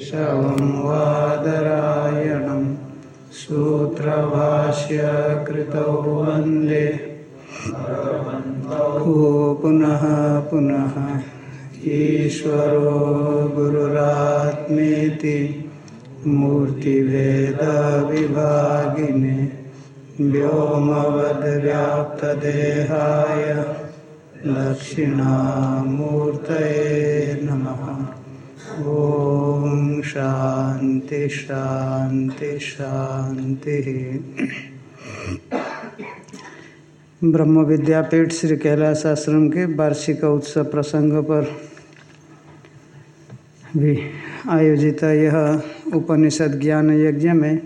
केशवं वादरायणं सूत्रभाष्य कृतौ वंदे पुनः पुनः ईश्वरो गुरुरात्मेति मूर्तिभेदविभागिने व्योमवद्व्याप्तदेहाय दक्षिणामूर्तये नमः। ॐ शांति शांति शान्तिः ब्रह्म विद्यापीठ श्री कैलाश आश्रम के वार्षिक उत्सव प्रसंग पर भी आयोजित यह उपनिषद ज्ञान यज्ञ में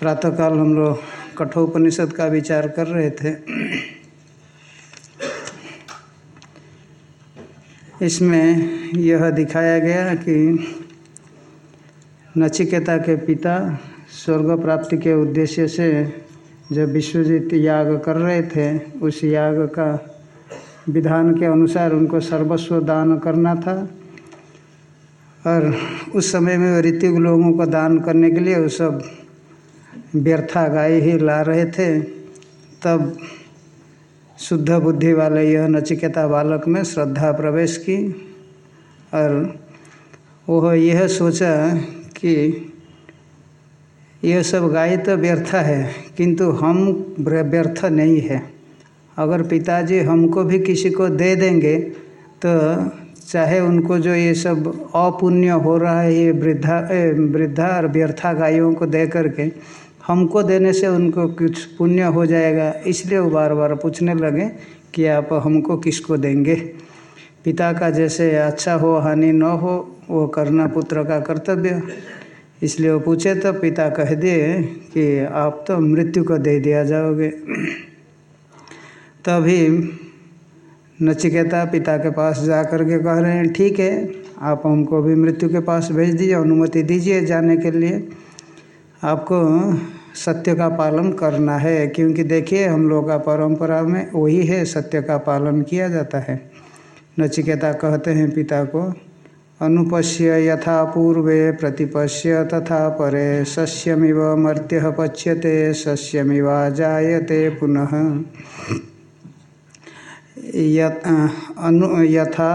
प्रातःकाल हम लोग कठोपनिषद का विचार कर रहे थे। इसमें यह दिखाया गया कि नचिकेता के पिता स्वर्ग प्राप्ति के उद्देश्य से जब विश्वजीत याग कर रहे थे, उस याग का विधान के अनुसार उनको सर्वस्व दान करना था। और उस समय में ऋतिक लोगों को दान करने के लिए वो सब व्यर्था गाय ही ला रहे थे। तब शुद्ध बुद्धि वाले यह नचिकेता बालक में श्रद्धा प्रवेश की और वह यह सोचा कि यह सब गाय तो व्यर्थ है, किंतु हम व्यर्थ नहीं है। अगर पिताजी हमको भी किसी को दे देंगे तो चाहे उनको जो ये सब अपुण्य हो रहा है, ये वृद्धा वृद्धा और व्यर्था गायों को दे करके हमको देने से उनको कुछ पुण्य हो जाएगा। इसलिए वो बार बार पूछने लगे कि आप हमको किसको देंगे? पिता का जैसे अच्छा हो, हानि न हो, वो करना पुत्र का कर्तव्य। इसलिए वो पूछे तो पिता कह दिए कि आप तो मृत्यु को दे दिया जाओगे। तभी नचिकेता पिता के पास जा कर के कह रहे हैं, ठीक है, आप हमको भी मृत्यु के पास भेज दीजिए, अनुमति दीजिए जाने के लिए। आपको सत्य का पालन करना है, क्योंकि देखिए, हम लोग का परंपरा में वही है, सत्य का पालन किया जाता है। नचिकेता कहते हैं पिता को, अनुपश्य यथा पूर्वे प्रतिपश्य तथा परे, सस्यमिव मर्त्य पच्यते, सस्यमिवा जायते पुनः। अनु, यथा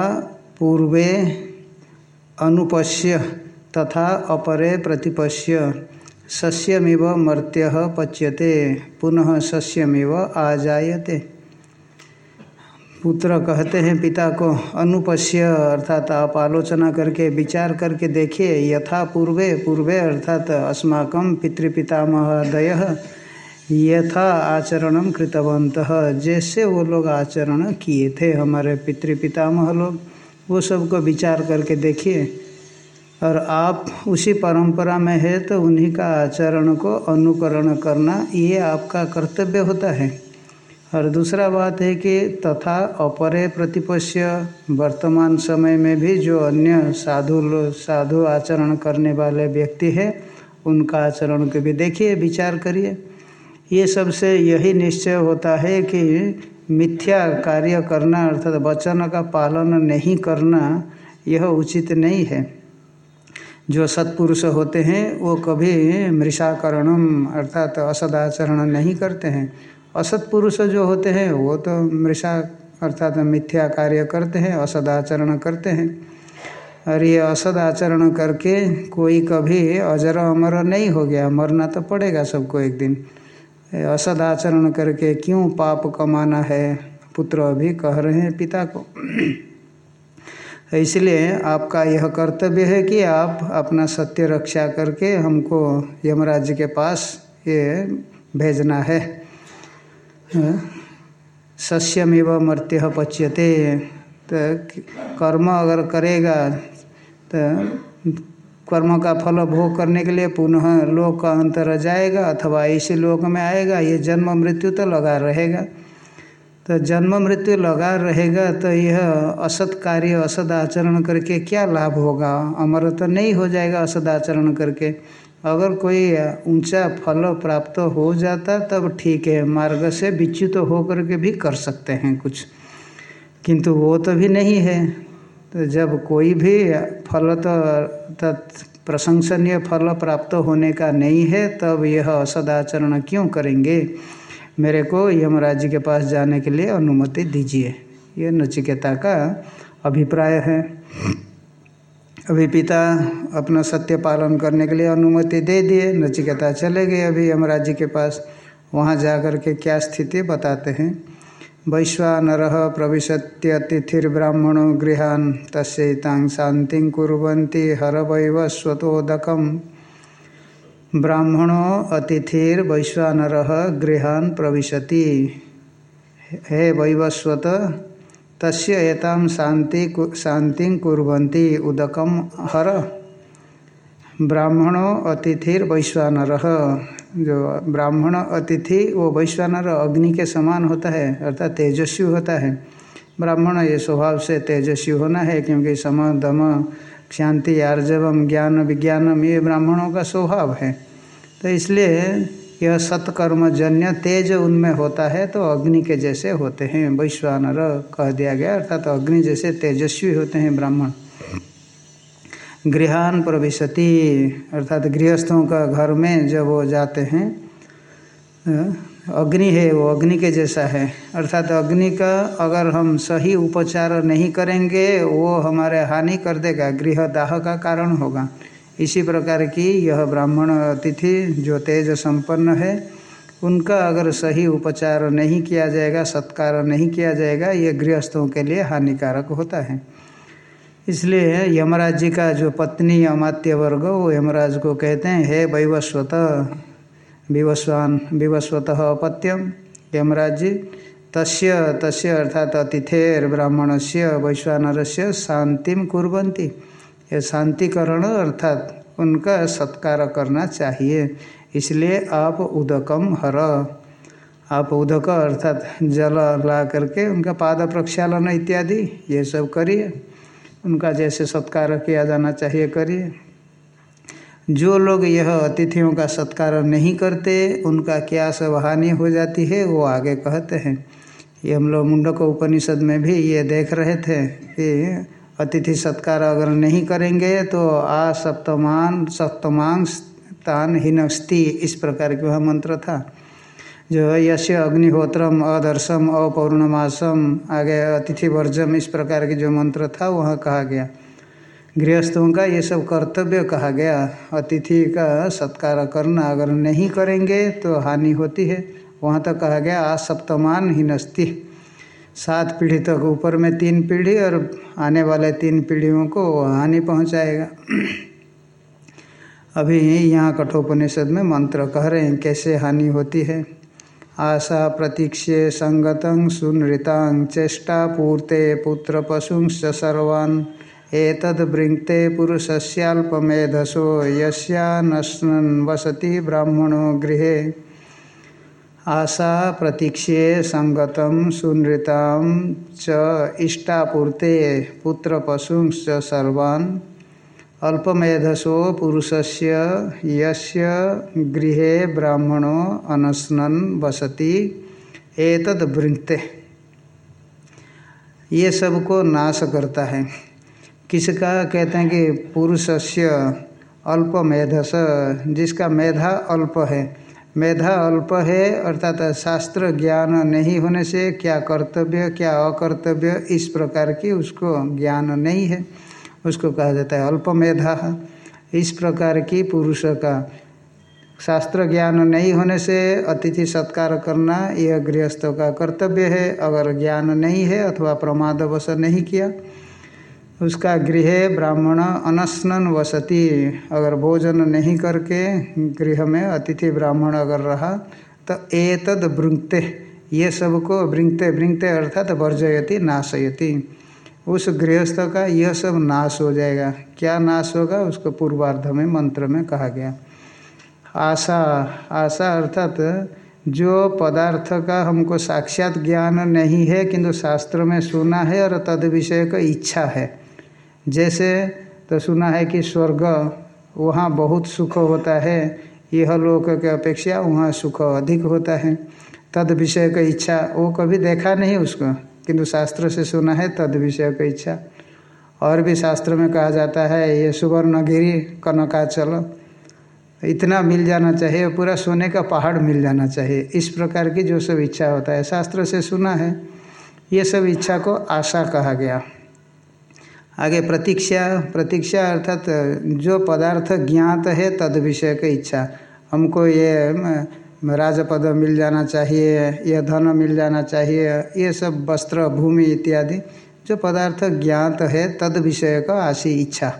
पूर्वे अनुपश्य तथा अपरे प्रतिपश्य। सस्यमिव मर्त्य पच्यते, पुनः सस्यमिव आ जायते पुत्र कहते हैं, पिता को अनुपश्य अर्थात आप आलोचना करके, विचार करके देखिए, यथा पूर्वे पूर्वे, अर्थात अस्माकं पितृपितामहदय यथा आचरण कृतवंत जैसे वो लोग आचरण किए थे, हमारे पितृपितामह लोग, वो सबको विचार करके देखिए और आप उसी परंपरा में है तो उन्हीं का आचरण को अनुकरण करना, ये आपका कर्तव्य होता है। और दूसरा बात है कि तथा अपरे प्रतिपश्य, वर्तमान समय में भी जो अन्य साधु साधु आचरण करने वाले व्यक्ति है, उनका आचरण को भी देखिए, विचार करिए। ये सबसे यही निश्चय होता है कि मिथ्या कार्य करना, अर्थात वचन का पालन नहीं करना, यह उचित नहीं है। जो सत्पुरुष होते हैं, वो कभी मृषाकरणम अर्थात तो असदाचरण नहीं करते हैं। असत्पुरुष जो होते हैं, वो तो मृषा अर्थात तो मिथ्या कार्य करते हैं, असदाचरण करते हैं। और ये असद आचरण करके कोई कभी अजर अमर नहीं हो गया, मरना तो पड़ेगा सबको एक दिन। असद आचरण करके क्यों पाप कमाना है? पुत्र अभी कह रहे हैं पिता को। इसलिए आपका यह कर्तव्य है कि आप अपना सत्य रक्षा करके हमको यमराज के पास ये भेजना है। सस्यमिव मर्त्य पच्यते। तो कर्म अगर करेगा तो कर्म का फल भोग करने के लिए पुनः लोक का अंतर जाएगा अथवा इसी लोक में आएगा, ये जन्म मृत्यु तो लगा रहेगा। तो जन्म मृत्यु लगा रहेगा तो यह असत कार्य असद आचरण करके क्या लाभ होगा? अमर तो नहीं हो जाएगा असद आचरण करके। अगर कोई ऊँचा फल प्राप्त हो जाता, तब ठीक है, मार्ग से विच्युत तो होकर के भी कर सकते हैं कुछ। किंतु वो तो भी नहीं है। तो जब कोई भी फल तो तत् प्रशंसनीय फल प्राप्त होने का नहीं है, तब यह असदाचरण क्यों करेंगे? मेरे को यमराज के पास जाने के लिए अनुमति दीजिए। ये नचिकेता का अभिप्राय है। अभी पिता अपना सत्य पालन करने के लिए अनुमति दे दिए। नचिकेता चले गए। अभी यमराज के पास वहाँ जा कर के क्या स्थिति बताते हैं? वैश्वानर गृहान तस्तांग शांति कुरंती हर वैव स्वतोदकम। ब्राह्मणो अतिथिर्वैश्वानर गृहान प्रविशति। हे वैवस्वत, तस्य एताम शांति शांति कुरंती उदकम हर। ब्राह्मणो अतिथिर वैश्वानर जो ब्राह्मण अतिथि वो वैश्वानर अग्नि के समान होता है, अर्थात तेजस्वी होता है। ब्राह्मण ये स्वभाव से तेजस्वी होना है, क्योंकि सम, दम शांति आर्जवम, ज्ञान विज्ञानम, ये ब्राह्मणों का स्वभाव है। तो इसलिए यह सत्कर्म जन्य तेज उनमें होता है तो अग्नि के जैसे होते हैं। वैश्वानर कह दिया गया, अर्थात तो अग्नि जैसे तेजस्वी होते हैं ब्राह्मण। गृहान प्रविशति, अर्थात गृहस्थों का घर में जब वो जाते हैं अग्नि है, वो अग्नि के जैसा है। अर्थात अग्नि का अगर हम सही उपचार नहीं करेंगे, वो हमारे हानि कर देगा गृह दाह का कारण होगा। इसी प्रकार की यह ब्राह्मण अतिथि जो तेज संपन्न है, उनका अगर सही उपचार नहीं किया जाएगा, सत्कार नहीं किया जाएगा, ये गृहस्थों के लिए हानिकारक होता है। इसलिए यमराज जी का जो पत्नी अमात्य वर्ग वो यमराज को कहते हैं, हे वैवस्वत विवस्वान, विवस्वत अपत्यम यमराज जी तस्य तस्य अर्थात अतिथेर ब्राह्मण से वैश्वानर से शांति कुरंती शांतिकरण अर्थात उनका सत्कार करना चाहिए, इसलिए आप उदकम हर। आप उदक अर्थात जल ला करके उनका पाद प्रक्षालन इत्यादि, ये सब करिए। उनका जैसे सत्कार किया जाना चाहिए, करिए। जो लोग यह अतिथियों का सत्कार नहीं करते, उनका क्या सब हानि हो जाती है, वो आगे कहते हैं। ये हम लोग मुंडक उपनिषद में भी ये देख रहे थे कि अतिथि सत्कार अगर नहीं करेंगे तो आ सप्तमान सप्तमांग तान हिनस्ति, इस प्रकार का वह मंत्र था। जो यश अग्निहोत्रम, अदर्शम, अपौर्णमासम, आगे अतिथि वर्जम इस प्रकार के जो मंत्र था, वह कहा गया। गृहस्थों का ये सब कर्तव्य कहा गया। अतिथि का सत्कार करना अगर नहीं करेंगे तो हानि होती है। वहाँ तक कहा गया आ सप्तमान हिनस्ति सात पीढ़ी तक ऊपर में तीन पीढ़ी और आने वाले तीन पीढ़ियों को हानि पहुँचाएगा। अभी यहाँ कठोपनिषद में मंत्र कह रहे हैं, कैसे हानि होती है? आशा प्रतीक्षे संगतं सुनृतांग चेष्टा पूर्ते पुत्र पशुंश्च सर्वान्। एतद् वृङ्क्ते पुरुषस्याल्पमेधसो यस्या वसति ब्राह्मणो गृहे। आशा प्रतीक्षे संगतम सुनृताम च इष्टापूर्ते सर्वान्। अल्पमेधसो पुरुषस्य यस्य गृहे ब्राह्मणो अनस्नन वसति। एतद वृंगते ये सबको नाश करता है। किसका कहते हैं कि पुरुषस्य अल्प मेधस, जिसका मेधा अल्प है। मेधा अल्प है अर्थात शास्त्र ज्ञान नहीं होने से क्या कर्तव्य, क्या अकर्तव्य, इस प्रकार की उसको ज्ञान नहीं है। उसको कहा जाता है अल्प मेधा। इस प्रकार की पुरुष का शास्त्र ज्ञान नहीं होने से अतिथि सत्कार करना, यह गृहस्थों का कर्तव्य है। अगर ज्ञान नहीं है अथवा प्रमादवश नहीं किया उसका गृह ब्राह्मण अनस्नन वसती। अगर भोजन नहीं करके गृह में अतिथि ब्राह्मण अगर रहा तो एतद वृंगते ये सबको वृंगते वृंगते अर्थात वर्जयति, नाशयति। उस गृहस्थ का यह सब नाश हो जाएगा। क्या नाश होगा? उसको पूर्वार्ध में, मंत्र में कहा गया। आशा आशा अर्थात जो पदार्थ का हमको साक्षात ज्ञान नहीं है, किंतु शास्त्र में सुना है और तद विषय का इच्छा है जैसे तो सुना है कि स्वर्ग वहाँ बहुत सुख होता है, यह लोक के अपेक्षा वहाँ सुख अधिक होता है। तद विषय का इच्छा, वो कभी देखा नहीं उसको, किंतु शास्त्र से सुना है तद विषय का इच्छा। और भी शास्त्र में कहा जाता है, ये सुवर्णगिरी कनकाचल, इतना मिल जाना चाहिए, पूरा सोने का पहाड़ मिल जाना चाहिए, इस प्रकार की जो सब इच्छा होता है, शास्त्र से सुना है, ये सब इच्छा को आशा कहा गया। आगे प्रतीक्षा प्रतीक्षा अर्थात जो पदार्थ ज्ञात है तद विषय की इच्छा। हमको ये राजपद मिल जाना चाहिए यह धन मिल जाना चाहिए, ये सब वस्त्र, भूमि इत्यादि, जो पदार्थ ज्ञात है तद विषय का आशी इच्छा।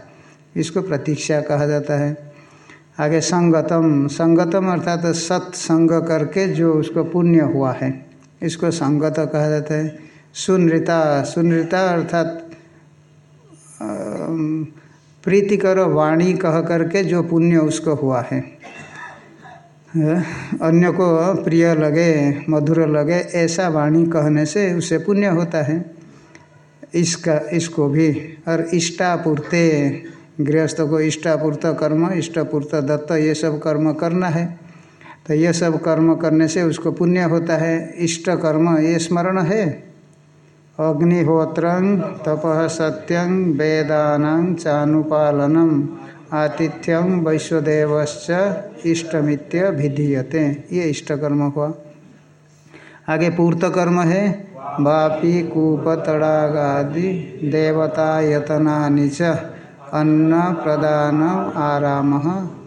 इसको प्रतीक्षा कहा जाता है। आगे संगतम संगतम अर्थात सत्संग करके जो उसको पुण्य हुआ है, इसको संगत कहा जाता है। सुनृता सुनृता अर्थात प्रीतिकर वाणी कह करके जो पुण्य उसको हुआ है? अन्य को प्रिय लगे, मधुर लगे, ऐसा वाणी कहने से उसे पुण्य होता है। इसका, इसको भी। और इष्टापूर्ते, गृहस्थ को इष्टापूर्त कर्म, इष्टापूर्त दत्त, ये सब कर्म करना है। तो ये सब कर्म करने से उसको पुण्य होता है। इष्ट कर्म, ये स्मरण है। अग्निहोत्र तप सत्यं वेदान चानुपालनम आतिथ्यम वैश्वदेवश्च इष्टमित्य भिधीयते ये इष्ट कर्म हुआ। आगे पूर्त कर्म है। वापी कूप, तड़ागादि देवता यतना च, अन्न प्रदान आराम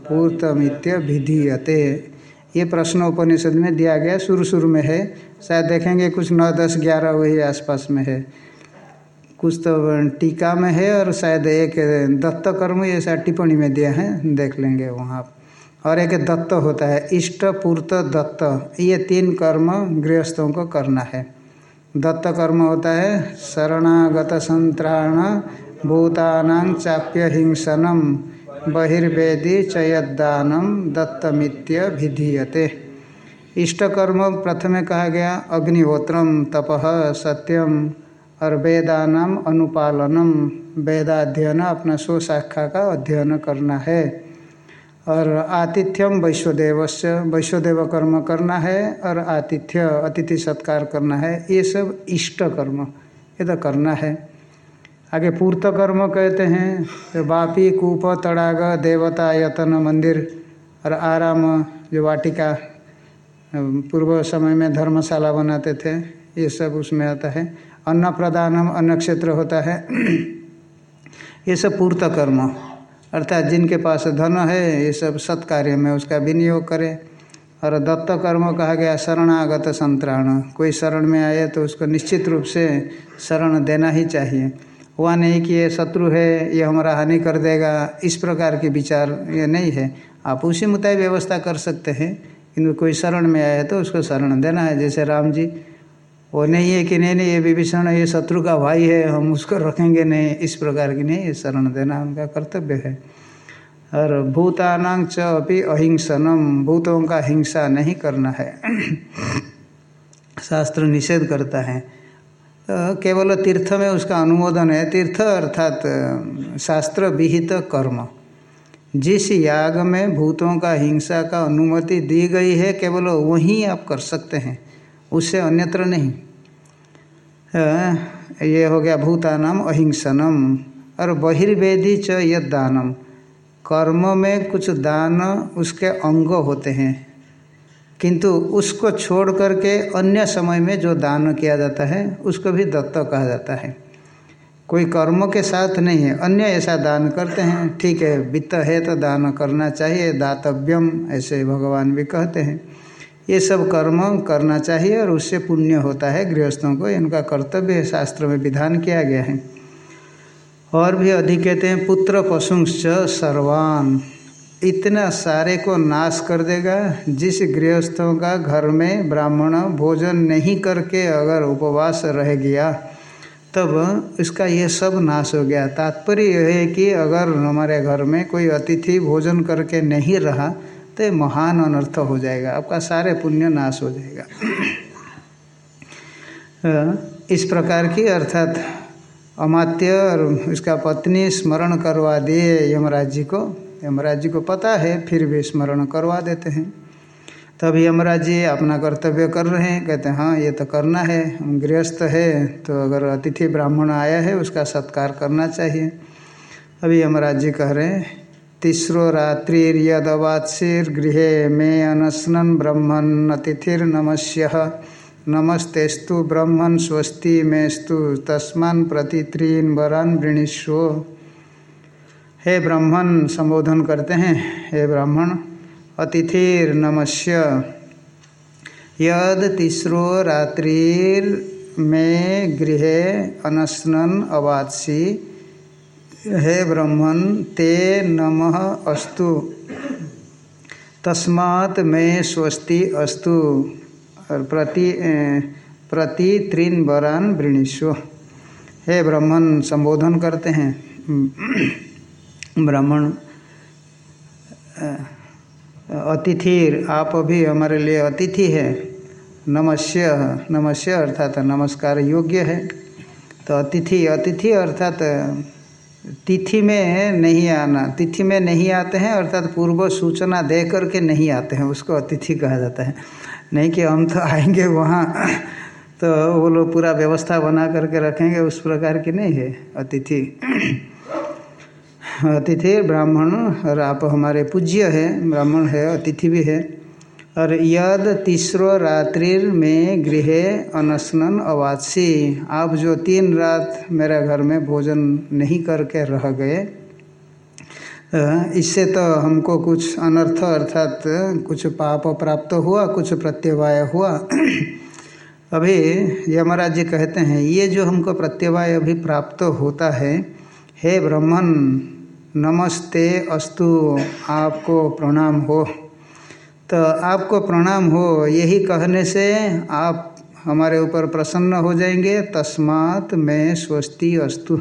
पूर्तमित्य भिधीयते ये प्रश्न उपनिषद में दिया गया, शुरू शुरू में है। शायद देखेंगे कुछ नौ, दस, ग्यारह वही आसपास में है। कुछ तो टीका में है और शायद एक दत्त कर्म ये शायद टिप्पणी में दिया है, देख लेंगे वहाँ। और एक दत्त होता है, इष्ट पूर्त दत्त। ये तीन कर्म गृहस्थों को करना है। दत्त कर्म होता है, शरणागत संत्राण, भूतानां चाप्य हिंसनम बहिर्वेदी चयदानम दत्तमित्य विधीयते इष्ट कर्म प्रथमे कहा गया अग्निहोत्रम तपह सत्यम और वेदानाम अनुपालनम वेदाध्ययन अपना स्वशाखा का अध्ययन करना है। और आतिथ्यम वैश्वदेवस्य, वैश्वदेव कर्म करना है, और आतिथ्य, अतिथि सत्कार करना है, ये सब इष्ट कर्म ये तो करना है। आगे पूर्त कर्म कहते हैं तो बापी कूप तड़ाग देवता यतन मंदिर और आराम जो वाटिका, पूर्व समय में धर्मशाला बनाते थे, ये सब उसमें आता है। अन्न प्रदानम अन्न क्षेत्र होता है। ये सब पूर्त कर्म, अर्थात जिनके पास धन है, ये सब सत्कार्य में उसका विनियोग करें। और दत्त कर्म कहा गया, शरणागत संतराण। कोई शरण में आए तो उसको निश्चित रूप से शरण देना ही चाहिए। हुआ नहीं कि ये शत्रु है, ये हमारा हानि कर देगा, इस प्रकार के विचार ये नहीं है। आप उसी मुताबिक व्यवस्था कर सकते हैं। किंतु कोई शरण में आया तो उसको शरण देना है। जैसे राम जी, वो नहीं है कि नहीं नहीं, ये विभीषण, ये शत्रु का भाई है, हम उसको रखेंगे नहीं। इस प्रकार की नहीं, ये शरण देना उनका कर्तव्य है। और भूतानांग च अभी अहिंसनम, भूतों का हिंसा नहीं करना है। शास्त्र निषेध करता है। केवल तीर्थ में उसका अनुमोदन है। तीर्थ अर्थात शास्त्र विहित कर्म। जिस याग में भूतों का हिंसा का अनुमति दी गई है, केवल वहीं आप कर सकते हैं। उससे अन्यत्र नहीं। ये हो गया भूतानाम अहिंसनम। और बहिर्वेदी च यद दानम कर्म में कुछ दान उसके अंग होते हैं। किंतु उसको छोड़ करके अन्य समय में जो दान किया जाता है, उसको भी दत्त कहा जाता है। कोई कर्म के साथ नहीं है। अन्य ऐसा दान करते हैं। ठीक है, वित्त है तो दान करना चाहिए, दातव्यम, ऐसे भगवान भी कहते हैं। ये सब कर्म करना चाहिए और उससे पुण्य होता है। गृहस्थों को इनका कर्तव्य शास्त्र में विधान किया गया है। और भी अधिक कहते हैं, पुत्र पशुश्च सर्वान। इतना सारे को नाश कर देगा, जिस गृहस्थों का घर में ब्राह्मण भोजन नहीं करके अगर उपवास रह गया, तब इसका ये सब नाश हो गया। तात्पर्य यह है कि अगर हमारे घर में कोई अतिथि भोजन करके नहीं रहा तो महान अनर्थ हो जाएगा, आपका सारे पुण्य नाश हो जाएगा। इस प्रकार की अर्थात अमात्य और उसका पत्नी स्मरण करवा दिए यमराज जी को। यमराज जी को पता है, फिर भी स्मरण करवा देते हैं। तभी यमराज जी अपना कर्तव्य कर रहे हैं, कहते हैं हाँ ये तो करना है, हम गृहस्थ है तो अगर अतिथि ब्राह्मण आया है, उसका सत्कार करना चाहिए। अभी यमराज जी कह रहे हैं, तीसरो रात्रिर्यदवात्सिर गृह में अनस्नन ब्रह्मण अतिथिर नमस्य। नमस्तेस्तु ब्रह्मण स्वस्ति मेस्तु तस्मान प्रतित्रीन वरान वृणीस्व हे ब्राह्मण, संबोधन करते हैं। हे ब्राह्मण, अतिथिर नमस्य यद तीसरो रात्रिर में गृह अनस्नन अवात्सी। हे ब्रह्मण, ते नमः अस्तु। तस्मात् में स्वस्ति अस्तु। और प्रति प्रति त्रीन वरान वृणीस्व हे ब्राह्मण, संबोधन करते हैं। ब्राह्मण अतिथि, आप अभी हमारे लिए अतिथि है। नमस्य नमस्य अर्थात नमस्कार योग्य है। तो अतिथि अतिथि अर्थात तिथि में नहीं आना, तिथि में नहीं आते हैं, अर्थात पूर्व सूचना दे करके नहीं आते हैं, उसको अतिथि कहा जाता है। नहीं कि हम तो आएँगे वहाँ तो वो लोग पूरा व्यवस्था बना करके रखेंगे, उस प्रकार की नहीं है अतिथि। अतिथि ब्राह्मण, और आप हमारे पूज्य है, ब्राह्मण है, अतिथि भी है। और यद तीसरो रात्रिर में गृह अनशनन अवासी। आप जो तीन रात मेरे घर में भोजन नहीं करके रह गए इससे तो हमको कुछ अनर्थ अर्थात कुछ पाप प्राप्त हुआ, कुछ प्रत्यवाय हुआ। अभी यमराज जी कहते हैं, ये जो हमको प्रत्यवाय अभी प्राप्त होता है, हे ब्रह्मन नमस्ते अस्तु, आपको प्रणाम हो। तो आपको प्रणाम हो, यही कहने से आप हमारे ऊपर प्रसन्न हो जाएँगे। तस्मात मैं स्वस्ति अस्तु।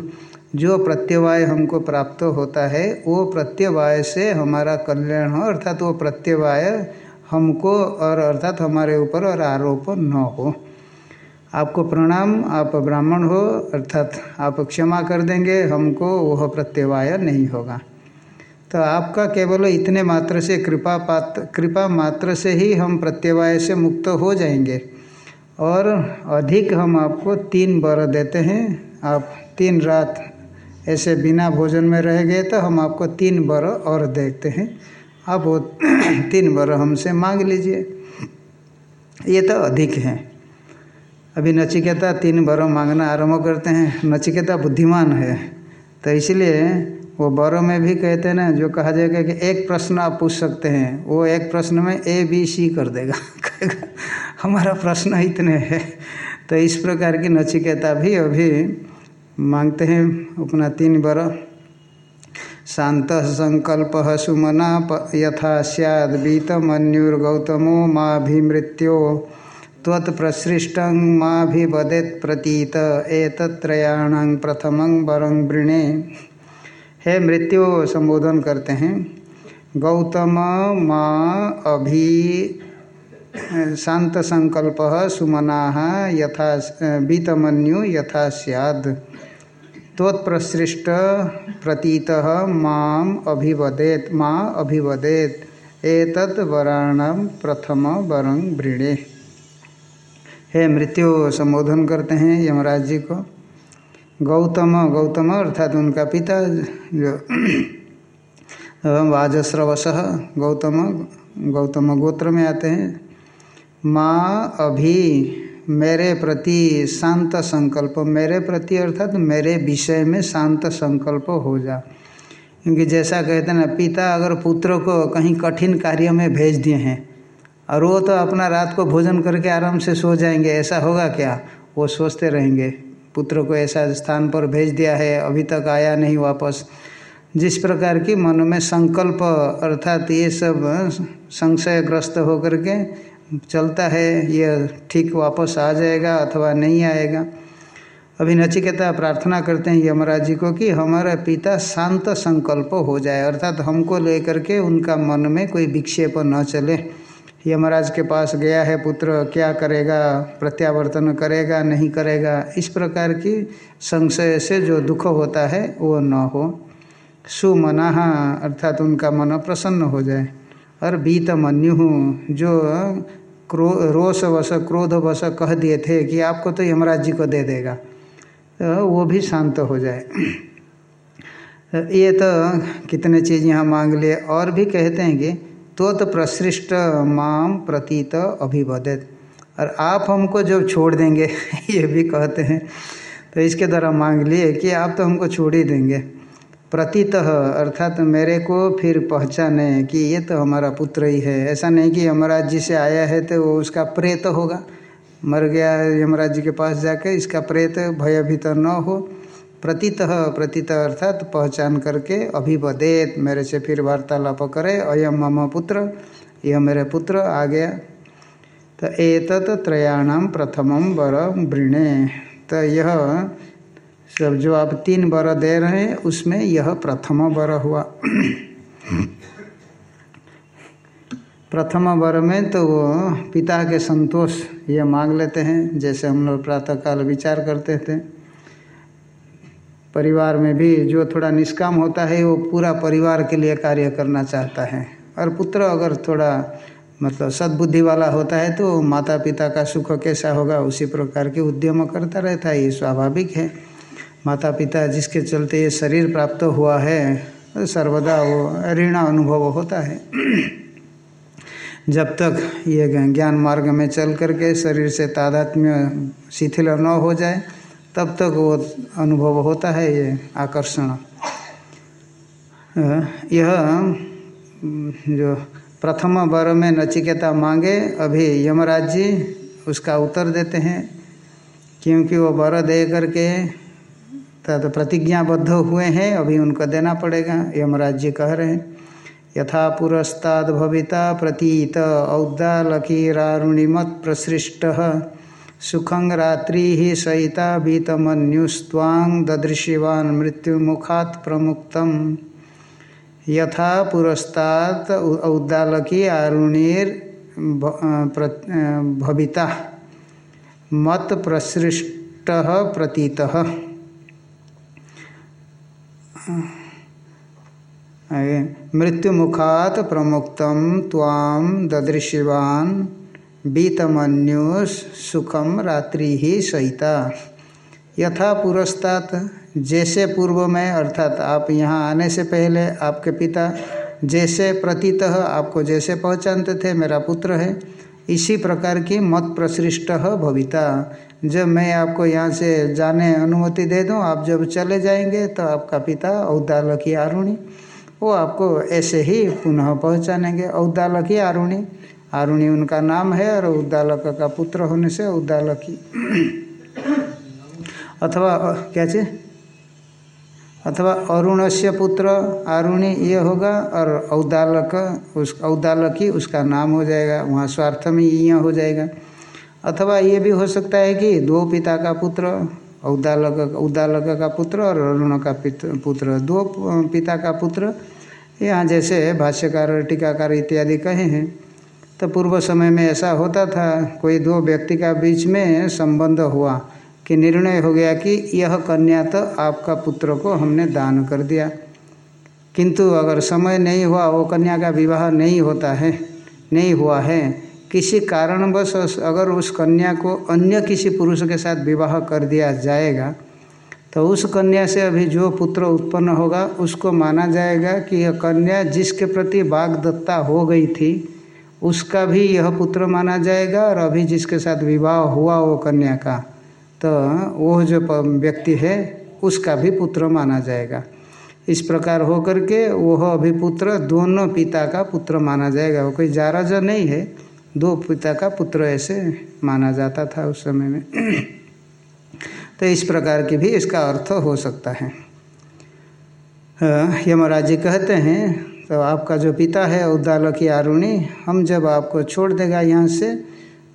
जो प्रत्यवाय हमको प्राप्त होता है, वो प्रत्यवाय से हमारा कल्याण हो, अर्थात वो प्रत्यवाय हमको और अर्थात हमारे ऊपर और आरोप न हो। आपको प्रणाम, आप ब्राह्मण हो, अर्थात आप क्षमा कर देंगे, हमको वह प्रत्यवाय नहीं होगा। तो आपका केवल इतने मात्र से कृपा पात्र कृपा मात्र से ही हम प्रत्यवाय से मुक्त हो जाएँगे। और अधिक हम आपको तीन बर देते हैं। आप तीन रात ऐसे बिना भोजन में रह गए तो हम आपको तीन बर और देखते हैं। आप वो तीन बर हमसे मांग लीजिए। ये तो अधिक है। अभी नचिकेता तीन बारों मांगना आरंभ करते हैं। नचिकेता बुद्धिमान है। तो इसलिए वो बरों में भी कहते हैं ना, जो कहा जाएगा कि एक प्रश्न आप पूछ सकते हैं, वो एक प्रश्न में ए बी सी कर देगा। हमारा प्रश्न इतने है। तो इस प्रकार की नचिकेता भी अभी मांगते हैं अपना तीन बर। शांत संकल्प सुमना यथा सैद बीतमन्युर्गौतमो माँ भी मृत्यो त्वत्प्रसृष्ट माभिवदेत प्रतीत एतत्रयाण प्रथम वरं वृणे। हे मृत्यु, संबोधन करते हैं। गौतम माँ अभी, शांत संकल्प सुमना, यथा बीतमन्यु यथा सैद त्वत्प्रसृष्ट प्रतीत माम अभिवदेत, माँ अभिवदेत, एतत् वराणाम प्रथम वरं वृणे। हे मृत्यु संबोधन करते हैं यमराज जी को। गौतम गौतम अर्थात उनका पिता जो एवं वाजस्रवश गौतम गौतम गोत्र में आते हैं। माँ, अभी मेरे प्रति शांत संकल्प, मेरे प्रति अर्थात मेरे विषय में शांत संकल्प हो जा। क्योंकि जैसा कहते हैं ना, पिता अगर पुत्र को कहीं कठिन कार्य में भेज दिए हैं और वो तो अपना रात को भोजन करके आराम से सो जाएँगे, ऐसा होगा क्या? वो सोचते रहेंगे। पुत्र को ऐसा स्थान पर भेज दिया है, अभी तक आया नहीं वापस। जिस प्रकार की मन में संकल्प, अर्थात ये सब संशयग्रस्त होकर के चलता है, ये ठीक वापस आ जाएगा अथवा नहीं आएगा। अभी नचिकेता प्रार्थना करते हैं यमराज जी को कि हमारा पिता शांत संकल्प हो जाए, अर्थात हमको लेकर के उनका मन में कोई विक्षेप न चले। यमराज के पास गया है पुत्र, क्या करेगा? प्रत्यावर्तन करेगा, नहीं करेगा? इस प्रकार की संशय से जो दुख होता है, वो न हो। सुमना, अर्थात उनका मन प्रसन्न हो जाए। और बीत मन्यु जो क्रो रोष वश क्रोध वश कह दिए थे कि आपको तो यमराज जी को दे देगा तो वो भी शांत हो जाए। ये तो कितने चीज़ यहाँ मांग लिए। और भी कहते हैं कि तो तो प्रसृष्ट माम प्रतीत अभिवदित। और आप हमको जब छोड़ देंगे, ये भी कहते हैं। तो इसके द्वारा मांग लिए कि आप तो हमको छोड़ ही देंगे। प्रतीत अर्थात तो मेरे को फिर पहचाने कि ये तो हमारा पुत्र ही है। ऐसा नहीं कि यमराज जी से आया है तो वो उसका प्रेत होगा। मर गया यमराज जी के पास जाके इसका प्रेत भयभीत न हो। प्रतीत प्रतीत अर्थात पहचान करके अभिवदेत मेरे से फिर वार्तालाप करे अयम मम पुत्र, यह मेरे पुत्र आ गया। तो एतत त्रयाणाम प्रथमम वर वृणे। तो यह सब जो आप तीन वर दे रहे हैं, उसमें यह प्रथम वर हुआ। प्रथम वर में तो वो पिता के संतोष ये मांग लेते हैं, जैसे हम लोग प्रातःकाल विचार करते थे। परिवार में भी जो थोड़ा निष्काम होता है, वो पूरा परिवार के लिए कार्य करना चाहता है। और पुत्र अगर थोड़ा मतलब सद्बुद्धि वाला होता है तो माता पिता का सुख कैसा होगा, उसी प्रकार के उद्यम करता रहता है, ये स्वाभाविक है। माता पिता जिसके चलते ये शरीर प्राप्त हुआ है तो सर्वदा वो ऋण अनुभव होता है। जब तक ये ज्ञान मार्ग में चल करके शरीर से तादात्म्य शिथिल न हो जाए तब तक वो अनुभव होता है ये आकर्षण। यह जो प्रथम वर में नचिकेता मांगे, अभी यमराज जी उसका उत्तर देते हैं, क्योंकि वो वर दे करके तद प्रतिज्ञाबद्ध हुए हैं, अभी उनको देना पड़ेगा यमराज जी कह रहे हैं। यथा पुरस्ताद भविता प्रतीत औद्दालकीरारुणिमत प्रसृष्ट सुखं रात्रि ही सहिता बीतमन्युस्वांग ददृशिवान मृत्युमुखात प्रमुक्तम। यथा पुरस्तात औद्दालकी आरुणीर भविता। मत प्रसृष्ट प्रतीत। मृत्यु मुखात प्रमुक्त ताम ददृशिवान बीतमन्युष सुखम रात्रि ही सहिता। यथा पुरस्तात जैसे पूर्व में अर्थात आप यहाँ आने से पहले आपके पिता जैसे प्रतीत आपको जैसे पहचानते थे, मेरा पुत्र है। इसी प्रकार की मत प्रसृष्ट भविता। जब मैं आपको यहाँ से जाने अनुमति दे दूँ, आप जब चले जाएँगे तो आपका पिता औदालकी आरुणी, वो आपको ऐसे ही पुनः पहचानेंगे। औदालकी आरुणी आरुणी उनका नाम है और उद्दालक का पुत्र होने से उद्दालकी अथवा, क्या चीज़? अथवा अरुण से पुत्र, आरुणी ये होगा और औदालक उस औदालकी उसका नाम हो जाएगा, वहाँ स्वार्थ में ये हो जाएगा। अथवा ये भी हो सकता है कि दो पिता का पुत्र औदालक औदालक का पुत्र और अरुण का पुत्र। दो पिता का पुत्र, यहाँ जैसे भाष्यकार, टीकाकार इत्यादि कहे हैं। तो पूर्व समय में ऐसा होता था, कोई दो व्यक्ति का बीच में संबंध हुआ कि निर्णय हो गया कि यह कन्या तो आपका पुत्र को हमने दान कर दिया। किंतु अगर समय नहीं हुआ, वो कन्या का विवाह नहीं होता है, नहीं हुआ है। किसी कारणवश अगर उस कन्या को अन्य किसी पुरुष के साथ विवाह कर दिया जाएगा तो उस कन्या से अभी जो पुत्र उत्पन्न होगा, उसको माना जाएगा कि यह कन्या जिसके प्रति बागदत्ता हो गई थी उसका भी यह पुत्र माना जाएगा और अभी जिसके साथ विवाह हुआ वो कन्या का तो वो जो व्यक्ति है, उसका भी पुत्र माना जाएगा। इस प्रकार हो करके वह अभी पुत्र दोनों पिता का पुत्र माना जाएगा। वो कोई जाराज नहीं है, दो पिता का पुत्र ऐसे माना जाता था उस समय में। तो इस प्रकार की भी इसका अर्थ हो सकता है, यमराज जी कहते हैं तो आपका जो पिता है, उद्दालकी आरुणी हम जब आपको छोड़ देगा यहाँ से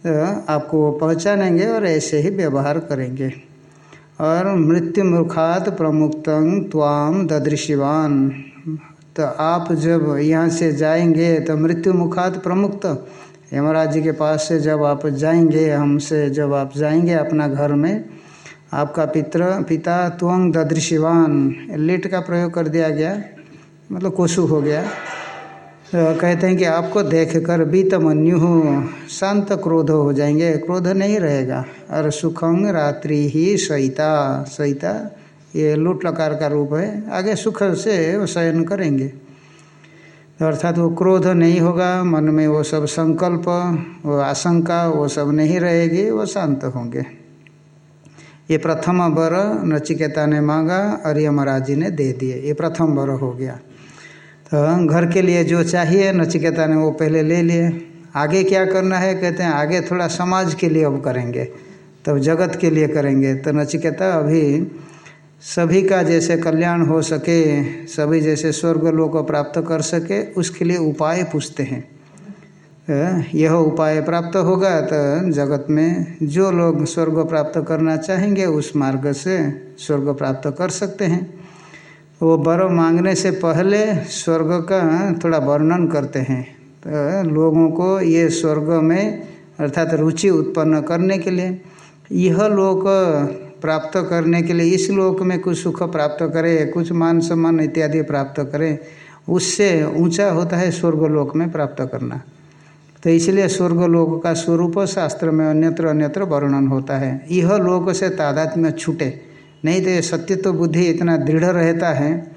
तो आपको वो पहचानेंगे और ऐसे ही व्यवहार करेंगे। और मृत्यु मुखात प्रमुक्त त्वाम ददृशिवान। तो आप जब यहाँ से जाएँगे तो मृत्यु मुखात प्रमुक्त। यमराज जी के पास से जब आप जाएँगे, हमसे जब आप जाएँगे अपना घर में, आपका पित्र, पिता त्वंग ददृशिवान। लिट का प्रयोग कर दिया गया। मतलब कोशु हो गया। तो कहते हैं कि आपको देख कर बीतमन्यु शांत क्रोध हो जाएँगे। क्रोध नहीं रहेगा। और सुखम रात्रि ही सहिता। सहिता, ये लूट लकार का रूप है। आगे सुख से वो शयन करेंगे। अर्थात वो क्रोध नहीं होगा। मन में वो सब संकल्प, वो आशंका, वो सब नहीं रहेगी, वो शांत होंगे। ये प्रथम वर नचिकेता ने मांगा और यमराज जी ने दे दिए। ये प्रथम वर हो गया। तो घर के लिए जो चाहिए, नचिकेता ने वो पहले ले लिए। आगे क्या करना है, कहते हैं, आगे थोड़ा समाज के लिए अब करेंगे। तब तो जगत के लिए करेंगे। तो नचिकेता अभी सभी का जैसे कल्याण हो सके, सभी जैसे स्वर्ग लोग प्राप्त कर सके, उसके लिए उपाय पूछते हैं। यह उपाय प्राप्त होगा तो जगत में जो लोग स्वर्ग प्राप्त करना चाहेंगे, उस मार्ग से स्वर्ग प्राप्त कर सकते हैं। वो वर मांगने से पहले स्वर्ग का थोड़ा वर्णन करते हैं। तो लोगों को ये स्वर्ग में अर्थात रुचि उत्पन्न करने के लिए, यह लोक प्राप्त करने के लिए, इस लोक में कुछ सुख प्राप्त करे, कुछ मान सम्मान इत्यादि प्राप्त करे, उससे ऊँचा होता है स्वर्गलोक में प्राप्त करना। तो इसलिए स्वर्गलोक का स्वरूप शास्त्र में अन्यत्र अन्यत्र वर्णन होता है। यह लोक से तादात में छूटे। नहीं तो ये सत्य तो बुद्धि इतना दृढ़ रहता है,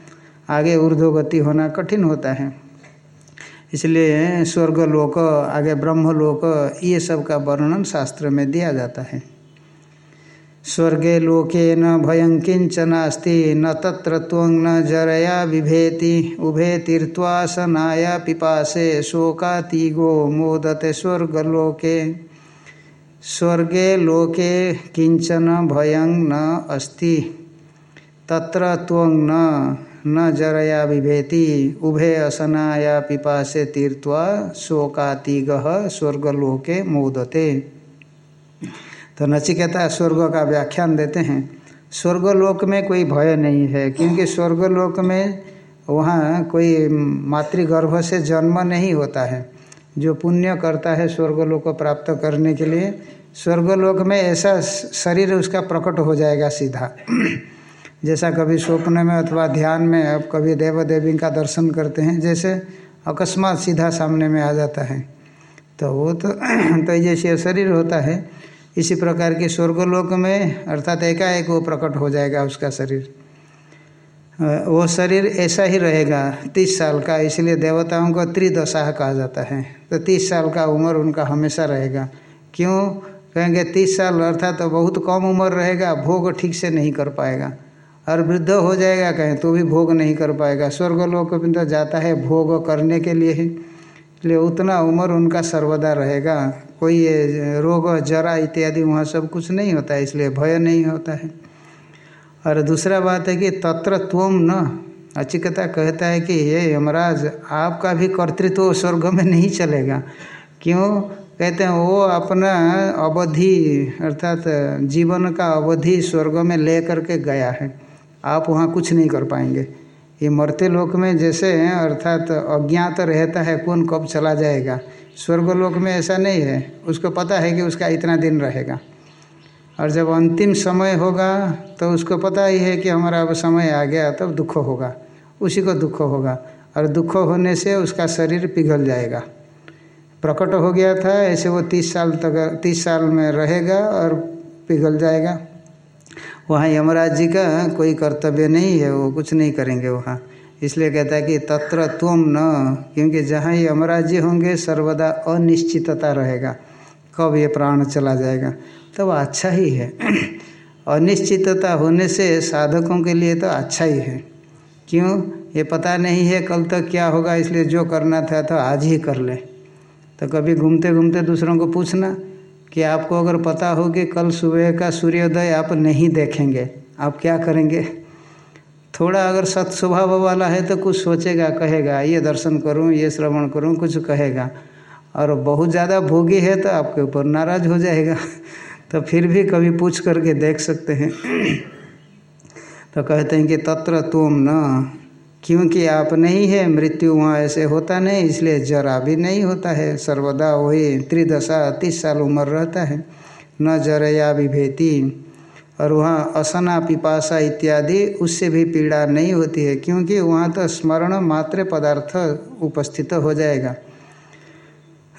आगे ऊर्ध्वगति होना कठिन होता है। इसलिए स्वर्गलोक आगे ब्रह्म लोक, ये सब का वर्णन शास्त्र में दिया जाता है। स्वर्गे लोके न भयं किंचनास्ति न तत्र न जरया बिभेति उभे तीर्थ्वासनाया पिपासे शोकातिगो मोदते स्वर्गलोके। स्वर्गे लोके किंचन भयं न अस्ति। तत्र त्वं न न जरया बिभेति, उभे असनाया पिपासे तीर्थ्वा शोकातिग स्वर्गलोके मोदते। तो नचिकेता स्वर्ग का व्याख्यान देते हैं। स्वर्गलोक में कोई भय नहीं है, क्योंकि स्वर्गलोक में वहाँ कोई मातृगर्भ से जन्म नहीं होता है। जो पुण्य करता है स्वर्गलोक को प्राप्त करने के लिए स्वर्गलोक में ऐसा शरीर उसका प्रकट हो जाएगा सीधा। जैसा कभी स्वप्न में अथवा ध्यान में अब कभी देव देवी का दर्शन करते हैं, जैसे अकस्मात सीधा सामने में आ जाता है। तो वो तो तो जैसे शरीर होता है, इसी प्रकार के स्वर्गलोक में अर्थात एकाएक वो प्रकट हो जाएगा उसका शरीर। वो शरीर ऐसा ही रहेगा, तीस साल का, इसलिए देवताओं को त्रिदशा कहा जाता है। तो तीस साल का उम्र उनका हमेशा रहेगा। क्यों? कहेंगे, तीस साल अर्थात तो बहुत कम उम्र रहेगा, भोग ठीक से नहीं कर पाएगा। और वृद्ध हो जाएगा, कहें तो भी भोग नहीं कर पाएगा। स्वर्गलोक में तो जाता है भोग करने के लिए ही। इसलिए उतना उम्र उनका सर्वदा रहेगा। कोई रोग, जरा इत्यादि वहाँ सब कुछ नहीं होता है, इसलिए भय नहीं होता है। और दूसरा बात है कि तत्र त्वम न। अचिकता कहता है कि ये यमराज, आपका भी कर्तृत्व स्वर्ग में नहीं चलेगा। क्यों? कहते हैं, वो अपना अवधि, अर्थात जीवन का अवधि स्वर्ग में ले करके गया है। आप वहाँ कुछ नहीं कर पाएँगे। ये मरते लोक में जैसे, अर्थात अज्ञात रहता है, कौन कब चला जाएगा? स्वर्गलोक में ऐसा नहीं है। उसको पता है कि उसका इतना दिन रहेगा। और जब अंतिम समय होगा तो उसको पता ही है कि हमारा अब समय आ गया, तब दुख होगा। उसी को दुख होगा। और दुख होने से उसका शरीर पिघल जाएगा। प्रकट हो गया था, ऐसे वो तीस साल तक, तीस साल में रहेगा और पिघल जाएगा। वहाँ यमराज जी का कोई कर्तव्य नहीं है, वो कुछ नहीं करेंगे वहाँ। इसलिए कहता है कि तत्र तुम न, क्योंकि जहाँ ये यमराज जी होंगे, सर्वदा अनिश्चितता रहेगा। कब ये प्राण चला जाएगा? तो अच्छा ही है। अनिश्चितता होने से साधकों के लिए तो अच्छा ही है। क्यों? ये पता नहीं है कल तक क्या होगा, इसलिए जो करना था तो आज ही कर ले। तो कभी घूमते घूमते दूसरों को पूछना कि आपको अगर पता हो कि कल सुबह का सूर्योदय आप नहीं देखेंगे, आप क्या करेंगे? थोड़ा अगर सत स्वभाव वाला है तो कुछ सोचेगा, कहेगा ये दर्शन करूँ, ये श्रवण करूँ, कुछ कहेगा। और बहुत ज़्यादा भोगी है तो आपके ऊपर नाराज़ हो जाएगा। तो फिर भी कभी पूछ करके देख सकते हैं। तो कहते हैं कि तत्र तुम न क्योंकि आप नहीं है, मृत्यु वहाँ ऐसे होता नहीं, इसलिए जरा भी नहीं होता है। सर्वदा वही त्रिदशा तीस साल उम्र रहता है। न जरया विभेति। और वहाँ असना पिपासा इत्यादि, उससे भी पीड़ा नहीं होती है, क्योंकि वहाँ तो स्मरण मात्र पदार्थ उपस्थित हो जाएगा।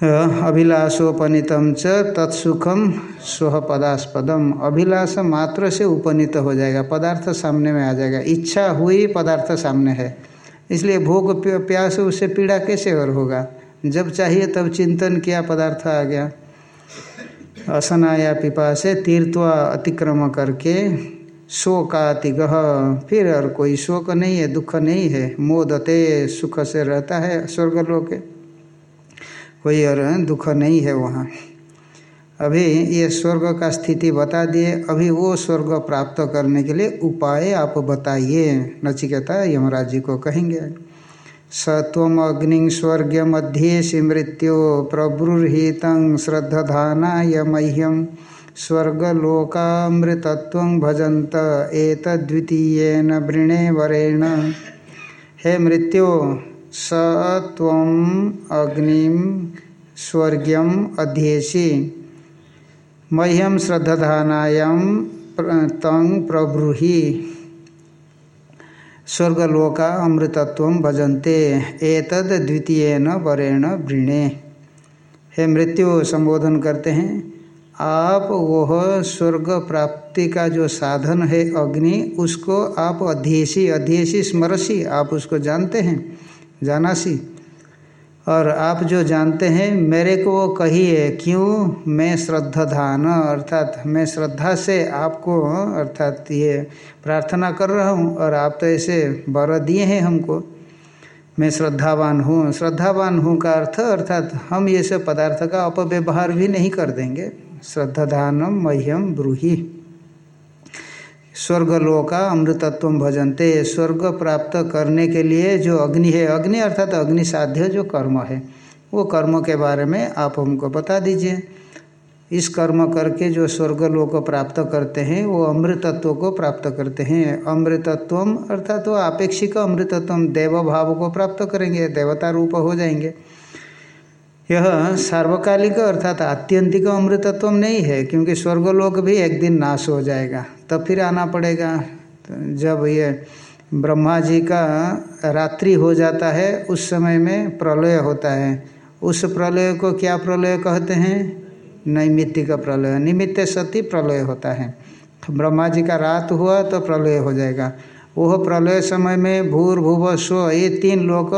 अभिलाषोपनीतम च तत्सुखम स्व पदास्पदम अभिलाष मात्र से उपनीत हो जाएगा, पदार्थ सामने में आ जाएगा। इच्छा हुई पदार्थ सामने है। इसलिए भोग प्यास उससे पीड़ा कैसे और होगा? जब चाहिए तब चिंतन किया, पदार्थ आ गया। असना या पिपा से तीर्थवा अतिक्रम करके शोकातिगह। फिर और कोई शोक नहीं है, दुख नहीं है। मोदते सुख से रहता है स्वर्ग स्वर्गलोक कोई और दुख नहीं है वहाँ। अभी ये स्वर्ग का स्थिति बता दिए, अभी वो स्वर्ग प्राप्त करने के लिए उपाय आप बताइए। नचिकेता यमराज जी को कहेंगे, स तम अग्नि स्वर्ग मध्य मृत्यो प्रब्रूहित श्रद्धाना मह्यम स्वर्गलोकामृतत्व भजंत एतद्वितीयेन वृणे वरेण। हे मृत्यो स अग्नि स्वर्ग्यम अध्येसी मह्यम श्रद्धानायाम तंग प्रब्रूहि। स्वर्गलोका अमृतत्व भजन्ते, एतद द्वितीय वरेण वृणे। हे मृत्यु, संबोधन करते हैं। आप वह स्वर्ग प्राप्ति का जो साधन है अग्नि, उसको आप अध्येसी अध्येसी स्मरसी, आप उसको जानते हैं। जानासी। और आप जो जानते हैं, मेरे को वो कहिए, क्यों मैं श्रद्धाधान, अर्थात मैं श्रद्धा से आपको, अर्थात ये प्रार्थना कर रहा हूँ, और आप तो ऐसे बर दिए हैं हमको। मैं श्रद्धावान हूँ। श्रद्धावान हूँ का अर्थ, अर्थात हम ये सब पदार्थ का अपव्यवहार भी नहीं कर देंगे। श्रद्धाधानम मह्यम ब्रूही। स्वर्गलोका अमृतत्व भजनते। स्वर्ग प्राप्त करने के लिए जो अग्नि है, अग्नि अर्थात अग्नि साध्य जो कर्म है, वो कर्म के बारे में आप हमको बता दीजिए। इस कर्म करके जो स्वर्गलोक प्राप्त करते हैं, वो अमृतत्व को प्राप्त करते हैं। अमृतत्व अर्थात वो आपेक्षिक अमृतत्व देव भाव को प्राप्त करेंगे, देवता रूप हो जाएँगे। यह सार्वकालिक अर्थात आत्यंतिक अमृतत्व नहीं है, क्योंकि स्वर्गलोक भी एक दिन नाश हो जाएगा। तब फिर आना पड़ेगा। तो जब ये ब्रह्मा जी का रात्रि हो जाता है, उस समय में प्रलय होता है। उस प्रलय को क्या प्रलय कहते हैं? नैमित्तिक प्रलय। निमित्त सती प्रलय होता है। ब्रह्मा जी का रात हुआ तो प्रलय हो जाएगा। वह प्रलय समय में भूर भूव स्व, ये तीन लोग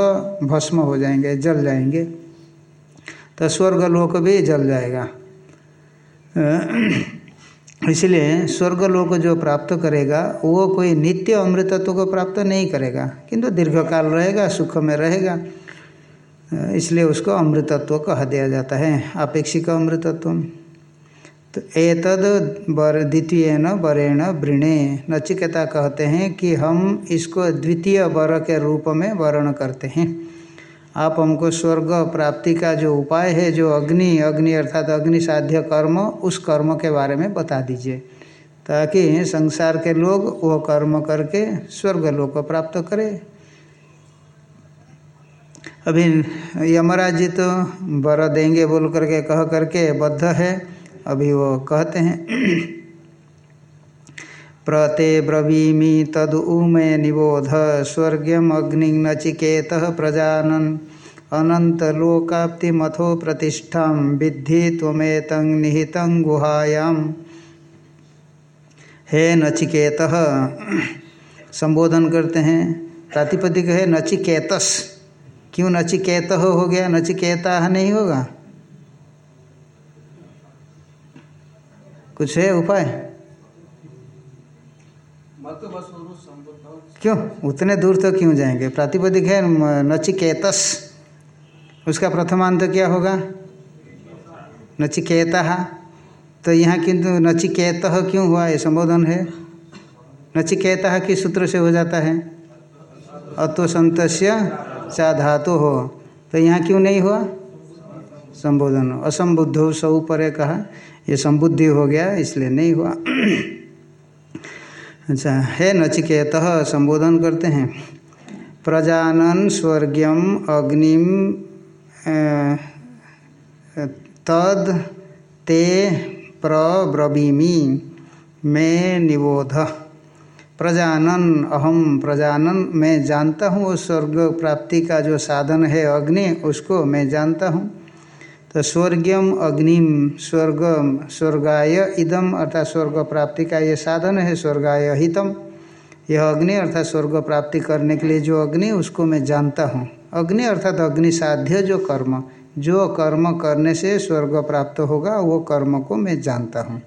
भस्म हो जाएँगे, जल जाएँगे। तो स्वर्ग लोक भी जल जाएगा। इसलिए स्वर्ग लोक जो प्राप्त करेगा, वो कोई नित्य अमृतत्व को प्राप्त नहीं करेगा। किंतु दीर्घकाल रहेगा, सुख में रहेगा। इसलिए उसको अमृतत्व कह दिया जाता है, अपेक्षिक अमृतत्व तो एतद बर द्वितीय न वरेण वृणे। नचिकेता कहते हैं कि हम इसको द्वितीय वर के रूप में वर्ण करते हैं। आप हमको स्वर्ग प्राप्ति का जो उपाय है, जो अग्नि अग्नि अर्थात अग्नि साध्य कर्म, उस कर्म के बारे में बता दीजिए। ताकि संसार के लोग वह कर्म करके स्वर्ग लोग को प्राप्त करें। अभी यमराज जी तो बर देंगे बोल करके कह करके बद्ध है। अभी वो कहते हैं। प्रते ब्रवीमि तद उमे निबोध स्वर्गम अग्नि नचिकेत प्रजानन। अनंतलोकाप्तिमथो प्रतिष्ठा, विद्धि तमेत निहित गुहायाम हे नचिकेत, संबोधन करते हैं। प्रातिपदिक है नचिकेतस। क्यों नचिकेत हो गया? नचिकेता नहीं होगा? कुछ है उपाय? क्यों? उतने दूर तो क्यों जाएँगे? प्रातिपदिक है नचिकेतस। उसका प्रथमांत क्या होगा? नचिकेता। तो यहाँ किंतु नचिकेत क्यों हुआ? ये संबोधन है। नचिकेता किस सूत्र से हो जाता है? अतो संतस्य चा धातु। हो तो यहाँ क्यों नहीं हुआ? संबोधन। असंबुद्ध सौ परे कहा। यह संबुद्धि हो गया, इसलिए नहीं हुआ। अच्छा हे नचिकेत संबोधन करते हैं। प्रजानन स्वर्गम अग्निम तद ते प्रब्रवीमी, मैं निबोध। प्रजानन, अहम प्रजानन, मैं जानता हूँ स्वर्ग प्राप्ति का जो साधन है अग्नि, उसको मैं जानता हूँ। तो स्वर्गीयम अग्निम स्वर्ग स्वर्गाय इदम, अर्थात स्वर्ग प्राप्ति का ये साधन है, स्वर्गाय हितम। यह अग्नि अर्थात स्वर्ग प्राप्ति करने के लिए जो अग्नि, उसको मैं जानता हूँ। अग्नि अर्थात अग्नि साध्य जो कर्म। जो कर्म करने से स्वर्ग प्राप्त होगा, वो कर्म को मैं जानता हूँ।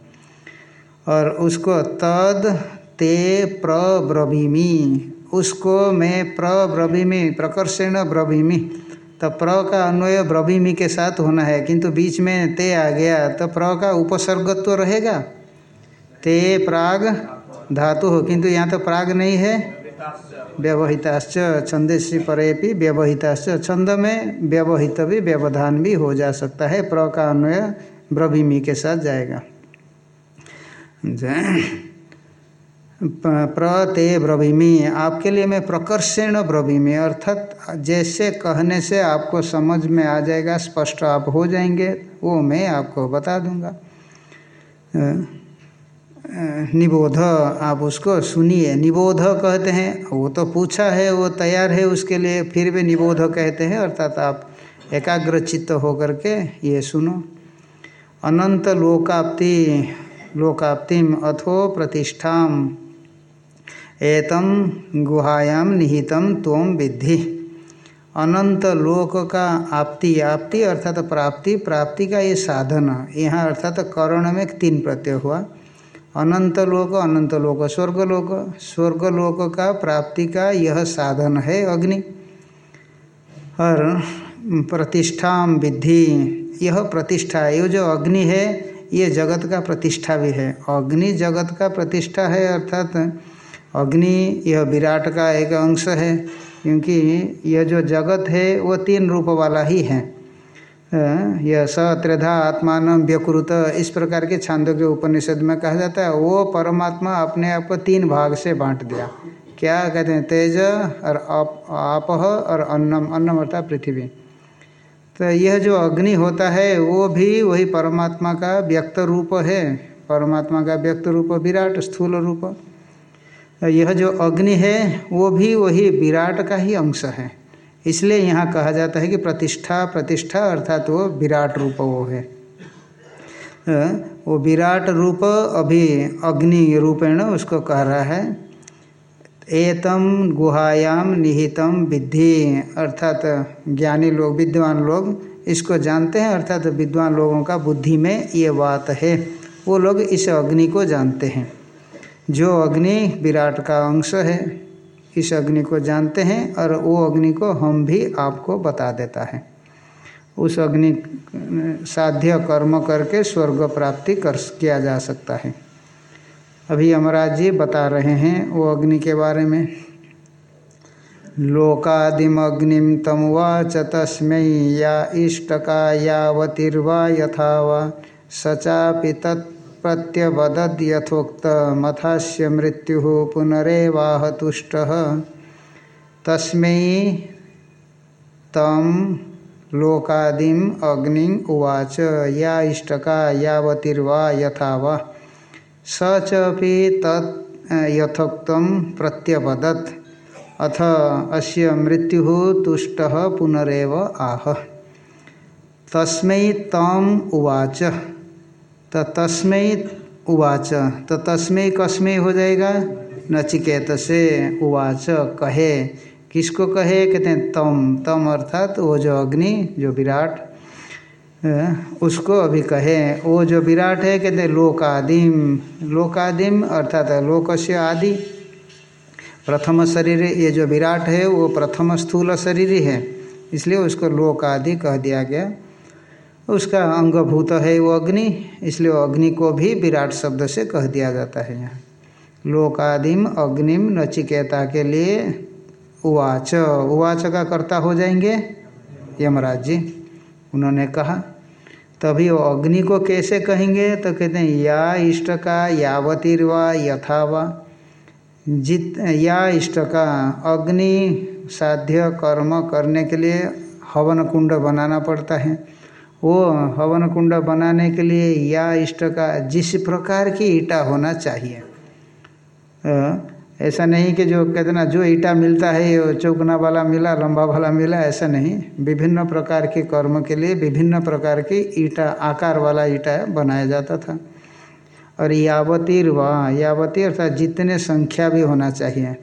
और उसको तद ते प्रब्रवीमी। उसको मैं प्रब्रवीमी, प्रकर्षण ब्रवीमी। तो प्र का अन्वय ब्रवीमी के साथ होना है, किंतु बीच में ते आ गया तो प्र का उपसर्गत्व रहेगा। ते प्राग धातु हो, किंतु यहाँ तो प्राग नहीं है। व्यवहिताश्च छंदेशी परेपी व्यवहिताश्च छंद में व्यवहित भी व्यवधान भी हो जा सकता है। प्र का अन्वय ब्रवीमी के साथ जाएगा। प्रते ब्रवीमी, आपके लिए मैं प्रकर्षण ब्रवीमी, अर्थात जैसे कहने से आपको समझ में आ जाएगा, स्पष्ट आप हो जाएँगे, वो मैं आपको बता दूँगा। निबोध, आप उसको सुनिए। निबोध कहते हैं, वो तो पूछा है, वो तैयार है उसके लिए, फिर भी निबोध कहते हैं, अर्थात आप एकाग्र चित्त होकर के ये सुनो। अनंत लोकाप्ति, लोकाप्तिम अथो प्रतिष्ठाम। एतम गुहायाम निहितम तोम विद्धि। अनंत लोक का आपति आपति अर्थात प्राप्ति प्राप्ति का ये साधन, यहाँ अर्थात करण में तीन प्रत्यय हुआ। अनंत लोक अनंत लोक स्वर्गलोक स्वर्गलोक का प्राप्ति का यह साधन है अग्नि। और प्रतिष्ठा विद्धि, यह प्रतिष्ठा ये जो अग्नि है, ये जगत का प्रतिष्ठा भी है। अग्नि जगत का प्रतिष्ठा है अर्थात अग्नि यह विराट का एक अंश है, क्योंकि यह जो जगत है वो तीन रूप वाला ही है। यह स त्रिधा आत्मान व्यकृत इस प्रकार के छांदों के उपनिषद में कहा जाता है, वो परमात्मा अपने आप को तीन भाग से बांट दिया। क्या कहते हैं? तेज और आप आपह और अन्नम अन्नम अर्थात पृथ्वी। तो यह जो अग्नि होता है, वो भी वही परमात्मा का व्यक्त रूप है। परमात्मा का व्यक्त रूप विराट, स्थूल रूप। यह जो अग्नि है, वो भी वही विराट का ही अंश है। इसलिए यहाँ कहा जाता है कि प्रतिष्ठा प्रतिष्ठा अर्थात वो विराट रूप वो है। वो विराट रूप अभी अग्नि रूपेण उसको कह रहा है। एतम गुहायाम निहितम विद्धि, अर्थात ज्ञानी लोग, विद्वान लोग इसको जानते हैं, अर्थात विद्वान लोगों का बुद्धि में ये बात है। वो लोग इस अग्नि को जानते हैं। जो अग्नि विराट का अंश है, इस अग्नि को जानते हैं और वो अग्नि को हम भी आपको बता देता है। उस अग्नि, साध्य कर्म करके स्वर्ग प्राप्ति कर, किया जा सकता है। अभी यमराज जी बता रहे हैं वो अग्नि के बारे में। लोकादिमग्निम तमुवाच तस्मै या इष्टका यावतिर्वा यथा वा। सचापि तत् प्रत्यवदद यथोक्त मथास्य मृत्यु पुनरेवाह तुष्ट तस्म तम लोकादिम अग्नि उवाच, या इष्टका यावतिर्वा यथा वा। स यथोक्त प्रत्यवदत्। अथ अस्य मृत्यु तुष्ट पुनरेव आह। तस्मै तम उवाच। तो तस्मय उवाच। तो तस्मय कस्मय हो जाएगा? नचिकेत से उवाच कहे। किसको कहे? कहते हैं, तम। तम अर्थात वो जो अग्नि, जो विराट उसको अभी कहे। वो जो विराट है, कहते हैं, लोकादिम। लोकादिम अर्थात लोकस्य आदि। प्रथम शरीर, ये जो विराट है, वो प्रथम स्थूल शरीर है। इसलिए उसको लोकादि कह दिया गया। उसका अंगभूत है वो अग्नि, इसलिए अग्नि को भी विराट शब्द से कह दिया जाता है यहाँ। लोकादिम अग्निम नचिकेता के लिए उवाच। उवाच का कर्ता हो जाएँगे यमराज जी। उन्होंने कहा, तभी वो अग्नि को कैसे कहेंगे? तो कहते हैं, या इष्ट का यावतीर्वा यथा वा जित, या इष्ट का अग्नि साध्य कर्म करने के लिए हवन कुंड बनाना पड़ता है। वो हवन कुंड बनाने के लिए या इष्ट का जिस प्रकार की ईटा होना चाहिए। ऐसा नहीं कि जो कहते ना, जो ईटा मिलता है चौकना वाला मिला, लंबा वाला मिला, ऐसा नहीं। विभिन्न प्रकार के कर्म के लिए विभिन्न प्रकार की ईटा, आकार वाला ईटा बनाया जाता था। और यावतीर व यावती अर्थात जितने संख्या भी होना चाहिए।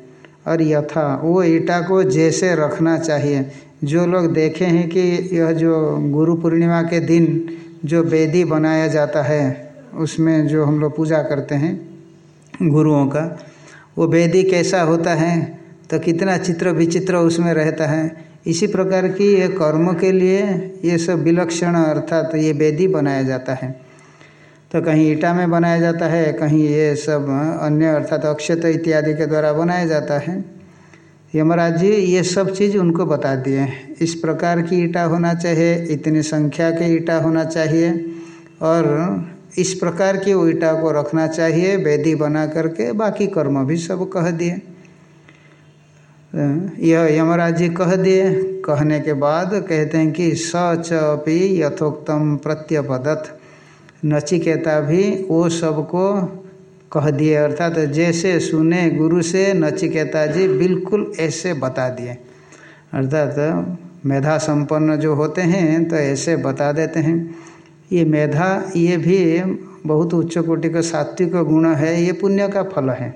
और यथा, वो ईटा को जैसे रखना चाहिए जो लोग देखे हैं कि यह जो गुरु पूर्णिमा के दिन जो वेदी बनाया जाता है, उसमें जो हम लोग पूजा करते हैं गुरुओं का, वो वेदी कैसा होता है तो कितना चित्र विचित्र उसमें रहता है, इसी प्रकार की ये कर्म के लिए ये सब विलक्षण अर्थात तो ये वेदी बनाया जाता है। तो कहीं ईटा में बनाया जाता है, कहीं ये सब अन्य अर्थात अक्षत इत्यादि के द्वारा बनाया जाता है। यमराज जी, ये सब चीज़ उनको बता दिए। इस प्रकार की ईटा होना चाहिए, इतनी संख्या के ईटा होना चाहिए और इस प्रकार की ईटा को रखना चाहिए, वेदी बना करके, बाकी कर्म भी सब कह दिए। यह यमराज जी कह दिए। कहने के बाद कहते हैं कि सच अपि यथोक्तम प्रत्यपदत। नचिकेता भी वो सबको कह दिए, अर्थात तो जैसे सुने गुरु से नचिकेता जी बिल्कुल ऐसे बता दिए। अर्थात तो मेधा संपन्न जो होते हैं तो ऐसे बता देते हैं। ये मेधा, ये भी बहुत उच्च कोटि का सात्विक गुण है, ये पुण्य का फल है।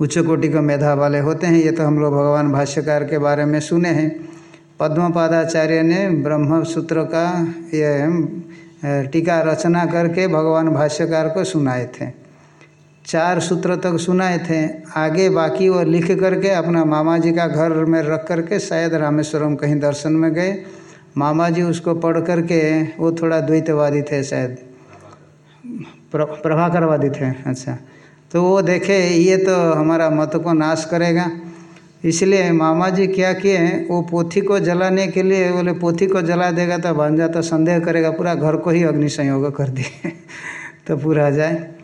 उच्च कोटि का मेधा वाले होते हैं, ये तो हम लोग भगवान भाष्यकार के बारे में सुने हैं। पद्मपादाचार्य ने ब्रह्म सूत्र का ये टीका रचना करके भगवान भाष्यकार को सुनाए थे। चार सूत्र तक सुनाए थे। आगे बाकी वो लिख करके अपना मामा जी का घर में रख करके शायद रामेश्वरम कहीं दर्शन में गए। मामा जी उसको पढ़ करके वो थोड़ा द्वैतवादी थे शायद। प्रभाकरवादी थे अच्छा। तो वो देखे, ये तो हमारा मत को नाश करेगा। इसलिए मामा जी क्या किए, वो पोथी को जलाने के लिए बोले, पोथी को जला देगा तो भांजा तो संदेह करेगा, पूरा घर को ही अग्नि संयोग कर दिए तो पूरा जाए।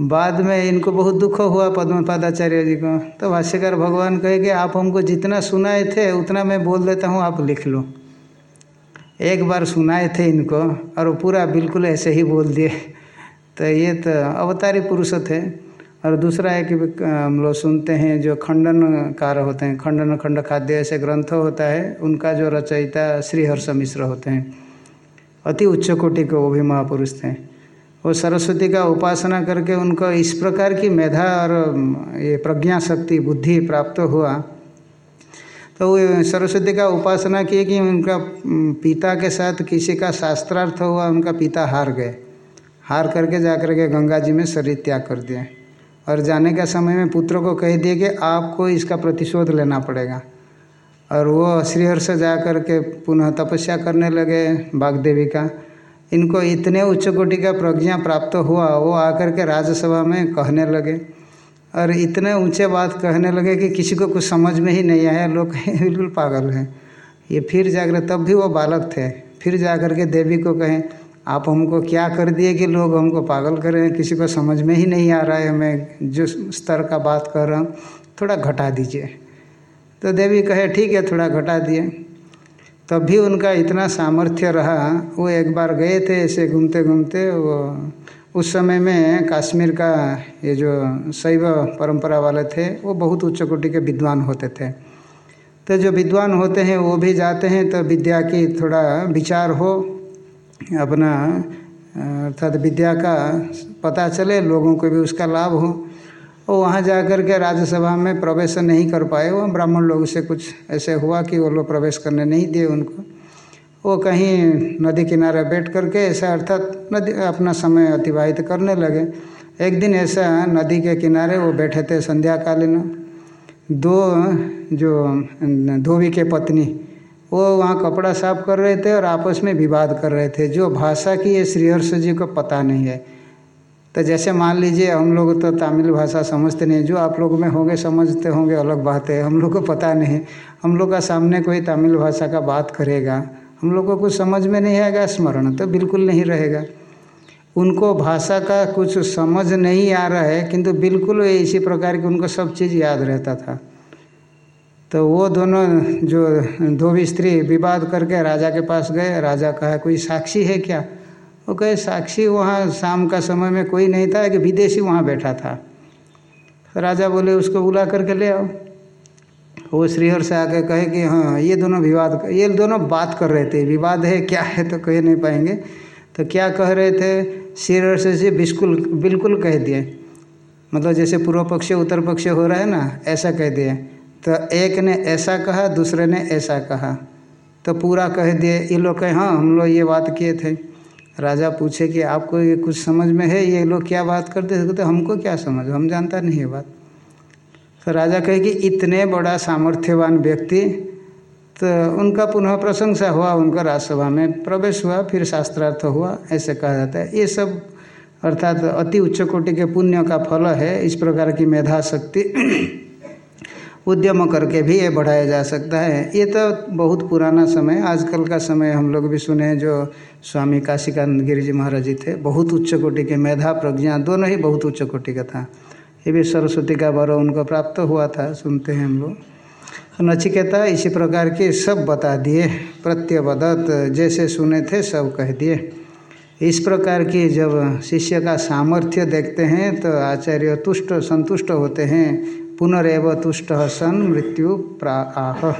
बाद में इनको बहुत दुख हुआ पद्मपादाचार्य जी को। तो भाष्यकार भगवान कहे कि आप हमको जितना सुनाए थे, उतना मैं बोल देता हूँ, आप लिख लो। एक बार सुनाए थे इनको, और पूरा बिल्कुल ऐसे ही बोल दिए। तो ये तो अवतारी पुरुष थे। और दूसरा है कि हम लोग सुनते हैं जो खंडन कार होते हैं। खंडन खंड खाद्य ऐसे ग्रंथ होता है, उनका जो रचयिता श्री हर्ष मिश्र होते हैं। अति उच्च कोटि के वो भी महापुरुष थे। वो सरस्वती का उपासना करके उनको इस प्रकार की मेधा और ये प्रज्ञा शक्ति बुद्धि प्राप्त हुआ। तो सरस्वती का उपासना किए कि उनका पिता के साथ किसी का शास्त्रार्थ हुआ, उनका पिता हार गए। हार करके जा कर के गंगा जी में शरीर त्याग कर दिए। और जाने का समय में पुत्र को कह दिए कि आपको इसका प्रतिशोध लेना पड़ेगा। और वो श्रीहर्ष जा कर के पुनः तपस्या करने लगे बागदेवी का। इनको इतने उच्च कोटि का प्रज्ञा प्राप्त हुआ, वो आकर के राज्यसभा में कहने लगे। और इतने ऊँचे बात कहने लगे कि किसी को कुछ समझ में ही नहीं आया, लोग बिल्कुल पागल हैं। ये फिर जाकर, तब भी वो बालक थे। फिर जा कर के देवी को कहें, आप हमको क्या कर दिए कि लोग हमको पागल कर रहे हैं? किसी को समझ में ही नहीं आ रहा है, मैं जो स्तर का बात कर रहा हूँ, थोड़ा घटा दीजिए। तो देवी कहे, ठीक है, थोड़ा घटा दिए। तब भी उनका इतना सामर्थ्य रहा। वो एक बार गए थे ऐसे घूमते घूमते, वो उस समय में कश्मीर का ये जो शैव परंपरा वाले थे, वो बहुत उच्च कोटि के विद्वान होते थे। तो जो विद्वान होते हैं, वो भी जाते हैं तो विद्या की थोड़ा विचार हो, अपना, अर्थात विद्या का पता चले, लोगों को भी उसका लाभ हो। वो वहाँ जा कर के राज्यसभा में प्रवेश नहीं कर पाए। वो ब्राह्मण लोग से कुछ ऐसे हुआ कि वो लोग प्रवेश करने नहीं दिए उनको। वो कहीं नदी किनारे बैठ करके ऐसा अर्थात नदी अपना समय अतिवाहित करने लगे। एक दिन ऐसा नदी के किनारे वो बैठे थे संध्याकालीन। दो जो धोबी के पत्नी, वो वहाँ कपड़ा साफ़ कर रहे थे और आपस में विवाद कर रहे थे। जो भाषा की ये श्रीहर्ष जी को पता नहीं है। तो जैसे मान लीजिए हम लोग तो तमिल भाषा समझते नहीं। जो आप लोग में होंगे, समझते होंगे, अलग बात है। हम लोग को पता नहीं। हम लोग का सामने कोई तमिल भाषा का बात करेगा, हम लोग को कुछ समझ में नहीं आएगा, स्मरण तो बिल्कुल नहीं रहेगा। उनको भाषा का कुछ समझ नहीं आ रहा है, किंतु बिल्कुल इसी प्रकार की उनको सब चीज़ याद रहता था। तो वो दोनों जो धोबी स्त्री विवाद करके राजा के पास गए। राजा कहा, कोई साक्षी है क्या? वो कहे, साक्षी, वहाँ शाम का समय में कोई नहीं था, कि विदेशी वहाँ बैठा था। राजा बोले, उसको बुला करके ले आओ। वो श्रीहर से आके कहे कि हाँ ये दोनों विवाद, ये दोनों बात कर रहे थे, विवाद है, क्या है तो कह नहीं पाएँगे। तो क्या कह रहे थे? श्रीहर से जी बिल्कुल बिल्कुल कह दिए। मतलब जैसे पूर्व पक्ष, उत्तर पक्ष हो रहा है ना, ऐसा कह दिए। तो एक ने ऐसा कहा, दूसरे ने ऐसा कहा। तो पूरा कह दिए, ये लोग कहे हाँ हम लोग ये बात किए थे। राजा पूछे कि आपको ये कुछ समझ में है? ये लोग क्या बात करते थे? तो हमको क्या समझ? हम जानता नहीं है बात। तो राजा कहे कि इतने बड़ा सामर्थ्यवान व्यक्ति तो उनका पुनः प्रशंसा हुआ, उनका राज्यसभा में प्रवेश हुआ, फिर शास्त्रार्थ हुआ, ऐसे कहा जाता है। ये सब, अर्थात अति उच्च कोटि के पुण्य का फल है, इस प्रकार की मेधा शक्ति उद्यम करके भी ये बढ़ाया जा सकता है। ये तो बहुत पुराना समय, आजकल का समय हम लोग भी सुने जो स्वामी काशीकानंद गिरी जी महाराज जी थे। बहुत उच्च कोटि के मेधा, प्रज्ञा, दोनों ही बहुत उच्च कोटि का था। ये भी सरस्वती का वर उनको प्राप्त हुआ था, सुनते हैं हम लोग। नचिकेता इसी प्रकार के सब बता दिए प्रत्यवदत जैसे सुने थे, सब कह दिए। इस प्रकार की जब शिष्य का सामर्थ्य देखते हैं तो आचार्य तुष्ट संतुष्ट होते हैं पुनरेव तुष्ट सन मृत्यु प्रा प्राह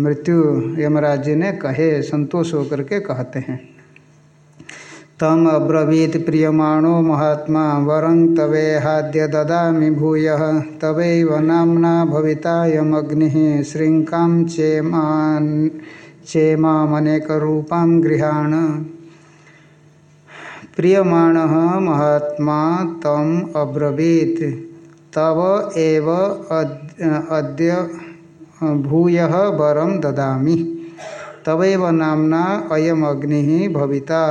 मृत्यु यमराज जी ने कहे, संतोष होकर के कहते हैं। तम अब्रवीत प्रियमाणो महात्मा, वरं तवेहाद्य ददा भूय, तवैव नामना भविता यमग्नि श्रृंका चेमान चेमामनेकरूपां गृहाण। प्रियमाण महात्मा, तम अब्रवीत तव एव अद्य, भूय वरम ददामि। तवैव नामना अयम अग्नि भविता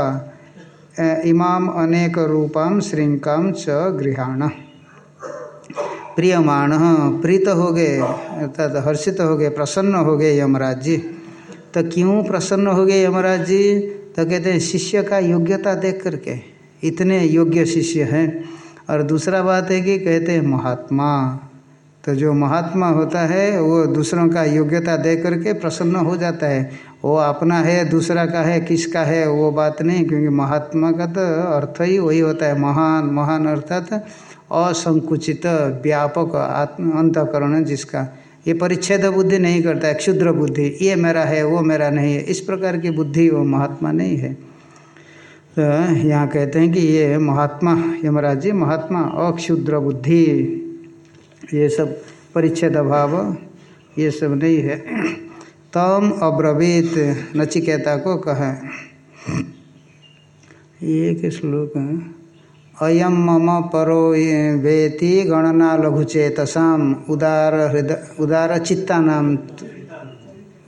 इमाम अनेक रूपाम श्रृंकाम च गृहाण। प्रियमाण, प्रीत हो गए अर्थात हर्षित हो गए प्रसन्न हो गए यमराज जी तो क्यों प्रसन्न हो गए यमराज जी तो कहते हैं, शिष्य का योग्यता देख करके। इतने योग्य शिष्य हैं। और दूसरा बात है कि कहते हैं महात्मा। तो जो महात्मा होता है, वो दूसरों का योग्यता दे करके प्रसन्न हो जाता है। वो अपना है, दूसरा का है, किसका है, वो बात नहीं, क्योंकि महात्मा का तो अर्थ ही वही होता है। महान महान अर्थात असंकुचित, व्यापक आत्म, अंतकरण जिसका। ये परिच्छेद बुद्धि नहीं करता है, क्षुद्र बुद्धि। ये मेरा है, वो मेरा नहीं है। इस प्रकार की बुद्धि वो महात्मा नहीं है। तो यहाँ कहते हैं कि ये महात्मा, यमराज जी, महात्मा अक्षुद्र बुद्धि, ये सब परिच्छेद अभाव, ये सब नहीं है। तम अब्रवीत, नचिकेता को कहा। एक श्लोक अयम मम परो वेति गणना लघुचेतसाम उदार हृदय उदार चित्ता नाम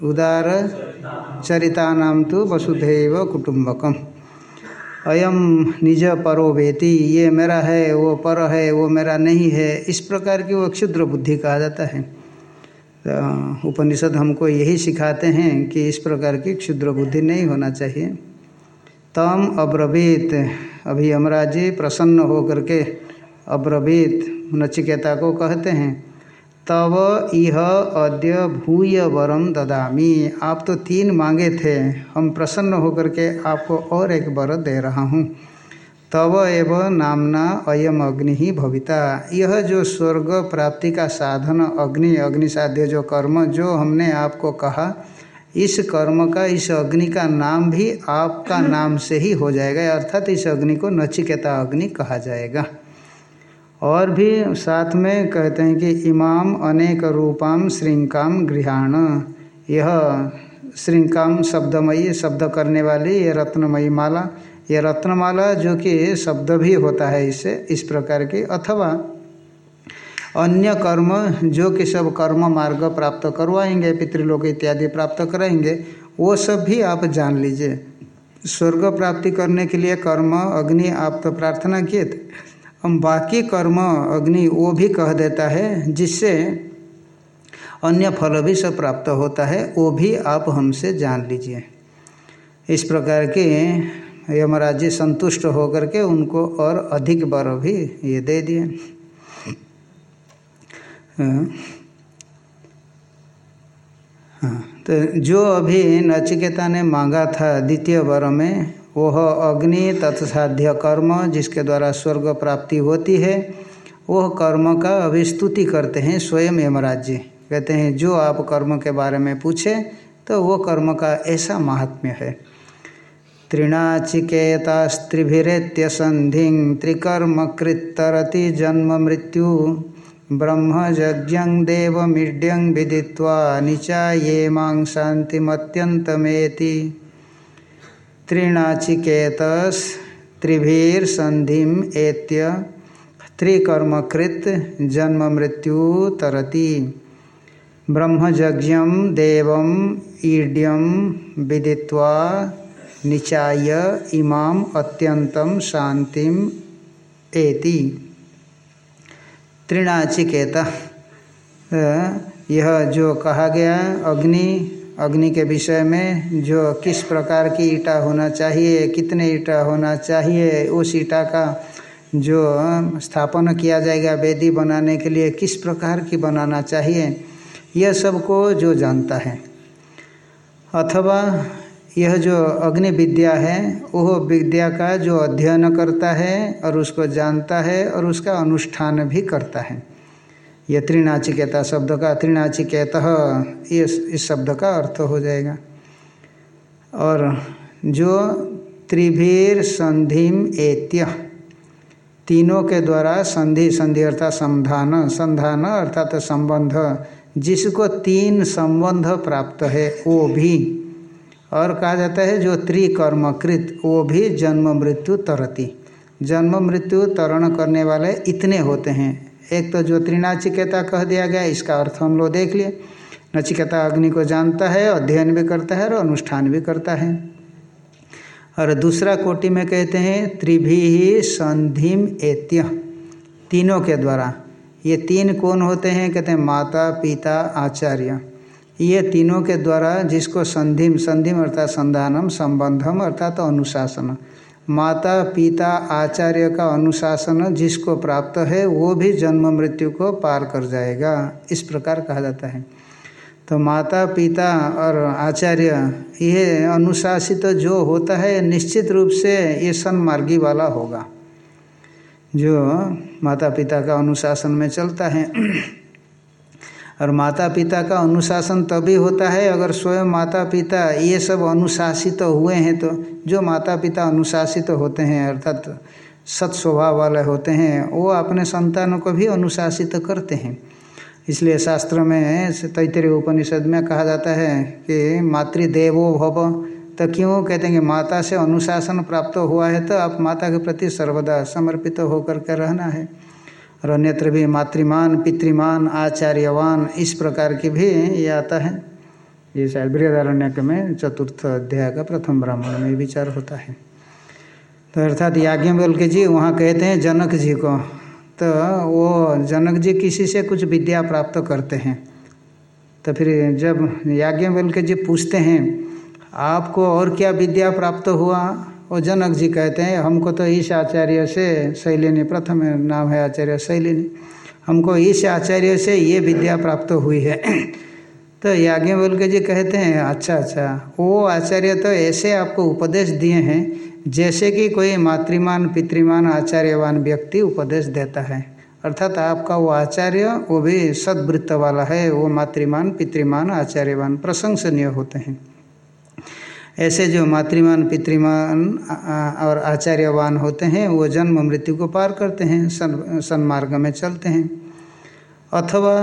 उदार चरिता नाम तो वसुधैव कुटुंबकम अयम निज परो वेति, ये मेरा है, वो पर है, वो मेरा नहीं है। इस प्रकार की वो क्षुद्र बुद्धि कहा जाता है। तो उपनिषद हमको यही सिखाते हैं कि इस प्रकार की क्षुद्र बुद्धि नहीं होना चाहिए। तम अब्रवीत, अभी यमराज जी प्रसन्न हो करके अब्रवीत नचिकेता को कहते हैं तब यह अद्य भूय वरम ददामी। आप तो तीन मांगे थे। हम प्रसन्न होकर के आपको और एक वर दे रहा हूँ। तब एव नामना अयम अग्नि ही भविता। यह जो स्वर्ग प्राप्ति का साधन, अग्नि अग्नि साध्य जो कर्म, जो हमने आपको कहा, इस कर्म का, इस अग्नि का नाम भी आपका नाम से ही हो जाएगा। अर्थात इस अग्नि को नचिकेता अग्नि कहा जाएगा। और भी साथ में कहते हैं कि इमाम अनेक रूपाम श्रृंकाम गृहाण। यह श्रृंकाम शब्दमयी, शब्द करने वाली, ये रत्नमयी माला। ये रत्नमाला जो कि शब्द भी होता है इससे इस प्रकार की। अथवा अन्य कर्म जो कि सब कर्म मार्ग प्राप्त करवाएँगे, पितृलोक इत्यादि प्राप्त कराएँगे वो सब भी आप जान लीजिए। स्वर्ग प्राप्ति करने के लिए कर्म, अग्नि आप तो प्रार्थना किए हम बाकी कर्म, अग्नि, वो भी कह देता है, जिससे अन्य फल भी सब प्राप्त होता है, वो भी आप हमसे जान लीजिए। इस प्रकार के यमराज जी संतुष्ट होकर के उनको और अधिक बार भी ये दे दिए। हाँ। तो जो अभी नचिकेता ने मांगा था द्वितीय वर में वह अग्नि तत्साध्य कर्म जिसके द्वारा स्वर्ग प्राप्ति होती है, वह कर्म का अभी स्तुति करते हैं स्वयं यमराज जी कहते हैं, जो आप कर्म के बारे में पूछे तो वो कर्म का ऐसा महात्म्य है। त्रिनाचिकेतास्त्रिभिरेत्य संधि त्रिकर्म कृतरति जन्म मृत्यु। ब्रह्म यज्ञ देवमीड्यं विदित्वा निचाये माँ शान्तिमत्यन्तमेति। त्रिनाचिकेतस त्रिभिर्संधिम एत्य त्रिकर्मकृत जन्म मृत्यु तरति ब्रह्मज्ञ देव ईड्यम विदित्वा निचाय इमाम अत्यंतम शांतिम एति। त्रिनाचिकेता यह जो कहा गया, अग्नि अग्नि के विषय में जो किस प्रकार की ईटा होना चाहिए, कितने ईटा होना चाहिए, उस ईटा का जो स्थापन किया जाएगा वेदी बनाने के लिए, किस प्रकार की बनाना चाहिए, यह सबको जो जानता है। अथवा यह जो अग्नि विद्या है वह विद्या का जो अध्ययन करता है और उसको जानता है और उसका अनुष्ठान भी करता है। यह त्रिनाचिकेता शब्द का त्रिनाचिकेत, ये इस शब्द का अर्थ हो जाएगा। और जो त्रिभीर संधिम एत्य, तीनों के द्वारा संधि संधि अर्थात संधान संधान अर्थात संबंध, जिसको तीन संबंध प्राप्त है, वो भी। और कहा जाता है, जो त्रिकर्मकृत, वो भी जन्म मृत्यु तरती। जन्म मृत्यु तरण करने वाले इतने होते हैं। एक तो जो त्रिनाचिकेता कह दिया गया, इसका अर्थ हम लोग देख लिए। नचिकेता अग्नि को जानता है, अध्ययन भी करता है और अनुष्ठान भी करता है। और दूसरा कोटि में कहते हैं, त्रिभी ही संधिम एत्य। तीनों के द्वारा। ये तीन कौन होते हैं? कहते हैं, माता, पिता, आचार्य। ये तीनों के द्वारा जिसको संधिम संधिम अर्थात संधानम, संबंधम अर्थात अनुशासन माता, पिता, आचार्य का अनुशासन जिसको प्राप्त है, वो भी जन्म मृत्यु को पार कर जाएगा। इस प्रकार कहा जाता है। तो माता, पिता और आचार्य यह अनुशासित तो जो होता है, निश्चित रूप से ये सन्मार्गी वाला होगा। जो माता, पिता का अनुशासन में चलता है। और माता पिता का अनुशासन तभी होता है अगर स्वयं माता पिता ये सब अनुशासित तो हुए हैं तो जो माता पिता अनुशासित तो होते हैं अर्थात सत स्वभाव वाले होते हैं, वो अपने संतानों को भी अनुशासित तो करते हैं। इसलिए शास्त्र में तैतरीय उपनिषद में कहा जाता है कि मातृदेवो भव तो क्यों कहते हैं कि माता से अनुशासन प्राप्त हुआ है तो आप माता के प्रति सर्वदा समर्पित होकर के रहना है। और अन्यत्र भी मातृमान, पितृमान, आचार्यवान, इस प्रकार की भी ये आता है। ये शायद बृहदारण्य में चतुर्थ अध्याय का प्रथम ब्राह्मण में विचार होता है। तो अर्थात याज्ञवल के जी वहाँ कहते हैं, जनक जी को तो वो जनक जी किसी से कुछ विद्या प्राप्त करते हैं। तो फिर जब याज्ञवल के जी पूछते हैं, आपको और क्या विद्या प्राप्त हुआ? वो जनक जी कहते हैं, हमको तो इस आचार्य से शैलिनी, प्रथम नाम है आचार्य शैलिनी। हमको इस आचार्य से ये विद्या प्राप्त हुई है। तो याज्ञ बोल के जी कहते हैं अच्छा अच्छा वो आचार्य तो ऐसे आपको उपदेश दिए हैं, जैसे कि कोई मातृमान, पितृमान, आचार्यवान व्यक्ति उपदेश देता है। अर्थात आपका वो आचार्य, वो भी सदवृत्त वाला है, वो मातृमान, पितृमान, आचार्यवान, प्रशंसनीय होते हैं। ऐसे जो मातृमान, पितृमान और आचार्यवान होते हैं, वो जन्म मृत्यु को पार करते हैं, सन, सन्मार्ग में चलते हैं। अथवा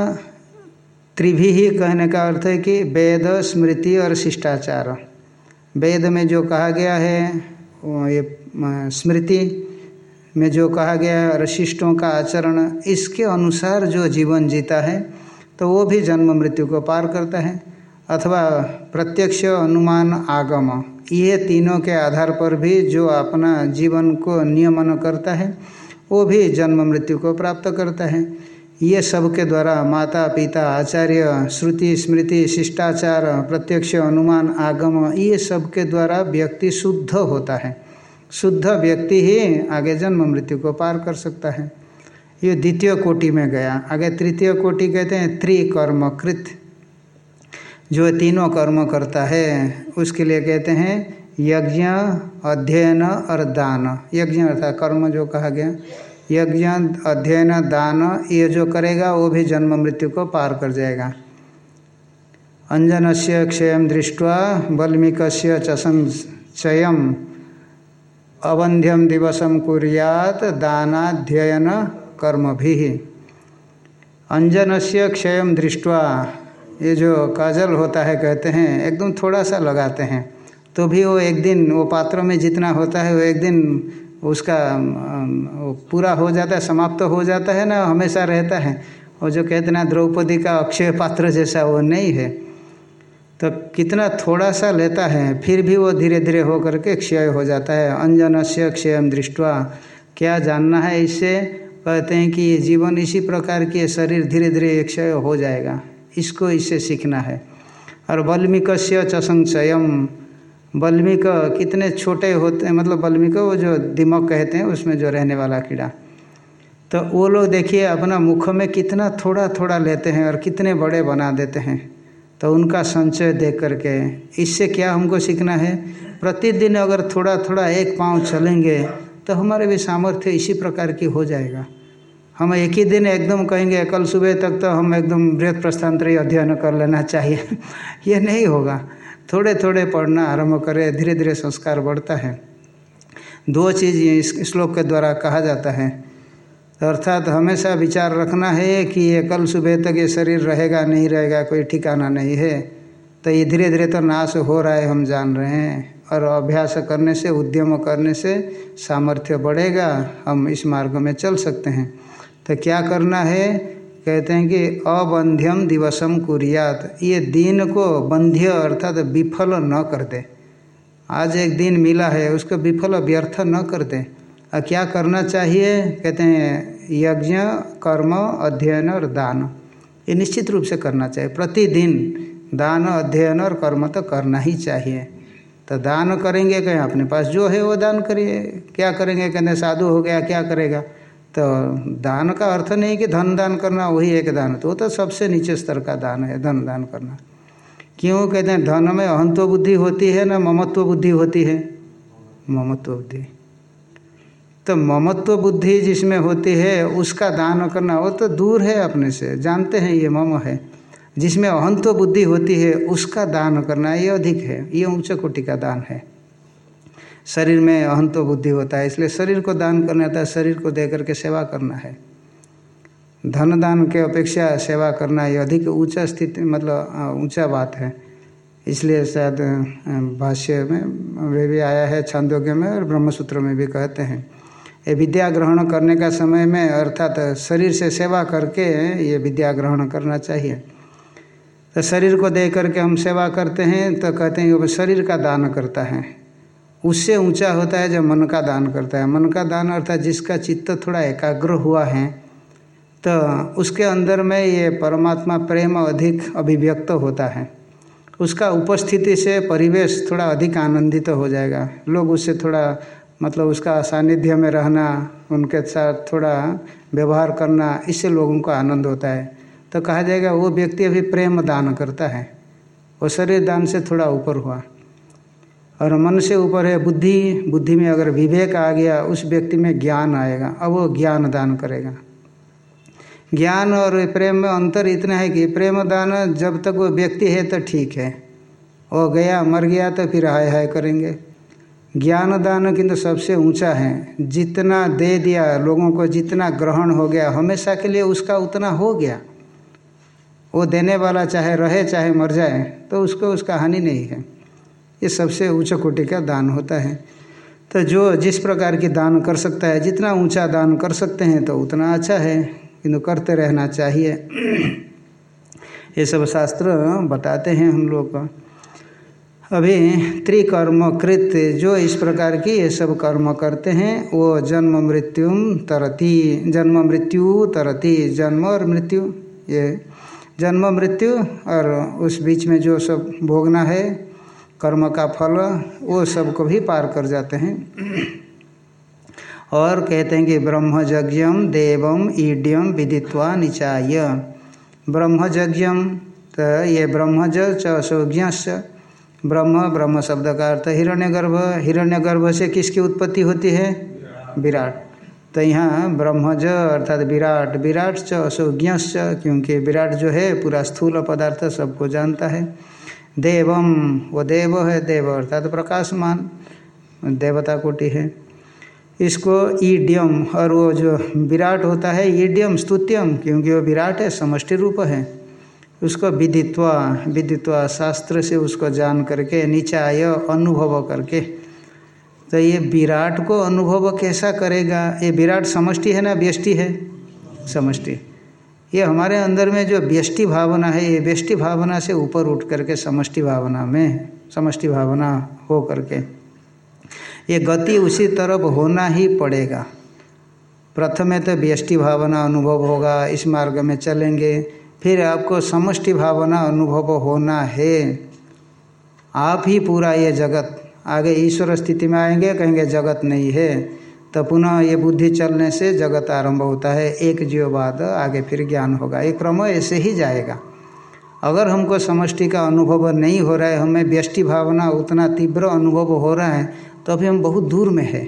त्रिभी ही कहने का अर्थ है कि वेद, स्मृति और शिष्टाचार। वेद में जो कहा गया है ये स्मृति में जो कहा गया है, और शिष्टों का आचरण, इसके अनुसार जो जीवन जीता है तो वो भी जन्म मृत्यु को पार करता है। अथवा प्रत्यक्ष अनुमान आगम। ये तीनों के आधार पर भी जो अपना जीवन को नियमन करता है, वो भी जन्म मृत्यु को प्राप्त करता है। ये सब के द्वारा माता, पिता, आचार्य, श्रुति, स्मृति, शिष्टाचार, प्रत्यक्ष अनुमान आगम, ये सब के द्वारा व्यक्ति शुद्ध होता है। शुद्ध व्यक्ति ही आगे जन्म मृत्यु को पार कर सकता है। ये द्वितीय कोटि में गया। आगे तृतीय कोटि कहते हैं, त्रिकर्मकृत। जो तीनों कर्म करता है, उसके लिए कहते हैं यज्ञ, अध्ययन और दान। यज्ञ अर्थात कर्म जो कहा गया, यज्ञ, अध्ययन, दान, ये जो करेगा, वो भी जन्म मृत्यु को पार कर जाएगा। अंजन से क्षय दृष्टवा बल्मीक च संचय अवंध्यम दिवसम कुरियात दानाध्ययन कर्म भी अंजन से क्षय दृष्टवा ये जो काजल होता है कहते हैं, एकदम थोड़ा सा लगाते हैं। तो भी वो एक दिन, वो पात्रों में जितना होता है, वो एक दिन उसका पूरा हो जाता है, समाप्त तो हो जाता है ना, हमेशा रहता है। और जो कहते ना, द्रौपदी का अक्षय पात्र जैसा वो नहीं है। तो कितना थोड़ा सा लेता है, फिर भी वो धीरे धीरे हो करके क्षय हो जाता है। अंजन से क्षय दृष्टवा, क्या जानना है इससे? कहते हैं कि ये जीवन इसी प्रकार की शरीर धीरे धीरे क्षय हो जाएगा। इसको इससे सीखना है। और बल्मीक से चसंचयम बल्मीक कितने छोटे होते हैं मतलब बल्मीक वो जो दिमक कहते हैं, उसमें जो रहने वाला कीड़ा। तो वो लोग देखिए, अपना मुख में कितना थोड़ा थोड़ा लेते हैं और कितने बड़े बना देते हैं। तो उनका संचय देख करके, इससे क्या हमको सीखना है? प्रतिदिन अगर थोड़ा थोड़ा एक पाँव चलेंगे तो हमारे भी सामर्थ्य इसी प्रकार की हो जाएगा। हम एक ही दिन एकदम कहेंगे, कल सुबह तक तो हम एकदम बृहद प्रस्थानतरी अध्ययन कर लेना चाहिए। ये नहीं होगा। थोड़े थोड़े पढ़ना आरंभ करें धीरे धीरे संस्कार बढ़ता है। दो चीज़ इस श्लोक के द्वारा कहा जाता है। अर्थात हमेशा विचार रखना है कि ये कल सुबह तक ये शरीर रहेगा, नहीं रहेगा, कोई ठिकाना नहीं है। तो ये धीरे धीरे तो नाश हो रहा है, हम जान रहे हैं। और अभ्यास करने से, उद्यम करने से सामर्थ्य बढ़ेगा, हम इस मार्ग में चल सकते हैं। तो क्या करना है? कहते हैं कि अबंध्यम दिवसम कुरियात। ये दिन को बंध्य अर्थात विफल न कर दे आज एक दिन मिला है, उसको विफल व्यर्थ न कर दे और क्या करना चाहिए? कहते हैं, यज्ञ, कर्म, अध्ययन और दान। ये निश्चित रूप से करना चाहिए। प्रतिदिन दान, अध्ययन और कर्म तो करना ही चाहिए। तो दान करेंगे कहें? अपने पास जो है वो दान करिए। क्या करेंगे? कहते साधु हो गया, क्या करेगा? तो दान का अर्थ नहीं कि धन दान करना, वही एक दान। तो वो तो सबसे नीचे स्तर का दान है, धन दान करना। क्यों? कहते हैं, धन में अहंत्व बुद्धि होती है, ना ममत्व बुद्धि होती है? ममत्व बुद्धि। तो ममत्व बुद्धि जिसमें होती है, उसका दान करना, वो तो दूर है अपने से। जानते हैं, ये मम है। जिसमें अहंत्व बुद्धि होती है, उसका दान करना, ये अधिक है। ये ऊंच कोटि का दान है। शरीर में अहंतो बुद्धि होता है, इसलिए शरीर को दान करना होता है शरीर को दे करके सेवा करना है। धन दान के अपेक्षा सेवा करना ये अधिक ऊँचा स्थिति मतलब ऊँचा बात है। इसलिए शायद भाष्य में वे भी आया है, छांदोग्य में और ब्रह्मसूत्र में भी कहते हैं। ये विद्या ग्रहण करने का समय में अर्थात शरीर से सेवा करके ये विद्या ग्रहण करना चाहिए। तो शरीर को दे करके हम सेवा करते हैं तो कहते हैं वो शरीर का दान करता है। उससे ऊँचा होता है जब मन का दान करता है। मन का दान अर्थात जिसका चित्त थोड़ा एकाग्र हुआ है तो उसके अंदर में ये परमात्मा प्रेम अधिक अभिव्यक्त होता है। उसका उपस्थिति से परिवेश थोड़ा अधिक आनंदित तो हो जाएगा। लोग उससे थोड़ा मतलब उसका सानिध्य में रहना, उनके साथ थोड़ा व्यवहार करना, इससे लोगों को आनंद होता है। तो कहा जाएगा, वो व्यक्ति अभी प्रेम दान करता है। वो शरीर दान से थोड़ा ऊपर हुआ। और मन से ऊपर है बुद्धि बुद्धि में अगर विवेक आ गया, उस व्यक्ति में ज्ञान आएगा, अब वो ज्ञान दान करेगा। ज्ञान और प्रेम में अंतर इतना है कि प्रेम दान जब तक वो व्यक्ति है तो ठीक है। वो गया, मर गया तो फिर हाय हाय करेंगे। ज्ञान दान किंतु सबसे ऊँचा है। जितना दे दिया, लोगों को जितना ग्रहण हो गया, हमेशा के लिए उसका उतना हो गया। वो देने वाला चाहे रहे, चाहे मर जाए तो उसको उसका हानि नहीं है। ये सबसे उच्च कोटि का दान होता है। तो जो जिस प्रकार की दान कर सकता है, जितना ऊँचा दान कर सकते हैं तो उतना अच्छा है। किंतु करते रहना चाहिए। ये सब शास्त्र बताते हैं हम लोग। अभी त्रिकर्म कृत जो इस प्रकार की ये सब कर्म करते हैं, वो जन्म मृत्यु तरती, जन्म मृत्यु तरती, जन्म और मृत्यु, ये जन्म मृत्यु और उस बीच में जो सब भोगना है कर्म का फल वो सबको भी पार कर जाते हैं। और कहते हैं कि ब्रह्मज्ञम देवम ईड्यम विदित्वा निचाय। ब्रह्मज्ञम तो ये ब्रह्मज च असौज्ञ ब्रह्म ब्रह्म शब्द का अर्थ हिरण्यगर्भ। हिरण्यगर्भ से किसकी उत्पत्ति होती है? विराट। तो यहाँ ब्रह्मज अर्थात विराट विराट च असौज्ञ क्योंकि विराट जो है पूरा स्थूल पदार्थ सबको जानता है। देवम, वो देव है, देव अर्थात तो प्रकाशमान देवता कोटि है। इसको ईडियम, और वो जो विराट होता है, ईडियम स्तुत्यम, क्योंकि वो विराट है, समष्टि रूप है। उसको विदित्वा विदित्वा शास्त्र से उसको जान करके, नीचाय अनुभव करके। तो ये विराट को अनुभव कैसा करेगा? ये विराट समष्टि है ना, व्यष्टि है? समष्टि। ये हमारे अंदर में जो व्यष्टि भावना है, ये व्यष्टि भावना से ऊपर उठ करके समष्टि भावना में, समष्टि भावना हो करके। ये गति उसी तरफ़ होना ही पड़ेगा। प्रथम तो व्यष्टि भावना अनुभव होगा, इस मार्ग में चलेंगे, फिर आपको समष्टि भावना अनुभव होना है। आप ही पूरा ये जगत, आगे ईश्वर स्थिति में आएँगे, कहेंगे जगत नहीं है। तो पुनः ये बुद्धि चलने से जगत आरंभ होता है, एक जीव बाद आगे फिर ज्ञान होगा। ये क्रम ऐसे ही जाएगा। अगर हमको समष्टि का अनुभव नहीं हो रहा है, हमें व्यष्टि भावना उतना तीव्र अनुभव हो रहा है तो अभी हम बहुत दूर में है।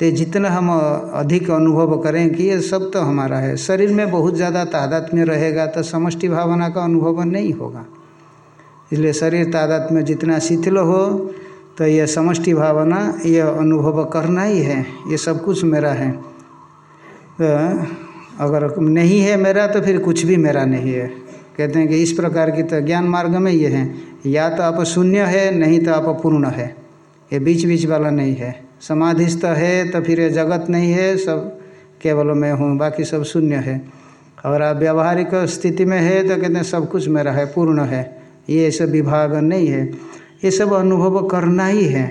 तो जितना हम अधिक अनुभव करें कि ये सब तो हमारा है। शरीर में बहुत ज़्यादा तादात में रहेगा तो समष्टि भावना का अनुभव नहीं होगा। इसलिए शरीर तादात में जितना शिथिल हो तो यह समष्टि भावना यह अनुभव करना ही है, ये सब कुछ मेरा है। तो अगर नहीं है मेरा तो फिर कुछ भी मेरा नहीं है। कहते हैं कि इस प्रकार की तो ज्ञान मार्ग में ये है, या तो आप शून्य है, नहीं तो आप पूर्ण है। ये बीच बीच वाला नहीं है। समाधिस्थ है तो फिर ये जगत नहीं है, सब केवल मैं हूँ, बाकी सब शून्य है। और आप व्यावहारिक स्थिति में है तो कहते हैं सब कुछ मेरा है, पूर्ण है। ये सब विभाग नहीं है। ये सब अनुभव करना ही है।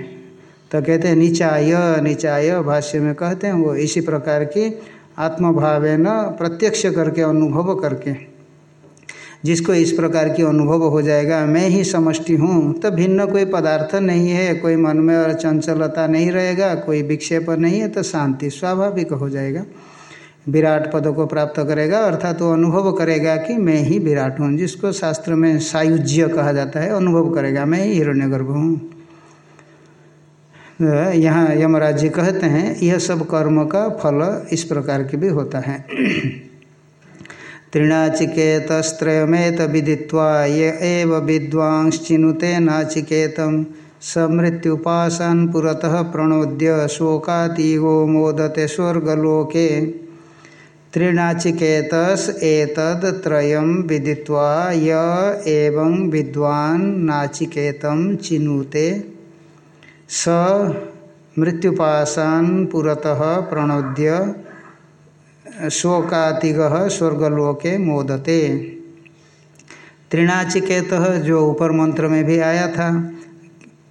तो कहते हैं, नीचाय नीचाय भाष्य में कहते हैं वो, इसी प्रकार की आत्मभावे न प्रत्यक्ष करके, अनुभव करके। जिसको इस प्रकार की अनुभव हो जाएगा, मैं ही समष्टि हूँ तो भिन्न कोई पदार्थ नहीं है, कोई मन में और चंचलता नहीं रहेगा, कोई विक्षेप नहीं है तो शांति स्वाभाविक हो जाएगा। विराट पद को प्राप्त करेगा, अर्थात वो अनुभव करेगा कि मैं ही विराट हूँ, जिसको शास्त्र में सायुज्य कहा जाता है, अनुभव करेगा, मैं ही हिरण्यगर्भ हूँ। यहाँ यमराज जी कहते हैं, यह सब कर्म का फल इस प्रकार की भी होता है। तृणाचिकेतस्त्रयमेत विदित्वा, ये एव विद्वांश्चिनुते नाचिकेत समृत्युपासन पुरतः प्रणोद्य शोकातीगो मोदते स्वर्गलोके। त्रिनाचिकेतस एतद विदित्वा य एवं विद्वान नाचिकेतम चिनुते। स मृत्युपासान पुरतः प्रणोद्य शोकातिग स्वर्गलोके मोदते। त्रिनाचिकेत जो ऊपर मंत्र में भी आया था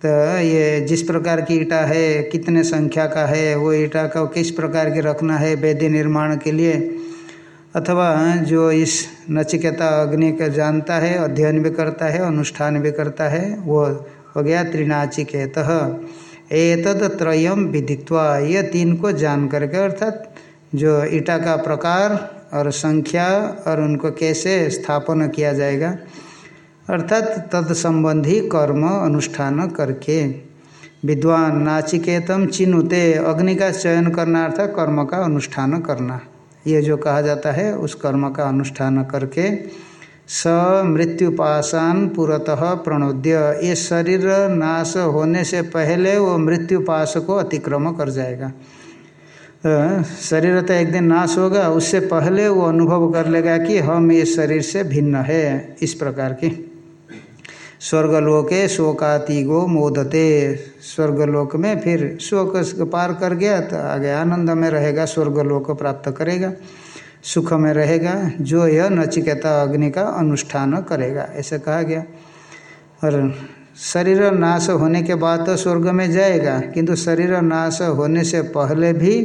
तो ये जिस प्रकार की ईटा है, कितने संख्या का है, वो ईटा का किस प्रकार की रखना है वेदी निर्माण के लिए? अथवा जो इस नचिकेता अग्नि का जानता है, अध्ययन भी करता है, अनुष्ठान भी करता है, वो हो गया त्रिनाचिकेत। एतद त्रयम विदित्वा। ये तीन को जान करके अर्थात जो ईटा का प्रकार और संख्या और उनको कैसे स्थापन किया जाएगा अर्थात तत्संबंधी कर्म अनुष्ठान करके। विद्वान नाचिकेतम चिन्हते अग्नि का चयन करना अर्थात कर्म का अनुष्ठान करना। ये जो कहा जाता है, उस कर्म का अनुष्ठान करके स मृत्युपासान पुरतः प्रणोद्य। ये शरीर नाश होने से पहले वो मृत्युपास को अतिक्रम कर जाएगा। शरीर तो एक दिन नाश होगा, उससे पहले वो अनुभव कर लेगा कि हम ये शरीर से भिन्न है, इस प्रकार की। स्वर्गलोके शोकातिगो मोदते। स्वर्गलोक में फिर शोक पार कर गया तो आगे आनंद में रहेगा, स्वर्गलोक प्राप्त करेगा, सुख में रहेगा, जो यह नचिकेता अग्नि का अनुष्ठान करेगा, ऐसे कहा गया। और शरीर नाश होने के बाद तो स्वर्ग में जाएगा, किंतु शरीर नाश होने से पहले भी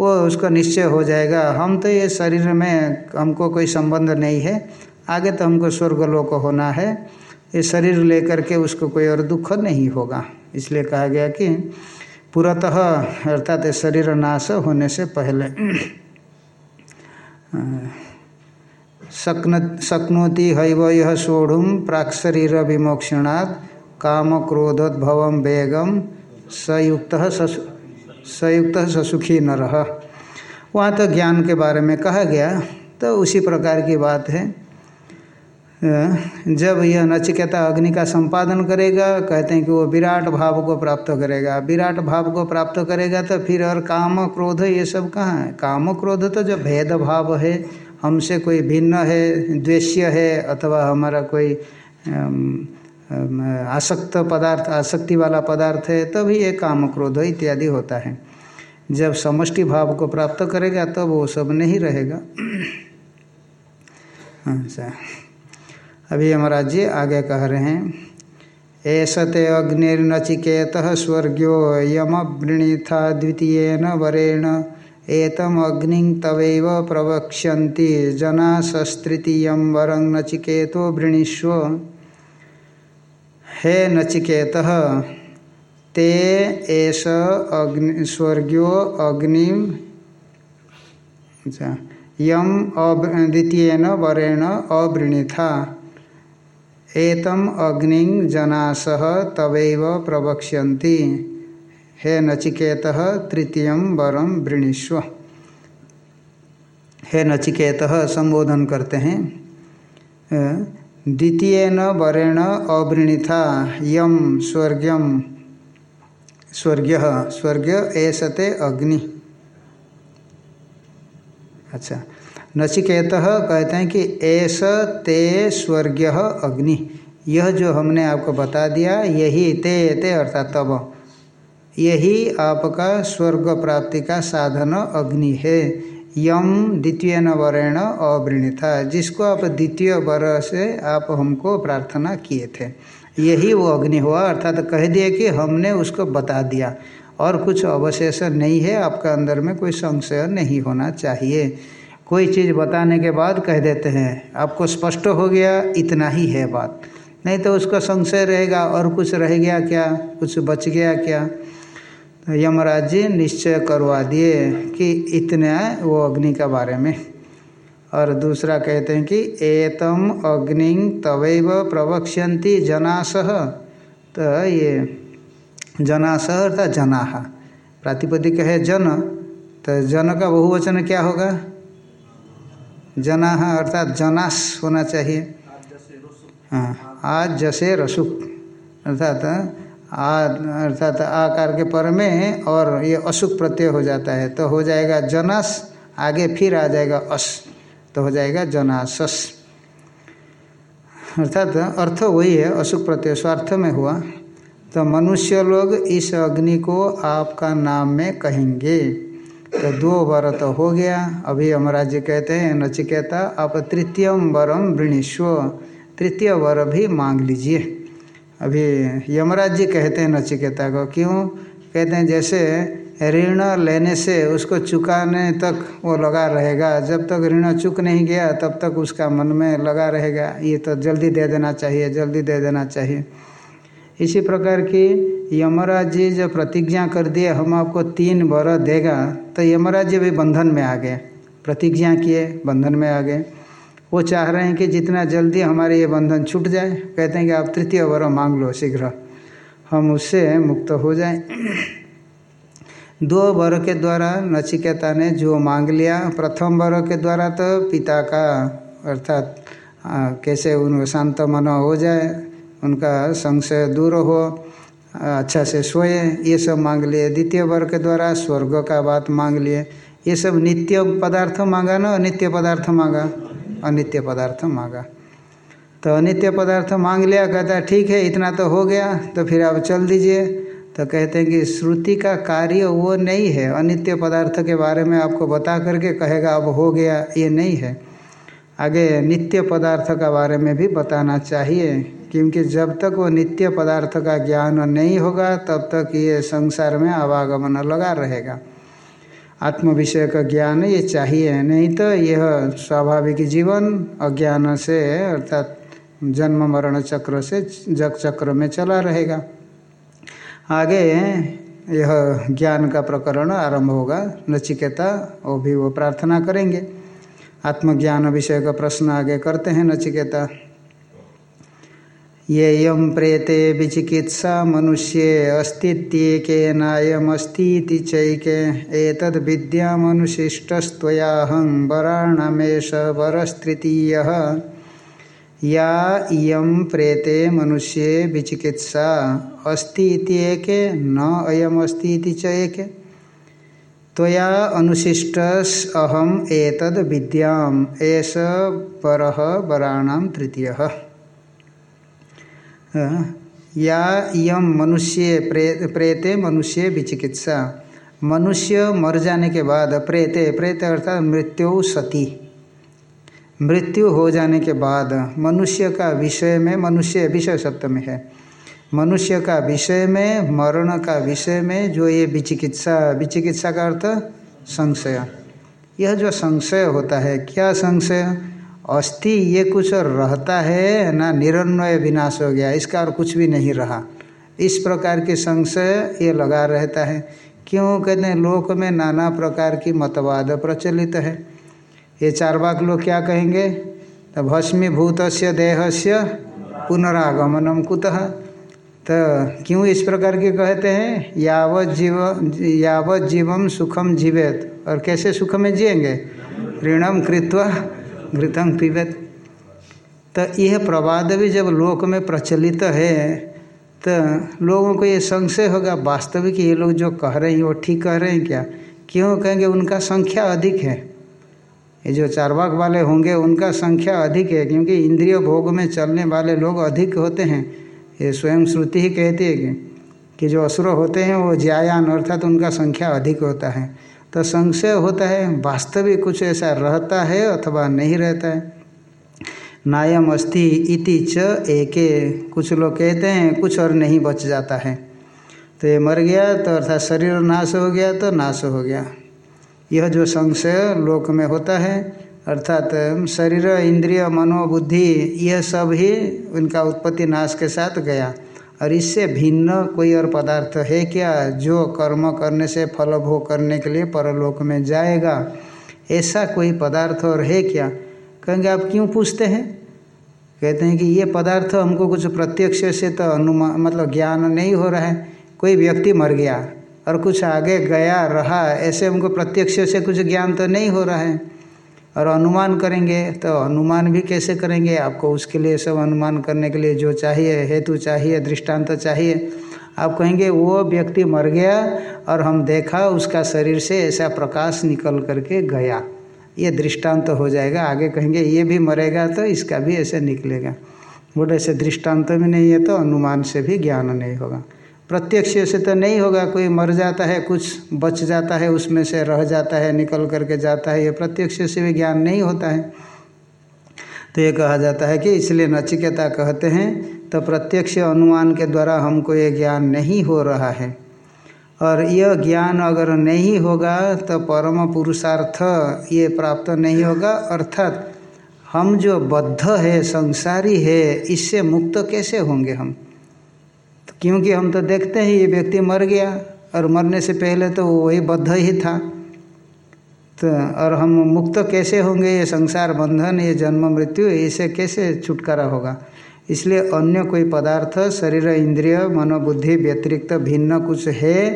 वो उसका निश्चय हो जाएगा। हम तो ये शरीर में हमको कोई संबंध नहीं है, आगे तो हमको स्वर्गलोक होना है। ये शरीर लेकर के उसको कोई और दुख नहीं होगा। इसलिए कहा गया कि पुरतः अर्थात शरीर नाश होने से पहले शक्न, शक्नोति हैव यह सोढ़ुम प्राक शरीर विमोक्षणात् काम क्रोधोद्भव वेगम सयुक्त सयुक्त ससुखी न रह वहाँ तो ज्ञान के बारे में कहा गया तो उसी प्रकार की बात है। जब यह नचिकेता अग्नि का संपादन करेगा, कहते हैं कि वो विराट भाव को प्राप्त करेगा। विराट भाव को प्राप्त करेगा तो फिर और काम क्रोध, ये सब कहाँ है? काम क्रोध तो जो भेद भाव है, हमसे कोई भिन्न है, द्वेष्य है, अथवा हमारा कोई आसक्त पदार्थ, आसक्ति वाला पदार्थ है, तभी ये काम क्रोध इत्यादि होता है। जब समष्टि भाव को प्राप्त करेगा, तब तो वो सब नहीं रहेगा। अच्छा अभी महाराज जी आगे कह रहे हैं अग्निर्नचिकेत स्वर्गो यम वृणीथा द्वितीयन वरेण, एतम अग्नि तवैव प्रवक्ष्यन्ति जना सस्तृतीय वरं नचिकेतो वृणीष्व। हे नचिकेत, ते एष अग्नि, स्वर्गो अग्नि, यम द्वितीयन वरेण अवृणीथा। एतम अग्नि जनास तवैव प्रवक्ष्यन्ति। हे नचिकेत, तृतीय वरम वृणीष्व। हे नचिकेत, संबोधन करते हैं। द्वितीय वरेण अवृणीथा यम स्वर्गम स्वर्ग स्वर्ग ऐसते अग्नि। अच्छा। नचिकेत कहते हैं कि ऐस ते स्वर्ग अग्नि। यह जो हमने आपको बता दिया, यही ते ते अर्थात तब। यही आपका स्वर्ग प्राप्ति का साधन अग्नि है। यम द्वितीय न वरेण अवृणिथा जिसको आप द्वितीय वर से आप हमको प्रार्थना किए थे, यही वो अग्नि हुआ। अर्थात कह दिया कि हमने उसको बता दिया। और कुछ अवशेष नहीं है, आपका अंदर में कोई संशय नहीं होना चाहिए। कोई चीज़ बताने के बाद कह देते हैं, आपको स्पष्ट हो गया, इतना ही है बात। नहीं तो उसका संशय रहेगा और कुछ रह गया क्या? कुछ बच गया क्या? तो यमराज जी निश्चय करवा दिए कि इतना वो अग्नि का बारे में। और दूसरा कहते हैं कि एतम अग्नि तवैव प्रवक्ष्यंती जनासह तो ये जनासह अर्थात जनाहा प्रातिपदिक है जन। तो जन का बहुवचन क्या होगा? जना अर्थात जनास होना चाहिए। हाँ आज जैसे रसुक अर्थात, आ, अर्थात आकार के पर में और ये असुख प्रत्यय हो जाता है। तो हो जाएगा जनास, आगे फिर आ जाएगा अस। तो हो जाएगा जनासस। अर्थात अर्थ वही है अशुक प्रत्यय, स्वार्थ में हुआ। तो मनुष्य लोग इस अग्नि को आपका नाम में कहेंगे। तो दो वर तो हो गया। अभी यमराज जी कहते हैं, नचिकेता, आप तृतीय वरम वृणीस्व तृतीय वर भी मांग लीजिए। अभी यमराज जी कहते हैं नचिकेता को, क्यों? कहते हैं जैसे ऋण लेने से उसको चुकाने तक वो लगा रहेगा। जब तक ऋण चुक नहीं गया, तब तक उसका मन में लगा रहेगा, ये तो जल्दी दे देना चाहिए, जल्दी दे देना चाहिए। इसी प्रकार की यमराज जी जो प्रतिज्ञा कर दिए हम आपको तीन वर देगा तो यमराज जी भी बंधन में आ गए। प्रतिज्ञा किए, बंधन में आ गए। वो चाह रहे हैं कि जितना जल्दी हमारे ये बंधन छूट जाए, कहते हैं कि आप तृतीय वर मांग लो शीघ्र। हम उससे मुक्त हो जाएँ। दो वर के द्वारा नचिकेता ने जो मांग लिया, प्रथम वर के द्वारा तो पिता का, अर्थात कैसे उन शांत मन हो जाए उनका संशय दूर हो अच्छा से सोए, ये सब मांग लिए। द्वितीय वर्ग के द्वारा स्वर्ग का बात मांग लिए। ये सब नित्य पदार्थ मांगा ना? अनित्य पदार्थ मांगा। अनित्य पदार्थ मांगा। तो अनित्य पदार्थ मांग लिया, कहता, ठीक है, इतना तो हो गया तो फिर आप चल दीजिए। तो कहते हैं कि, श्रुति का कार्य वो नहीं है। अनित्य पदार्थ के बारे में आपको बता करके कहेगा, अब हो गया, ये नहीं है। आगे नित्य पदार्थ का बारे में भी बताना चाहिए। क्योंकि जब तक वो नित्य पदार्थ का ज्ञान नहीं होगा, तब तक ये संसार में आवागमन लगा रहेगा। आत्म विषय का ज्ञान ये चाहिए, नहीं तो यह स्वाभाविक जीवन अज्ञान से, अर्थात जन्म मरण चक्र से, जग चक्र में चला रहेगा। आगे यह ज्ञान का प्रकरण आरंभ होगा। नचिकेता, वो भी वो प्रार्थना करेंगे। आत्मज्ञान विषय का प्रश्न आगे करते हैं नचिकेता। ये यम प्रेते विचिकित्सा मनुष्ये अस्तित्व नायमस्तीति चैके। एतद विद्यामनुशिष्टस्त्वयाहं वराणमेश वरस्तृतीय या इयम प्रेते मनुष्ये विचिकित्सा अस्ति एके न अयम अस्ति च एके त्वया अनुशिष्ट अहम एतद विद्याम एस पर वराणाम तृतीय। या यम मनुष्य प्रे, प्रेते मनुष्य विचिकित्सा। मनुष्य मर जाने के बाद प्रेते प्रेत अर्थात मृत्यु सती। मृत्यु हो जाने के बाद मनुष्य का विषय में मनुष्य विषय सप्तमी है। मनुष्य का विषय में मरण का विषय में जो ये विचिकित्सा विचिकित्सा का अर्थ संशय। यह जो संशय होता है क्या संशय? अस्थि, ये कुछ रहता है, ना निरन्वय विनाश हो गया, इसका और कुछ भी नहीं रहा। इस प्रकार के संशय ये लगा रहता है। क्यों? कहते हैं, लोक में नाना प्रकार की मतवाद प्रचलित है। ये चार बाग लोग क्या कहेंगे? तो भस्मीभूत से देह से पुनरागमनम कुतः। तो क्यों इस प्रकार के कहते हैं? यावत जीव यावत जीवम सुखम जीवेत। और कैसे सुख में जिएँगे? ऋणम कृत्वा घृतम पीबत। तो यह प्रवाद भी जब लोक में प्रचलित है तो लोगों को ये संशय होगा वास्तविक ये लोग जो कह रहे हैं वो ठीक कह रहे हैं क्या? क्यों कहेंगे उनका संख्या अधिक है? ये जो चारवाक वाले होंगे उनका संख्या अधिक है क्योंकि इंद्रिय भोग में चलने वाले लोग अधिक होते हैं। ये स्वयं श्रुति ही कहती है कि, कि जो असुर होते हैं वो ज्यायान अर्थात तो उनका संख्या अधिक होता है। तो संशय होता है, वास्तविक कुछ ऐसा रहता है अथवा नहीं रहता है। नायम अस्थि इति च एके, कुछ लोग कहते हैं, कुछ और नहीं बच जाता है। तो ये मर गया तो अर्थात शरीर नाश हो गया तो नाश हो गया। यह जो संशय लोक में होता है, अर्थात शरीर, इंद्रिय, मनोबुद्धि, यह सब ही उनका उत्पत्ति नाश के साथ गया। और इससे भिन्न कोई और पदार्थ है क्या जो कर्म करने से फल भोग करने के लिए परलोक में जाएगा? ऐसा कोई पदार्थ और है क्या? कहेंगे, आप क्यों पूछते हैं? कहते हैं कि ये पदार्थ हमको कुछ प्रत्यक्ष से तो अनुमान मतलब ज्ञान नहीं हो रहा है। कोई व्यक्ति मर गया और कुछ आगे गया, रहा, ऐसे हमको प्रत्यक्ष से कुछ ज्ञान तो नहीं हो रहा है। और अनुमान करेंगे तो अनुमान भी कैसे करेंगे? आपको उसके लिए सब अनुमान करने के लिए जो चाहिए, हेतु चाहिए, दृष्टांत चाहिए। आप कहेंगे, वो व्यक्ति मर गया और हम देखा उसका शरीर से ऐसा प्रकाश निकल करके गया। ये दृष्टांत तो हो जाएगा। आगे कहेंगे, ये भी मरेगा तो इसका भी ऐसे निकलेगा। बोले, ऐसे दृष्टांत भी नहीं है तो अनुमान से भी ज्ञान नहीं होगा। प्रत्यक्ष से तो नहीं होगा, कोई मर जाता है, कुछ बच जाता है, उसमें से रह जाता है, निकल करके जाता है, ये प्रत्यक्ष से भी ज्ञान नहीं होता है। तो ये कहा जाता है कि इसलिए नचिकेता कहते हैं तो प्रत्यक्ष अनुमान के द्वारा हमको ये ज्ञान नहीं हो रहा है। और यह ज्ञान अगर नहीं होगा तो परम पुरुषार्थ ये प्राप्त नहीं होगा। अर्थात हम जो बद्ध है, संसारी है, इससे मुक्त कैसे होंगे हम? क्योंकि हम तो देखते हैं ये व्यक्ति मर गया और मरने से पहले तो वही बद्ध ही था। तो और हम मुक्त कैसे होंगे? ये संसार बंधन, ये जन्म मृत्यु, इसे कैसे छुटकारा होगा? इसलिए अन्य कोई पदार्थ, शरीर, इंद्रिय, मनोबुद्धि व्यतिरिक्त भिन्न कुछ है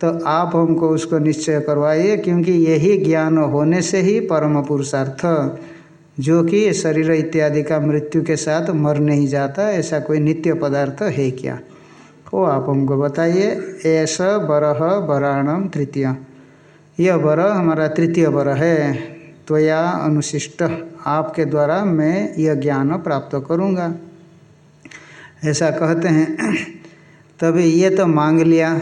तो आप हमको उसको निश्चय करवाइए, क्योंकि यही ज्ञान होने से ही परम पुरुषार्थ। जो कि शरीर इत्यादि का मृत्यु के साथ मर नहीं जाता, ऐसा कोई नित्य पदार्थ है क्या? वो आप हमको बताइए ऐसा बरह बराणम तृतीय। यह वर हमारा तृतीय बर है, त्वया अनुशिष्ट। आपके द्वारा मैं यह ज्ञान प्राप्त करूँगा। ऐसा कहते हैं, तभी ये तो मांग लिया।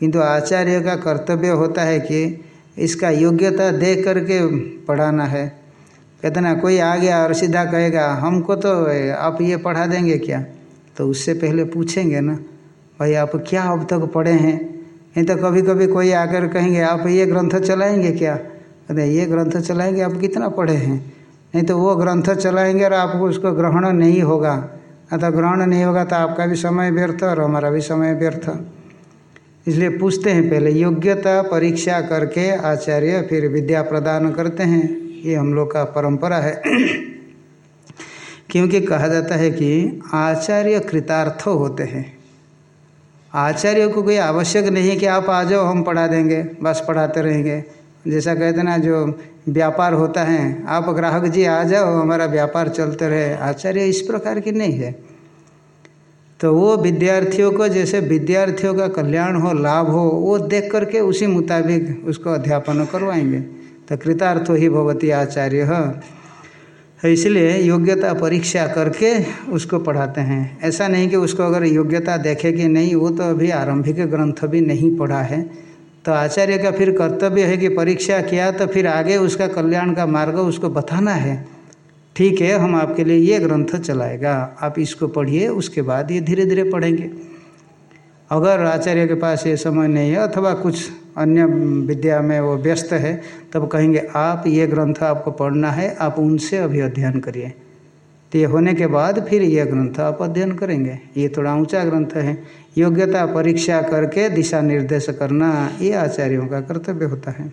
किंतु आचार्य का कर्तव्य होता है कि इसका योग्यता देख करके पढ़ाना है। कहते ना, कोई आ गया और सीधा कहेगा, हमको तो आप ये पढ़ा देंगे क्या? तो उससे पहले पूछेंगे ना। भाई आप क्या अब तक पढ़े हैं? नहीं तो कभी कभी कोई आकर कहेंगे, आप ये ग्रंथ चलाएँगे क्या? अरे, ये ग्रंथ चलाएँगे, आप कितना पढ़े हैं? नहीं तो वो ग्रंथ चलाएँगे और आपको उसको ग्रहण नहीं होगा। अतः ग्रहण नहीं होगा तो आपका भी समय व्यर्थ और हमारा भी समय व्यर्थ। इसलिए पूछते हैं पहले, योग्यता परीक्षा करके आचार्य फिर विद्या प्रदान करते हैं। ये हम लोग का परंपरा है। क्योंकि कहा जाता है कि आचार्य कृतार्थ होते हैं। आचार्य को कोई आवश्यक नहीं कि आप आ जाओ, हम पढ़ा देंगे, बस पढ़ाते रहेंगे। जैसा कहते ना, जो व्यापार होता है, आप ग्राहक जी आ जाओ, हमारा व्यापार चलते रहे। आचार्य इस प्रकार की नहीं है। तो वो विद्यार्थियों को, जैसे विद्यार्थियों का कल्याण हो, लाभ हो, वो देख करके उसी मुताबिक उसको अध्यापन करवाएँगे। तो कृतार्थो ही भगवती आचार्य। इसलिए योग्यता परीक्षा करके उसको पढ़ाते हैं। ऐसा नहीं कि उसको अगर योग्यता देखे कि नहीं, वो तो अभी आरंभिक ग्रंथ भी नहीं पढ़ा है। तो आचार्य का फिर कर्तव्य है कि परीक्षा किया तो फिर आगे उसका कल्याण का मार्ग उसको बताना है। ठीक है, हम आपके लिए ये ग्रंथ चलाएगा। आप इसको पढ़िए, उसके बाद ये धीरे धीरे पढ़ेंगे। अगर आचार्य के पास ये समय नहीं है अथवा कुछ अन्य विद्या में वो व्यस्त है, तब कहेंगे, आप ये ग्रंथ आपको पढ़ना है, आप उनसे अभी अध्ययन करिए। तो ये होने के बाद फिर ये ग्रंथ आप अध्ययन करेंगे। ये थोड़ा ऊँचा ग्रंथ है। योग्यता परीक्षा करके दिशा निर्देश करना ये आचार्यों का कर्तव्य होता है।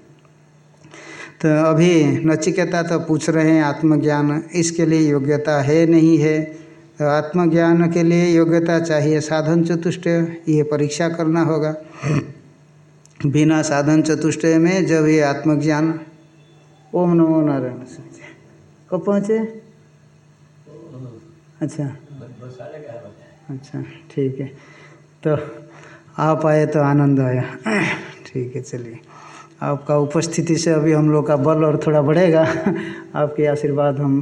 तो अभी नचिकेता तो पूछ रहे हैं, आत्मज्ञान, इसके लिए योग्यता है नहीं है? तो आत्मज्ञान के लिए योग्यता चाहिए, साधन चतुष्ट, ये परीक्षा करना होगा। बिना साधन चतुष्टय में जब ये आत्मज्ञान ओम नमो नारायण कब पहुँचे? अच्छा। अच्छा ठीक है। तो आप आए तो आनंद आया। ठीक है, चलिए। आपका उपस्थिति से अभी हम लोग का बल और थोड़ा बढ़ेगा। आपके आशीर्वाद हम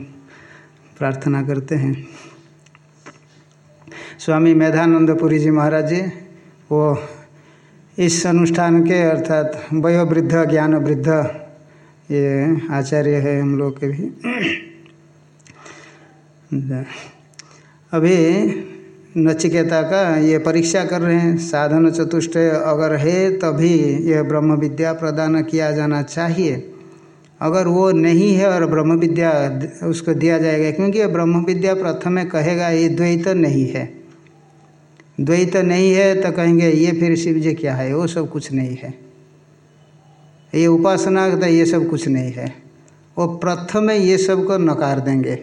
प्रार्थना करते हैं। स्वामी मेधानंदपुरी जी महाराज जी, वो इस अनुष्ठान के अर्थात वयोवृद्ध ज्ञान वृद्ध ये आचार्य है हम लोग के भी। अभी नचिकेता का ये परीक्षा कर रहे हैं, साधन चतुष्ट अगर है तभी यह ब्रह्म विद्या प्रदान किया जाना चाहिए। अगर वो नहीं है और ब्रह्म विद्या उसको दिया जाएगा, क्योंकि ब्रह्म विद्या प्रथम कहेगा, ये द्वैत नहीं है। द्वैत नहीं है तो कहेंगे, ये फिर शिव जी क्या है? वो सब कुछ नहीं है। ये उपासना तो ये सब कुछ नहीं है। वो प्रथम ये सबको नकार देंगे।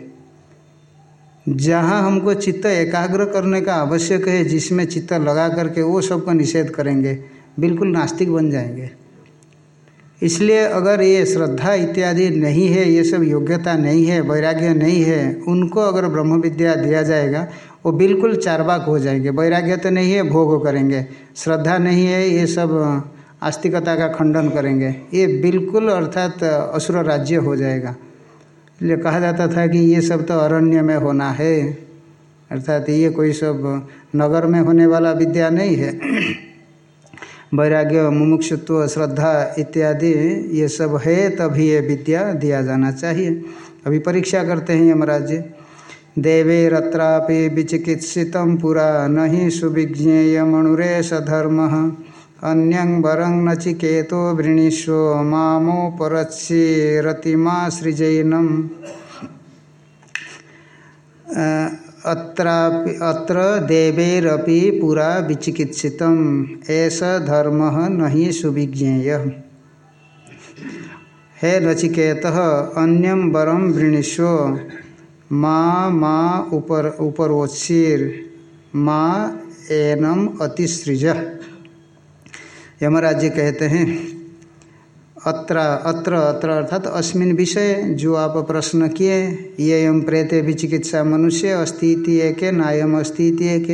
जहाँ हमको चित्त एकाग्र करने का आवश्यक है, जिसमें चित्त लगा करके वो सबको निषेध करेंगे, बिल्कुल नास्तिक बन जाएँगे। इसलिए अगर ये श्रद्धा इत्यादि नहीं है, ये सब योग्यता नहीं है, वैराग्य नहीं है, उनको अगर ब्रह्म विद्या दिया जाएगा वो बिल्कुल चारवाक हो जाएँगे। वैराग्य तो नहीं है, भोग करेंगे। श्रद्धा नहीं है, ये सब आस्तिकता का खंडन करेंगे। ये बिल्कुल अर्थात असुर राज्य हो जाएगा। इसलिए कहा जाता था कि ये सब तो अरण्य में होना है। अर्थात ये कोई सब नगर में होने वाला विद्या नहीं है। वैराग्य, मुमुक्षुत्व, श्रद्धा इत्यादि ये सब है, तभी ये विद्या दिया जाना चाहिए। अभी परीक्षा करते हैं यमराज जी देवेरत्रापि विचिकित्सित पुरा नहीं सुविज्ञेय मणुरेश धर्म अन्यं वरं नचिकेतो वृणीष्व मामोपरत्स्येरतिमा सृजैनम। अत्रापि, अत्र देवेरपि पुरा विचिकित्सित ऐस धर्म नहीं सुविज्ञेय। हे नचिकेत अन्यम वरम वृणीष्व माँ माँ, उपर उपरोत्सीर माँ, एनम, अतिसृज। यमराज जी कहते हैं, अत्र अत्र अत्र अर्थात अस्मिन विषय जो आप प्रश्न किए, ये यम प्रेत भी चिकित्सा मनुष्य, अस्तिति एक, नायम अस्तिति एक।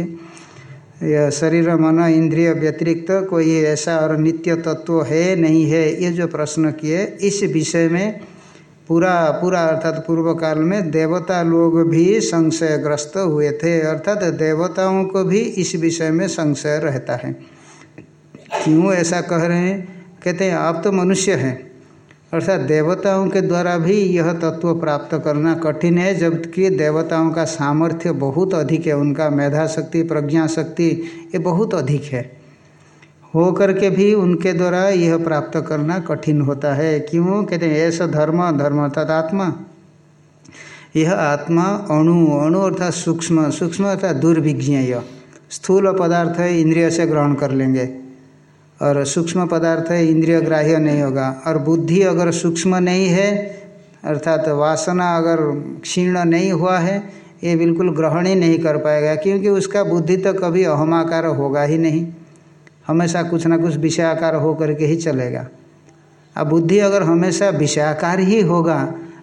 यह शरीर, मन, इंद्रिय व्यतिरिक्त कोई ऐसा और नित्य तत्व है, नहीं है, ये जो प्रश्न किए, इस विषय में पूरा पूरा अर्थात पूर्व काल में देवता लोग भी संशयग्रस्त हुए थे। अर्थात देवताओं को भी इस विषय में संशय रहता है। क्यों ऐसा कह रहे हैं? कहते हैं, आप तो मनुष्य हैं। अर्थात देवताओं के द्वारा भी यह तत्व प्राप्त करना कठिन है, जबकि देवताओं का सामर्थ्य बहुत अधिक है। उनका मेधा शक्ति प्रज्ञा शक्ति ये बहुत अधिक है। हो करके भी उनके द्वारा यह प्राप्त करना कठिन होता है। क्यों? कहते हैं, ऐसा धर्म धर्म अर्थात आत्मा। यह आत्मा अणु अणु अर्थात सूक्ष्म सूक्ष्म अर्थात दुर्भिज्ञ स्थूल पदार्थ है, इंद्रिय से ग्रहण कर लेंगे। और सूक्ष्म पदार्थ है, इंद्रिय ग्राह्य नहीं होगा। और बुद्धि अगर सूक्ष्म नहीं है, अर्थात वासना अगर क्षीर्ण नहीं हुआ है, ये बिल्कुल ग्रहण ही नहीं कर पाएगा, क्योंकि उसका बुद्धि तो कभी अहमाकार होगा ही नहीं। हमेशा कुछ ना कुछ विषयाकार हो करके ही चलेगा। अब बुद्धि अगर हमेशा विषयाकार ही होगा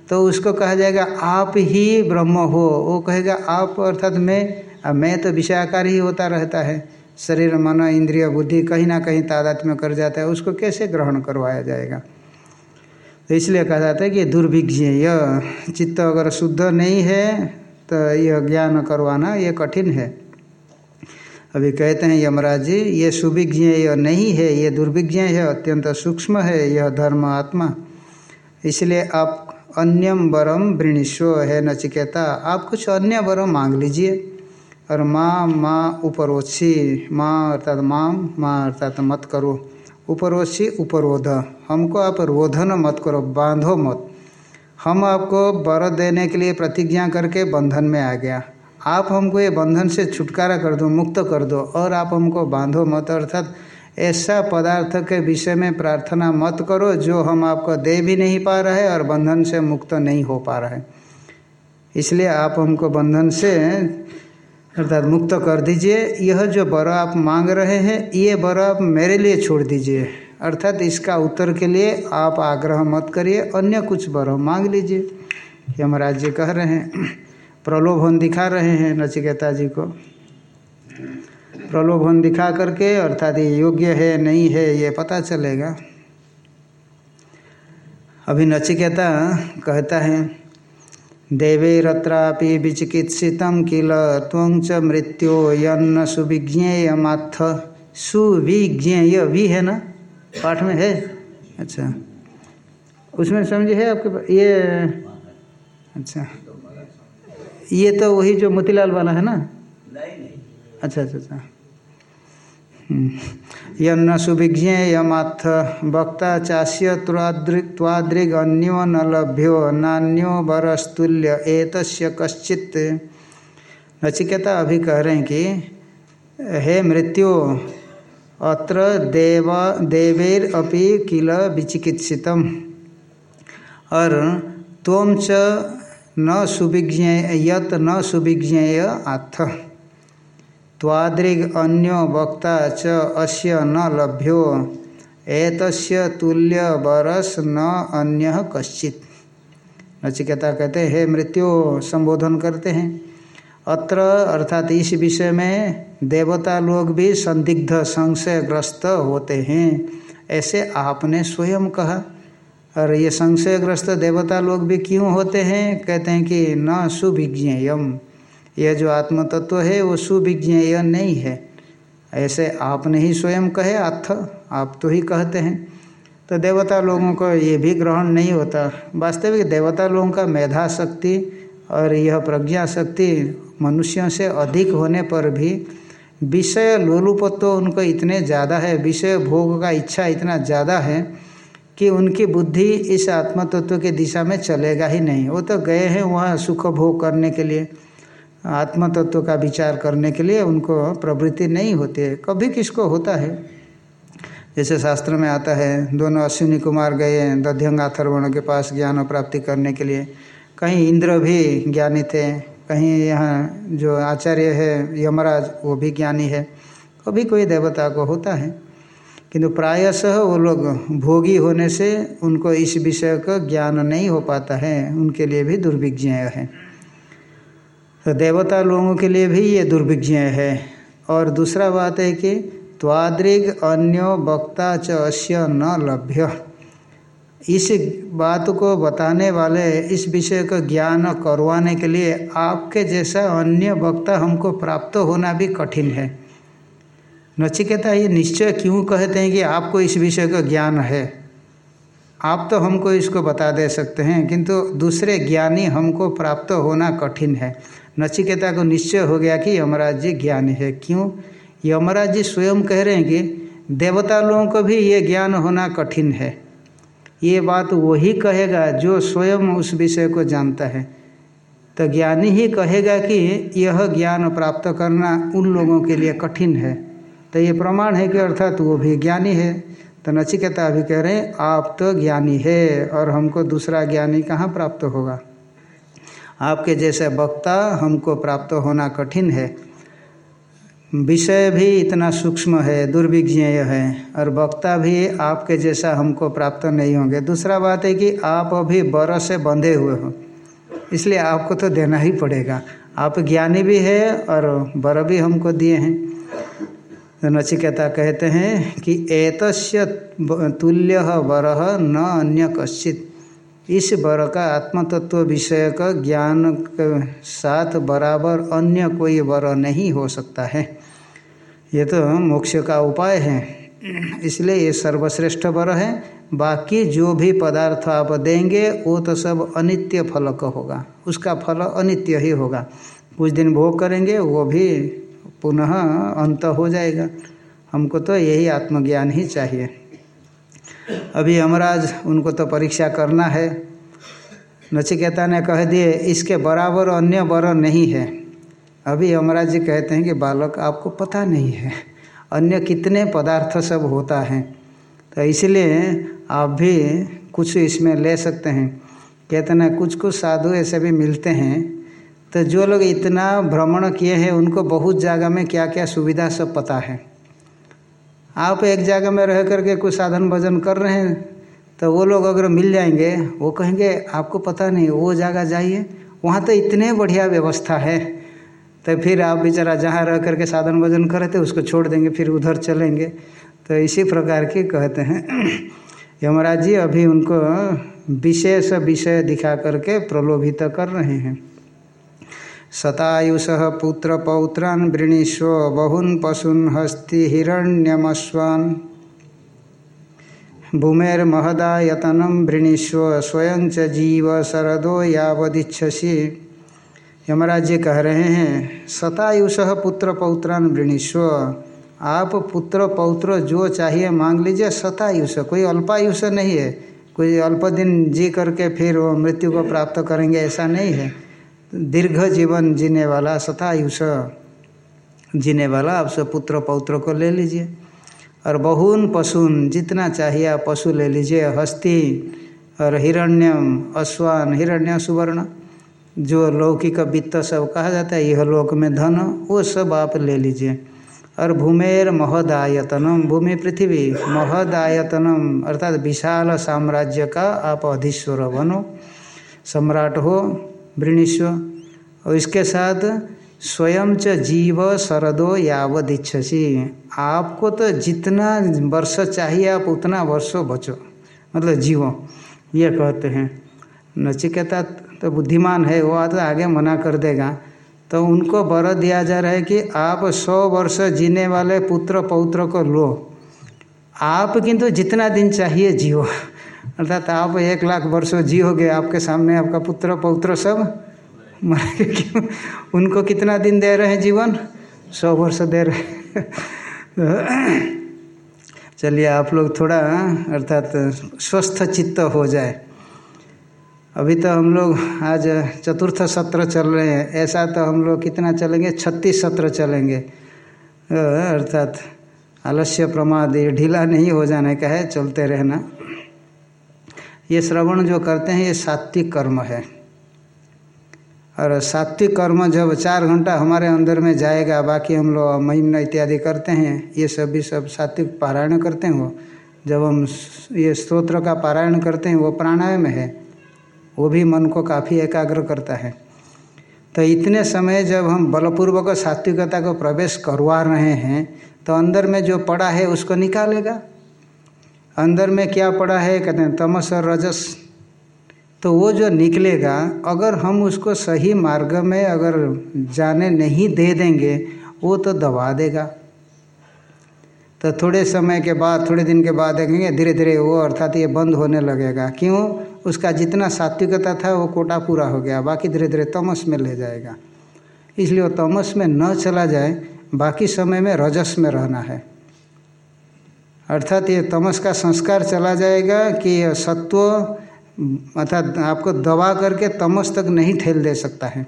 तो उसको कहा जाएगा, आप ही ब्रह्म हो। वो कहेगा, आप अर्थात मैं, अब मैं तो विषयाकार ही होता रहता है। शरीर, मन, इंद्रिय, बुद्धि कहीं ना कहीं तादात्म्य कर जाता है, उसको कैसे ग्रहण करवाया जाएगा? तो इसलिए कहा जाता है कि दुर्भिज्ञ यह चित्त अगर शुद्ध नहीं है तो यह ज्ञान करवाना ये कठिन है। अभी कहते हैं यमराज जी ये सुविज्ञ यह नहीं है, ये दुर्विज्ञ है, अत्यंत सूक्ष्म है, यह धर्म आत्मा। इसलिए आप अन्यम वरम वृणिश्व है नचिकेता, आप कुछ अन्य वरम मांग लीजिए। और माँ माँ उपरोची माँ अर्थात माम, माँ अर्थात मत करो। उपरोची उपरोध। हमको आप रोधन मत करो, बांधो मत। हम आपको वर देने के लिए प्रतिज्ञा करके बंधन में आ गया। आप हमको ये बंधन से छुटकारा कर दो, मुक्त कर दो और आप हमको बांधो मत, अर्थात ऐसा पदार्थ के विषय में प्रार्थना मत करो जो हम आपको दे भी नहीं पा रहे और बंधन से मुक्त नहीं हो पा रहे। इसलिए आप हमको बंधन से, अर्थात मुक्त कर दीजिए। यह जो वर आप मांग रहे हैं, ये वर आप मेरे लिए छोड़ दीजिए। अर्थात इसका उत्तर के लिए आप आग्रह मत करिए, अन्य कुछ वर मांग लीजिए। यमराज जी कह रहे हैं प्रलोभन दिखा रहे हैं नचिकेता जी को। प्रलोभन दिखा करके अर्थात ये योग्य है, नहीं है, ये पता चलेगा। अभी नचिकेता कहता है देवेरत्रापि विचिकित्सित किल त्वच मृत्यो यन्न सुविज्ञेय माथ सुविज्ञेय भी है ना? पाठ में है? अच्छा। उसमें समझे है आपके ये अच्छा। ये तो वही जो मोतीलाल वाला है ना? अच्छा अच्छा अच्छा। हम्म। यन्न सुविज्ञेयमाथ वक्ता चास्य त्वादृग अन्यो न लभ्यो नान्यो बरस्तुल्य एतस्य कश्चित। नचिकेता अभी कह रहे हैं कि हे मृत्यु अत्र देव देवेर अपि किल विचिकित्सितम। और तोम च न सुविज्ञेय, यत न सुविज्ञेय आथ त्वादृग अन्यो वक्ता च अस्य न लभ्यो, एतस्य तुल्य बरस न अन्य कश्चित। नचिकेता कहते, हे मृत्यु, संबोधन करते हैं। अत्र, अर्थात इस विषय में, देवता लोग भी संदिग्ध, संशयग्रस्त होते हैं। ऐसे आपने स्वयं कहा। और ये संशयग्रस्त देवता लोग भी क्यों होते हैं? कहते हैं कि न सुविज्ञेयम यह जो आत्मतत्व है, वो सुविज्ञेय नहीं है। ऐसे आपने ही स्वयं कहे, अथ, आप तो ही कहते हैं। तो देवता लोगों को ये भी ग्रहण नहीं होता। वास्तविक देवता लोगों का मेधा शक्ति और यह प्रज्ञा शक्ति मनुष्यों से अधिक होने पर भी विषय लोलुपत्व उनको इतने ज़्यादा है, विषय भोग का इच्छा इतना ज़्यादा है कि उनकी बुद्धि इस आत्म तत्व की दिशा में चलेगा ही नहीं। वो तो गए हैं वहाँ सुख भोग करने के लिए आत्म तत्व का विचार करने के लिए, उनको प्रवृत्ति नहीं होती है। कभी किसको होता है? जैसे शास्त्र में आता है, दोनों अश्विनी कुमार गए दध्यंगाथर्वण के पास ज्ञान प्राप्ति करने के लिए। कहीं इंद्र भी ज्ञानी थे, कहीं यहाँ जो आचार्य है यमराज, वो भी ज्ञानी है। कभी कोई देवता को होता है? किंतु प्रायशः वो लोग भोगी होने से उनको इस विषय का ज्ञान नहीं हो पाता है। उनके लिए भी दुर्विज्ञ है। तो देवता लोगों के लिए भी ये दुर्भिज्ञ है। और दूसरा बात है कि त्वाद्रिग अन्यो वक्ता च अश्य न लभ्य। इस बात को बताने वाले इस विषय का ज्ञान करवाने के लिए आपके जैसा अन्य वक्ता हमको प्राप्त होना भी कठिन है। नचिकेता, ये निश्चय क्यों कहते हैं कि आपको इस विषय का ज्ञान है? आप तो हमको इसको बता दे सकते हैं, किंतु दूसरे ज्ञानी हमको प्राप्त होना कठिन है। नचिकेता को निश्चय हो गया कि यमराज जी ज्ञानी है। क्यों? यमराज जी स्वयं कह रहे हैं कि देवता लोगों को भी ये ज्ञान होना कठिन है। ये बात वही कहेगा जो स्वयं उस विषय को जानता है। तो ज्ञानी ही कहेगा कि यह ज्ञान प्राप्त करना उन लोगों के लिए कठिन है। तो ये प्रमाण है कि अर्थात वो भी ज्ञानी है। तो नचिकेता अभी कह रहे हैं, आप तो ज्ञानी है और हमको दूसरा ज्ञानी कहाँ प्राप्त होगा? आपके जैसे वक्ता हमको प्राप्त होना कठिन है। विषय भी इतना सूक्ष्म है दुर्विज्ञेय है, और वक्ता भी आपके जैसा हमको प्राप्त नहीं होंगे। दूसरा बात है कि आप अभी बर से बंधे हुए हो, इसलिए आपको तो देना ही पड़ेगा। आप ज्ञानी भी है और बर भी हमको दिए हैं। नचिकेता कहते हैं कि एतस्य तुल्य वर न अन्य कश्चित। इस वर का आत्मतत्व विषय का ज्ञान के साथ बराबर अन्य कोई वर नहीं हो सकता है। ये तो मोक्ष का उपाय है। इसलिए ये सर्वश्रेष्ठ वर है। बाकी जो भी पदार्थ आप देंगे, वो तो सब अनित्य फल का होगा। उसका फल अनित्य ही होगा। कुछ दिन भोग करेंगे, वो भी पुनः अंत हो जाएगा। हमको तो यही आत्मज्ञान ही चाहिए। अभी यमराज, उनको तो परीक्षा करना है। नचिकेता ने कह दिए, इसके बराबर अन्य वर नहीं है। अभी यमराज जी कहते हैं कि बालक, आपको पता नहीं है। अन्य कितने पदार्थ सब होता है। तो इसलिए आप भी कुछ इसमें ले सकते हैं। कहते ना, कुछ कुछ साधु ऐसे भी मिलते हैं। तो जो लोग इतना भ्रमण किए हैं, उनको बहुत जगह में क्या क्या सुविधा सब पता है। आप एक जगह में रह करके कुछ साधन भजन कर रहे हैं तो वो लोग अगर मिल जाएँगे, वो कहेंगे, आपको पता नहीं, वो जगह जाइए, वहाँ तो इतने बढ़िया व्यवस्था है। तो फिर आप बेचारा जहाँ रह करके साधन भजन कर रहे थे, उसको छोड़ देंगे, फिर उधर चलेंगे। तो इसी प्रकार के कहते हैं। यमराज जी अभी उनको विशेष विषय दिखा करके प्रलोभित कर रहे हैं। शतायुष पुत्र पौत्रान वृणीस्व बहुन पशुन हस्ति हिरण्यमस्वान् भूमेर्महदायतनम वृणीस्व स्वयं च जीव शरदो यावदिच्छसी। यमराज जी कह रहे हैं शतायुष पुत्र पौत्रान वृणीस्व आप पुत्र पौत्र जो चाहिए मांग लीजिए शतायुष कोई अल्पायुष नहीं है। कोई अल्प दिन जी करके फिर वो मृत्यु को प्राप्त करेंगे, ऐसा नहीं है। दीर्घ जीवन जीने वाला शतायुष जीने वाला आप सब पुत्र पौत्र को ले लीजिए। और बहुन पशुन जितना चाहिए आप पशु ले लीजिए। हस्ती और हिरण्यम, अश्वान, हिरण्य सुवर्ण, जो लौकिक वित्त सब कहा जाता है, यह लोक में धन, वो सब आप ले लीजिए। और भूमेर महदायतनम, भूमि पृथ्वी महदायतनम, अर्थात विशाल साम्राज्य का आप अधीश्वर बनो। सम्राट हो वृणीस्व और इसके साथ स्वयं च जीव शरदो यावद इच्छसी। आपको तो जितना वर्ष चाहिए, आप उतना वर्षों बचो। मतलब जीवो, ये कहते हैं। नचिकेता तो बुद्धिमान है, वो आता आगे मना कर देगा। तो उनको वर दिया जा रहा है कि आप सौ वर्ष जीने वाले पुत्र पौत्र को लो। आप किंतु जितना दिन चाहिए जियो अर्थात आप एक लाख वर्षों जियोगे, आपके सामने आपका पुत्र, पौत्र सब मरेंगे। क्यों उनको कितना दिन दे रहे हैं जीवन? सौ वर्ष दे रहे चलिए, आप लोग थोड़ा अर्थात स्वस्थ चित्त हो जाए। अभी तो हम लोग आज चतुर्थ सत्र चल रहे हैं। ऐसा तो हम लोग कितना चलेंगे? छत्तीस सत्र चलेंगे। अर्थात आलस्य प्रमाद, ये ढीला नहीं हो जाने का है, चलते रहना। ये श्रवण जो करते हैं, ये सात्विक कर्म है। और सात्विक कर्म जब चार घंटा हमारे अंदर में जाएगा, बाकी हम लोग महिमन इत्यादि करते हैं, ये सब भी सब सात्विक पारायण करते हैं वो। जब हम ये स्तोत्र का पारायण करते हैं, वो प्राणायाम है, वो भी मन को काफ़ी एकाग्र करता है। तो इतने समय जब हम बलपूर्वक सात्विकता को प्रवेश करवा रहे हैं तो अंदर में जो पड़ा है, उसको निकालेगा। अंदर में क्या पड़ा है? कहते हैं, तमस और रजस। तो वो जो निकलेगा, अगर हम उसको सही मार्ग में अगर जाने नहीं दे देंगे, वो तो दबा देगा। तो थोड़े समय के बाद, थोड़े दिन के बाद देखेंगे धीरे धीरे वो अर्थात ये बंद होने लगेगा। क्यों? उसका जितना सात्विकता था, वो कोटा पूरा हो गया। बाकी धीरे धीरे तमस में ले जाएगा। इसलिए वो तमस में न चला जाए, बाकी समय में रजस में रहना है। अर्थात ये तमस का संस्कार चला जाएगा कि सत्व, अर्थात आपको दबा करके तमस तक नहीं ठेल दे सकता है।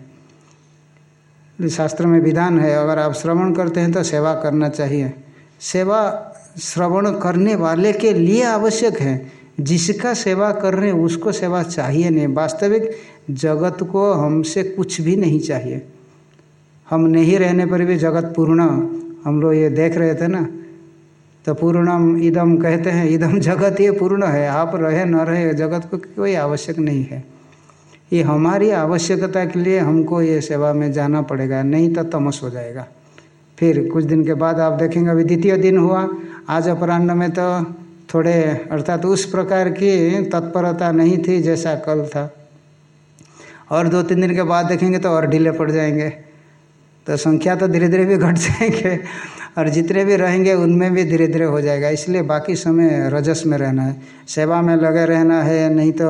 शास्त्र में विधान है, अगर आप श्रवण करते हैं तो सेवा करना चाहिए। सेवा श्रवण करने वाले के लिए आवश्यक है। जिसका सेवा कर रहे हैं, उसको सेवा चाहिए नहीं। वास्तविक जगत को हमसे कुछ भी नहीं चाहिए। हम नहीं रहने पर भी जगत पूर्ण। हम लोग ये देख रहे थे ना तो पूर्णम इदम कहते हैं, इदम जगत ये पूर्ण है, आप रहे न रहे जगत को कोई आवश्यक नहीं है। ये हमारी आवश्यकता के लिए हमको ये सेवा में जाना पड़ेगा, नहीं तो तमस हो जाएगा। फिर कुछ दिन के बाद आप देखेंगे, अभी द्वितीय दिन हुआ, आज अपराह्न में तो थोड़े, अर्थात तो उस प्रकार की तत्परता नहीं थी जैसा कल था। और दो तीन दिन के बाद देखेंगे तो और ढीले पड़ जाएँगे। तो संख्या तो धीरे धीरे भी घट जाएँगे। और जितने भी रहेंगे उनमें भी धीरे धीरे हो जाएगा। इसलिए बाकी समय रजस में रहना है। सेवा में लगे रहना है, नहीं तो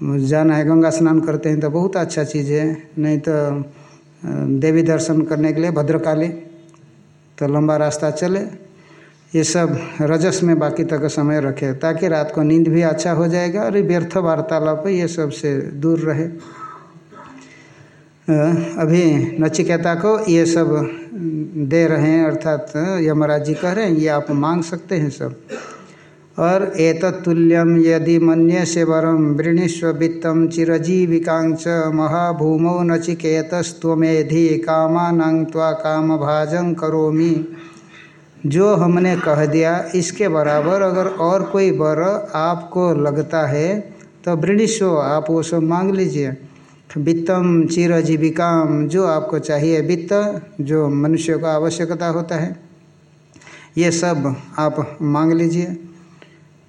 जाना है, गंगा स्नान करते हैं तो बहुत अच्छा चीज़ है। नहीं तो देवी दर्शन करने के लिए भद्रकाली तो लंबा रास्ता चले। ये सब रजस में बाकी तक समय रखे, ताकि रात को नींद भी अच्छा हो जाएगा और व्यर्थ वार्तालाप ये सबसे दूर रहे। अभी नचिकेता को ये सब दे रहे हैं, अर्थात यमराज जी कह रहे हैं, ये आप मांग सकते हैं सब। और एतत्तुल्यम यदि मन्य से वरम वृणीस्व वित्तम चिरजीविकांच महाभूमौ नचिकेतस्वेधि कामानांग काम भाजन करोमी। जो हमने कह दिया, इसके बराबर अगर और कोई वर आपको लगता है तो वृणीस्व आप वो सब मांग लीजिए। वित्तम चिर जीविकाम जो आपको चाहिए वित्त, जो मनुष्य का आवश्यकता होता है, ये सब आप मांग लीजिए।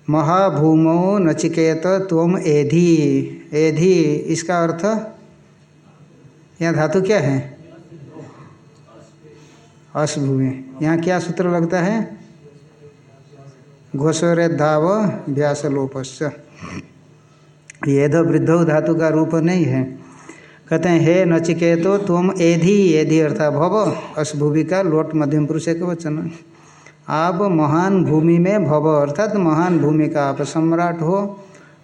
महाभूमो नचिकेत तुम एधि। एधि, इसका अर्थ, यहाँ धातु क्या है? अशभूमि यहाँ क्या सूत्र लगता है? घोषरे धाव व्यास लोपस्य येध वृद्ध धातु का रूप नहीं है। कहते हैं, हे नचिकेतो, तुम एधि एधि अर्थात भव अशभूवि का लोट मध्यम पुरुष एक वचन। आप महान भूमि में भव, अर्थात महान भूमि का आप सम्राट हो,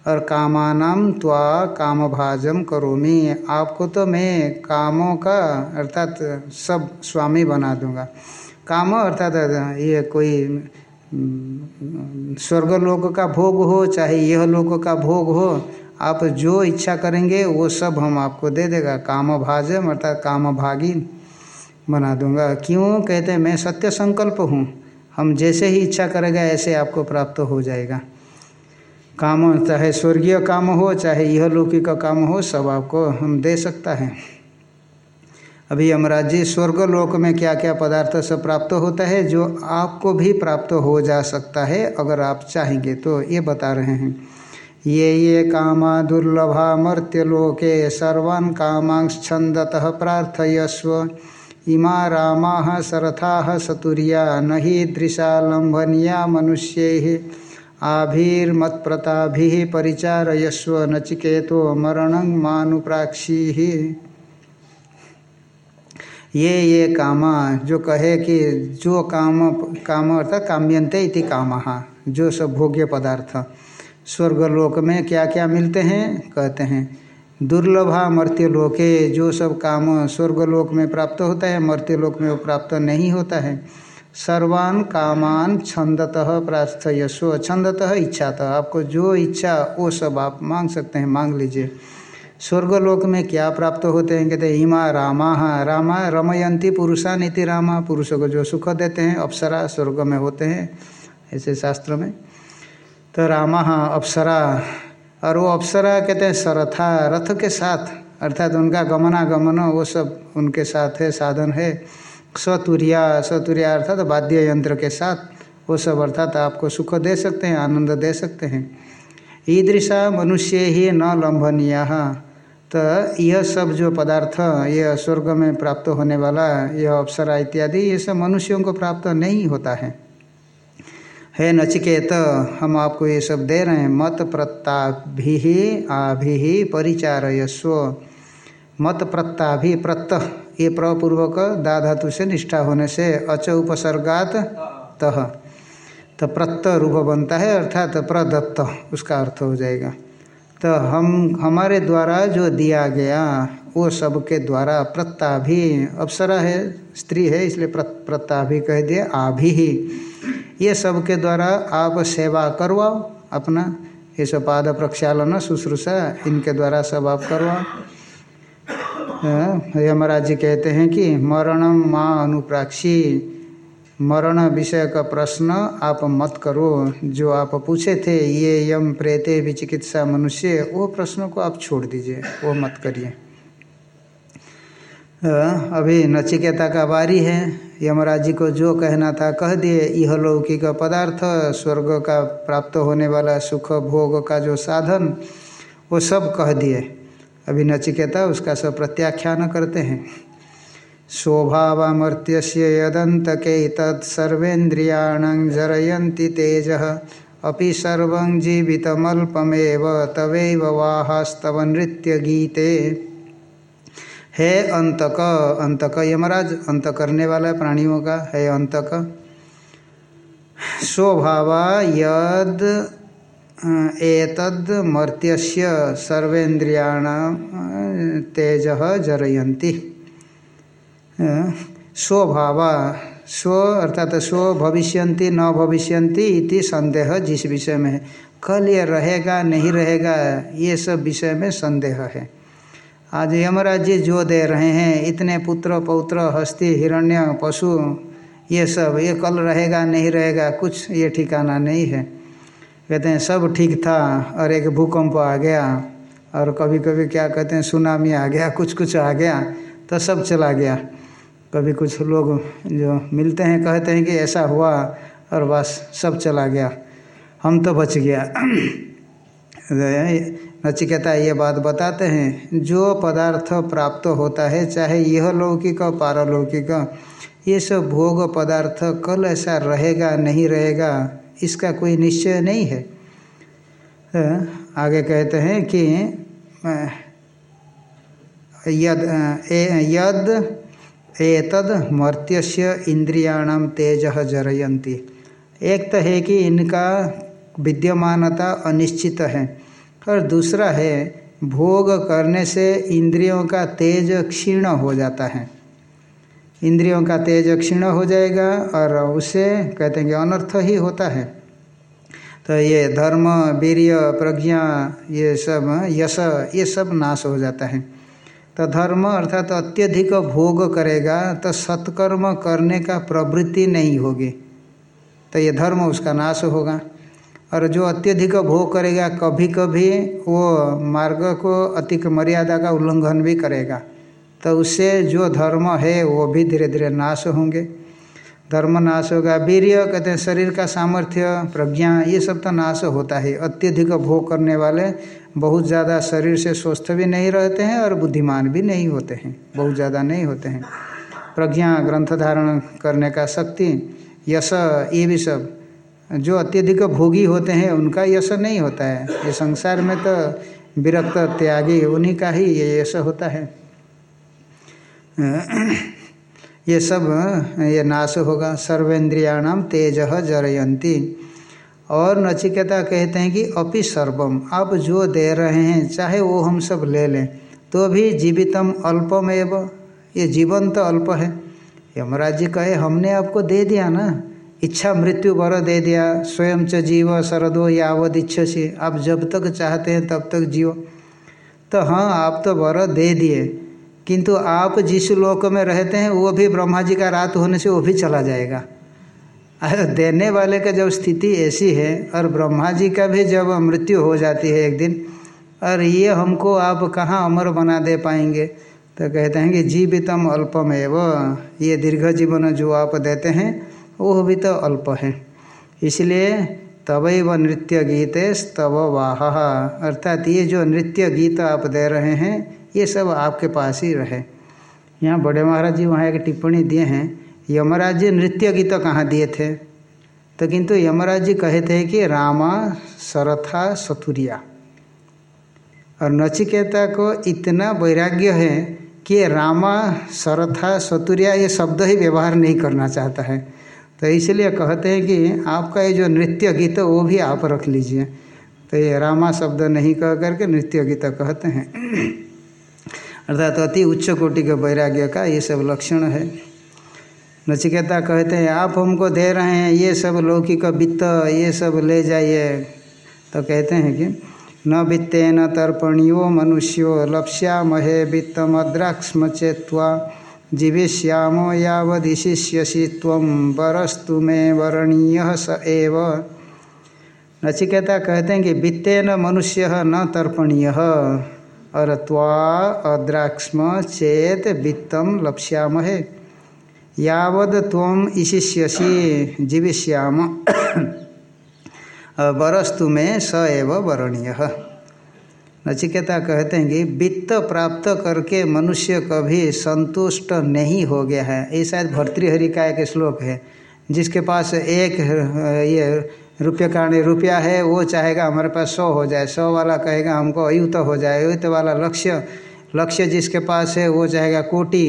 और कामानाम त्वा काम भाजम करोमी। आपको तो मैं कामों का, अर्थात सब स्वामी बना दूँगा। काम अर्थात, ये कोई, स्वर्गलोक का भोग हो, चाहे यह लोक का भोग हो आप जो इच्छा करेंगे, वो सब हम आपको दे देगा। काम भाजम अर्थात काम भागी बना दूँगा। क्यों? कहते हैं, मैं सत्य संकल्प हूँ। हम जैसे ही इच्छा करेगा, ऐसे आपको प्राप्त हो जाएगा। काम, चाहे स्वर्गीय काम हो, चाहे यह लौकिक का काम हो, सब आपको हम दे सकता है। अभी यमराज जी स्वर्ग लोक में क्या क्या पदार्थ सब प्राप्त होता है, जो आपको भी प्राप्त हो जा सकता है, अगर आप चाहेंगे तो। ये बता रहे हैं। ये ये काम दुर्लभा मर्त्यलोके सर्वान् कामांश्छन्दतः प्रार्थयस्व। इमा रामा सरथा सतुरिया न ही दृशालंभनिया मनुष्य। आभिर्मत्प्रताभि परिचारयस्व नचिकेतो मरण मानुप्राक्षी। ये ये काम, जो कहे कि जो काम काम अर्थात काम्यंते इति काम, जो सब भोग्य पदार्थ स्वर्गलोक में क्या क्या मिलते हैं? कहते हैं, दुर्लभा मर्त्य लोके, जो सब काम स्वर्गलोक में प्राप्त होता है, मर्त्य लोक में वो प्राप्त नहीं होता है। सर्वान कामान छंदतः प्रार्थयस्व, छंदतः इच्छातः। आपको जो इच्छा, वो सब आप मांग सकते हैं, मांग लीजिए। स्वर्गलोक में क्या प्राप्त होते हैं? कहते हैं हिमा रामा। रामा, रमयंती पुरुषा नीति रामा। पुरुषों को जो सुख देते हैं, अप्सरा स्वर्ग में होते हैं, ऐसे शास्त्र में। तो रामा अप्सरा। और वो अप्सरा कहते हैं सरथा, रथ के साथ। अर्थात उनका गमनागमन, वो सब उनके साथ है, साधन है। सतुरिया सतुरिया अर्थात वाद्य यंत्र के साथ। वो सब अर्थात आपको सुख दे सकते हैं, आनंद दे सकते हैं। ईदृशा मनुष्य ही न लंभनीय। तो यह सब जो पदार्थ, यह स्वर्ग में प्राप्त होने वाला, यह अप्सरा इत्यादि, ये सब मनुष्यों को प्राप्त नहीं होता है। हे नचिकेत, हम आपको ये सब दे रहे हैं। मत प्रत्ताभि आभि परिचारयस्व। मत प्रत्ताभि प्रत्यह ये प्रपूर्वक दा धातु से निष्ठा होने से अच उपसर्गात तह तो प्रत्यय रूप बनता है, अर्थात प्रदत्त, उसका अर्थ हो जाएगा। तो हम, हमारे द्वारा जो दिया गया, वो सबके द्वारा प्रत्ताभि अप्सरा है, स्त्री है, इसलिए प्रत्ताभि कह दिए आभि ये सब के द्वारा आप सेवा करवाओ, अपना ये सब पाद प्रक्षालन, शुश्रूषा, इनके द्वारा सब आप करवाओ। यमराज जी कहते हैं कि मरणम माँ अनुप्राक्षी मरण विषय का प्रश्न आप मत करो। जो आप पूछे थे, ये यम प्रेते भी चिकित्सा मनुष्य, वो प्रश्न को आप छोड़ दीजिए, वो मत करिए। अभी नचिकेता का बारी है। यमराज जी को जो कहना था कह दिए। यह लौकिक पदार्थ, स्वर्ग का प्राप्त होने वाला सुख भोग का जो साधन, वो सब कह दिए। अभी नचिकेता उसका सब प्रत्याख्यान करते हैं। स्वभावमर्त्य यदंतके तत्सर्वेन्द्रियाण जरयन्ति तेज। अभी सर्व जीवितमल्पमेव, तवैव वाहस्तव नृत्य गीते हे अंतक अंतक यमराज अंत करने वाला प्राणियों का। है अंतक, स्वभावा यद, एतद मर्त्यस्य सर्वेन्द्रियाण, तेज जरयन्ति। स्वभावा, स्व अर्थात स्व भविष्यंति न भविष्यंति इति संदेह जिस विषय में है। कल ये रहेगा, नहीं रहेगा, ये सब विषय में संदेह है। आज यमराज जी जो दे रहे हैं, इतने पुत्र, पौत्र, हस्ती, हिरण्य, पशु, ये सब, ये कल रहेगा, नहीं रहेगा, कुछ ये ठिकाना नहीं है। कहते हैं, सब ठीक था, और एक भूकंप आ गया, और कभी कभी क्या कहते हैं, सुनामी आ गया कुछ कुछ आ गया तो सब चला गया। कभी कुछ लोग जो मिलते हैं, कहते हैं कि ऐसा हुआ, और बस सब चला गया। हम तो बच गया। नचिकेता ये बात बताते हैं जो पदार्थ प्राप्त होता है चाहे यह लौकिक पारलौकिक ये सब भोग पदार्थ कल ऐसा रहेगा नहीं रहेगा इसका कोई निश्चय नहीं है। आगे कहते हैं कि यद ए, यद एतद मर्त्यस्य इंद्रियाणाम तेज जरयंती एक तो है कि इनका विद्यमानता अनिश्चित है। और दूसरा है, भोग करने से इंद्रियों का तेज क्षीण हो जाता है। इंद्रियों का तेज क्षीण हो जाएगा और उससे कहते हैं कि अनर्थ ही होता है। तो ये धर्म, वीर्य, प्रज्ञा, ये सब, यश, ये सब नाश हो जाता है। तो धर्म अर्थात तो अत्यधिक भोग करेगा तो सत्कर्म करने का प्रवृत्ति नहीं होगी। तो ये धर्म उसका नाश होगा। और जो अत्यधिक भोग करेगा कभी कभी वो मार्ग को अतिक मर्यादा का उल्लंघन भी करेगा। तो उससे जो धर्म है, वो भी धीरे धीरे नाश होंगे। धर्म नाश होगा, वीर्य कहते हैं, शरीर का सामर्थ्य, प्रज्ञा, ये सब तो नाश होता है। अत्यधिक भोग करने वाले बहुत ज़्यादा शरीर से स्वस्थ भी नहीं रहते हैं और बुद्धिमान भी नहीं होते हैं, बहुत ज़्यादा नहीं होते हैं। प्रज्ञा, ग्रंथ धारण करने का शक्ति, यश, ये भी सब जो अत्यधिक भोगी होते हैं, उनका यश नहीं होता है। ये संसार में तो विरक्त, त्यागी, उन्हीं का ही ये यश होता है। ये सब, ये नाश होगा। सर्वेन्द्रियाणाम तेज जरयंती और नचिकेता कहते हैं कि अपि सर्वम। आप जो दे रहे हैं, चाहे वो हम सब ले लें तो भी जीवितम अल्पम एव ये जीवन तो अल्प है। यमराज जी कहे, हमने आपको दे दिया ना। इच्छा मृत्यु वर दे दिया। स्वयं च जीव शरदो यावद इच्छसी। आप जब तक चाहते हैं, तब तक जियो। तो हाँ आप तो वर दे दिए। किंतु आप जिस लोक में रहते हैं, वो भी ब्रह्मा जी का रात होने से वो भी चला जाएगा। देने वाले का जब स्थिति ऐसी है, और ब्रह्मा जी का भी जब मृत्यु हो जाती है एक दिन, और ये हमको आप कहाँ अमर बना दे पाएँगे? तो कहते हैं कि जीवितम अल्पम एवं ये दीर्घ जीवन जो आप देते हैं वो भी तो अल्प है। इसलिए तवैव नृत्य गीते स्तव वाह अर्थात ये जो नृत्य गीत आप दे रहे हैं, ये सब आपके पास ही रहे। यहाँ बड़े महाराज जी वहाँ एक टिप्पणी दिए हैं, यमराज जी नृत्य गीत कहाँ दिए थे? तो किंतु यमराज जी कहे थे कि रामा सरथा सथुरिया और नचिकेता को इतना वैराग्य है कि रामा सरथा सतुरिया ये शब्द ही व्यवहार नहीं करना चाहता है। तो इसलिए कहते हैं कि आपका ये जो नृत्य गीत वो भी आप रख लीजिए। तो ये रामा शब्द नहीं कह करके नृत्य गीत कहते हैं। अर्थात अति उच्च कोटि के वैराग्य का ये सब लक्षण है। नचिकेता कहते हैं, आप हमको दे रहे हैं, ये सब लौकिक वित्त, ये सब ले जाइए। तो कहते हैं कि, न वित्तेन तर्पणियो मनुष्यो लप्स्यामहे वित्तमद्राक्ष्म चेत्वा जीविष्यामो यावदिशिष्यसि त्वं वरस्तु मे वरणीय स एव। नचिकेता कहते हैं कि वित्तेन मनुष्य न तर्पणीय। और त्वा अद्राक्ष्म चेत वित्तम लप्स्यामहे। यावद त्वम इशिष्यसि जीविष्याम। वरस्तु में स एव वरणीय। नचिकेता कहते हैं कि वित्त प्राप्त करके मनुष्य कभी संतुष्ट नहीं हो गया है। ये शायद भर्तृहरि का एक श्लोक है, जिसके पास एक, ये रुपये का रुपया है, वो चाहेगा हमारे पास सौ हो जाए, सौ वाला कहेगा हमको अयुत हो जाए, अयुत वाला लक्ष्य लक्ष्य जिसके पास है वो चाहेगा कोटि,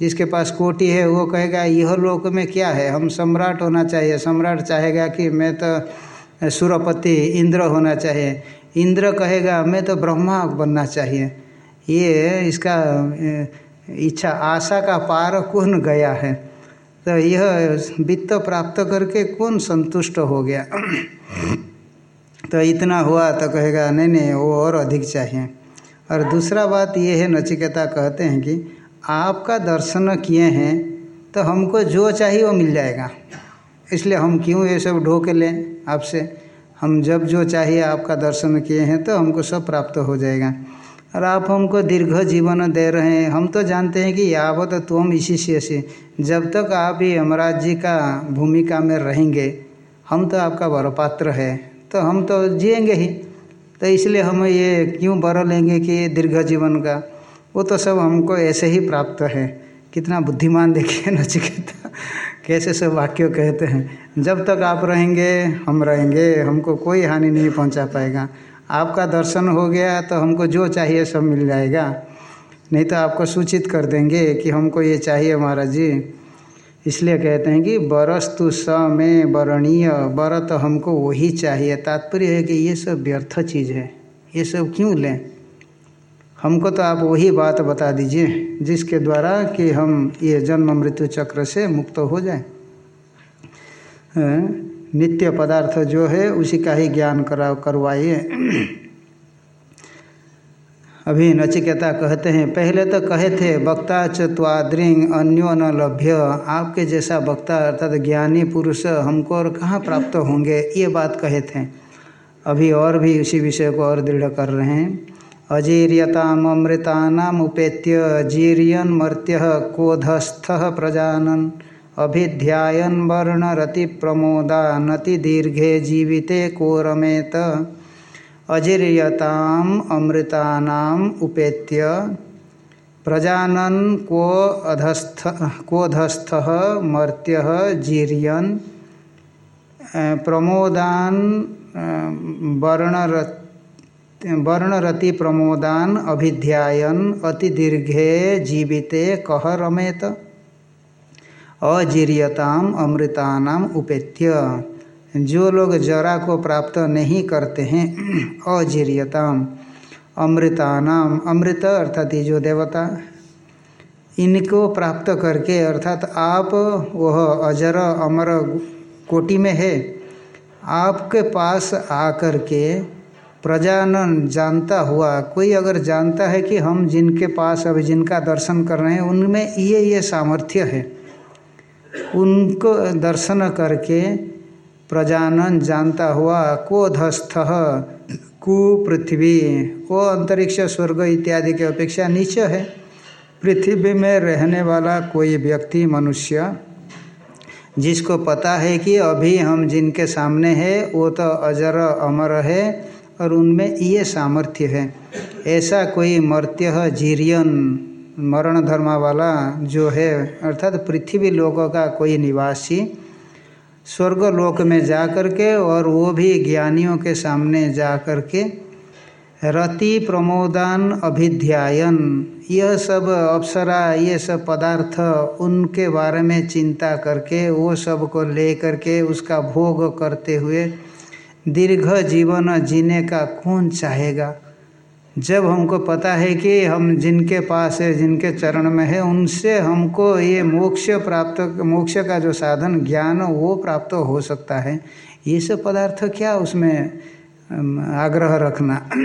जिसके पास कोटि है वो कहेगा यह लोक में क्या है, हम सम्राट होना चाहिए, सम्राट चाहेगा कि मैं तो सुरपति, इंद्र होना चाहिए। इंद्र कहेगा, मैं तो ब्रह्मा बनना चाहिए। ये इसका इच्छा, आशा का पार कौन गया है? तो यह वित्त प्राप्त करके कौन संतुष्ट हो गया? तो इतना हुआ तो कहेगा, नहीं नहीं, वो और अधिक चाहिए। और दूसरा बात ये है, नचिकेता कहते हैं कि आपका दर्शन किए हैं तो हमको जो चाहिए वो मिल जाएगा। इसलिए हम क्यों ये सब ढो के लें आपसे? हम जब जो चाहिए आपका दर्शन किए हैं तो हमको सब प्राप्त हो जाएगा। और आप हमको दीर्घ जीवन दे रहे हैं। हम तो जानते हैं कि यावत तुम इसी से जब तक आप ही यमराज जी का भूमिका में रहेंगे, हम तो आपका वरपात्र है। तो हम तो जिएँगे ही। तो इसलिए हम ये क्यों बर लेंगे कि दीर्घ जीवन का? वो तो सब हमको ऐसे ही प्राप्त है। कितना बुद्धिमान देखिए नचिकेता कैसे सब वाक्य कहते हैं? जब तक आप रहेंगे, हम रहेंगे, हमको कोई हानि नहीं पहुँचा पाएगा। आपका दर्शन हो गया तो हमको जो चाहिए सब मिल जाएगा। नहीं तो आपको सूचित कर देंगे कि हमको ये चाहिए महाराज जी। इसलिए कहते हैं कि बरस्तु स में वरणीय बर तो हमको वही चाहिए। तात्पर्य है कि ये सब व्यर्थ चीज़ है। ये सब क्यों लें? हमको तो आप वही बात बता दीजिए, जिसके द्वारा कि हम ये जन्म मृत्यु चक्र से मुक्त हो जाए। नित्य पदार्थ जो है, उसी का ही ज्ञान करा, करवाइए। अभी नचिकेता कहते हैं, पहले तो कहे थे, वक्ता चुआद्रिंग अन्यो न लभ्य। आपके जैसा वक्ता अर्थात ज्ञानी पुरुष हमको और कहाँ प्राप्त होंगे? ये बात कहे थे। अभी और भी उसी विषय को और दृढ़ कर रहे हैं। अजीर्यतामृतामुपेत्य जीर्यन मर्त्य कोधस्थ प्रजानन। अभिध्यायन वर्णरति प्रमोदा नति दीर्घे जीविते को रमेत अजीर्यताम अमृतानाम उपेत्य प्रजानन को अधस्थ कोधस्थ मर्त्य जीर्यन। प्रमोदान वर्णरति वर्णरति प्रमोदान अभिध्यायन अति दीर्घे जीविते कह रमेत? अजीर्यताम अमृतानाम उपेत्य। जो लोग जरा को प्राप्त नहीं करते हैं, अजीर्यताम अमृतानाम, अमृत अर्थात ये जो देवता, इनको प्राप्त करके अर्थात आप, वह अजर अमर कोटि में है, आपके पास आकर के प्रजानन जानता हुआ, कोई अगर जानता है कि हम जिनके पास अभी जिनका दर्शन कर रहे हैं, उनमें ये ये सामर्थ्य है। उनको दर्शन करके प्रजानन जानता हुआ कोधस्थ कु पृथ्वी वो अंतरिक्ष, स्वर्ग इत्यादि के अपेक्षा नीचे है। पृथ्वी में रहने वाला कोई व्यक्ति, मनुष्य, जिसको पता है कि अभी हम जिनके सामने हैं, वो तो अजर अमर है और उनमें ये सामर्थ्य है। ऐसा कोई मर्त्य जीरियन मरण धर्म वाला जो है, अर्थात पृथ्वी लोक का कोई निवासी, स्वर्ग लोक में जा कर के और वो भी ज्ञानियों के सामने जा कर के रति प्रमोदान अभिध्यायन, यह सब अप्सरा, ये सब पदार्थ उनके बारे में चिंता करके, वो सबको ले करके उसका भोग करते हुए दीर्घ जीवन जीने का कौन चाहेगा। जब हमको पता है कि हम जिनके पास है, जिनके चरण में है, उनसे हमको ये मोक्ष प्राप्त, मोक्ष का जो साधन, ज्ञान, वो प्राप्त हो सकता है। ये सब पदार्थ क्या उसमें आग्रह रखना।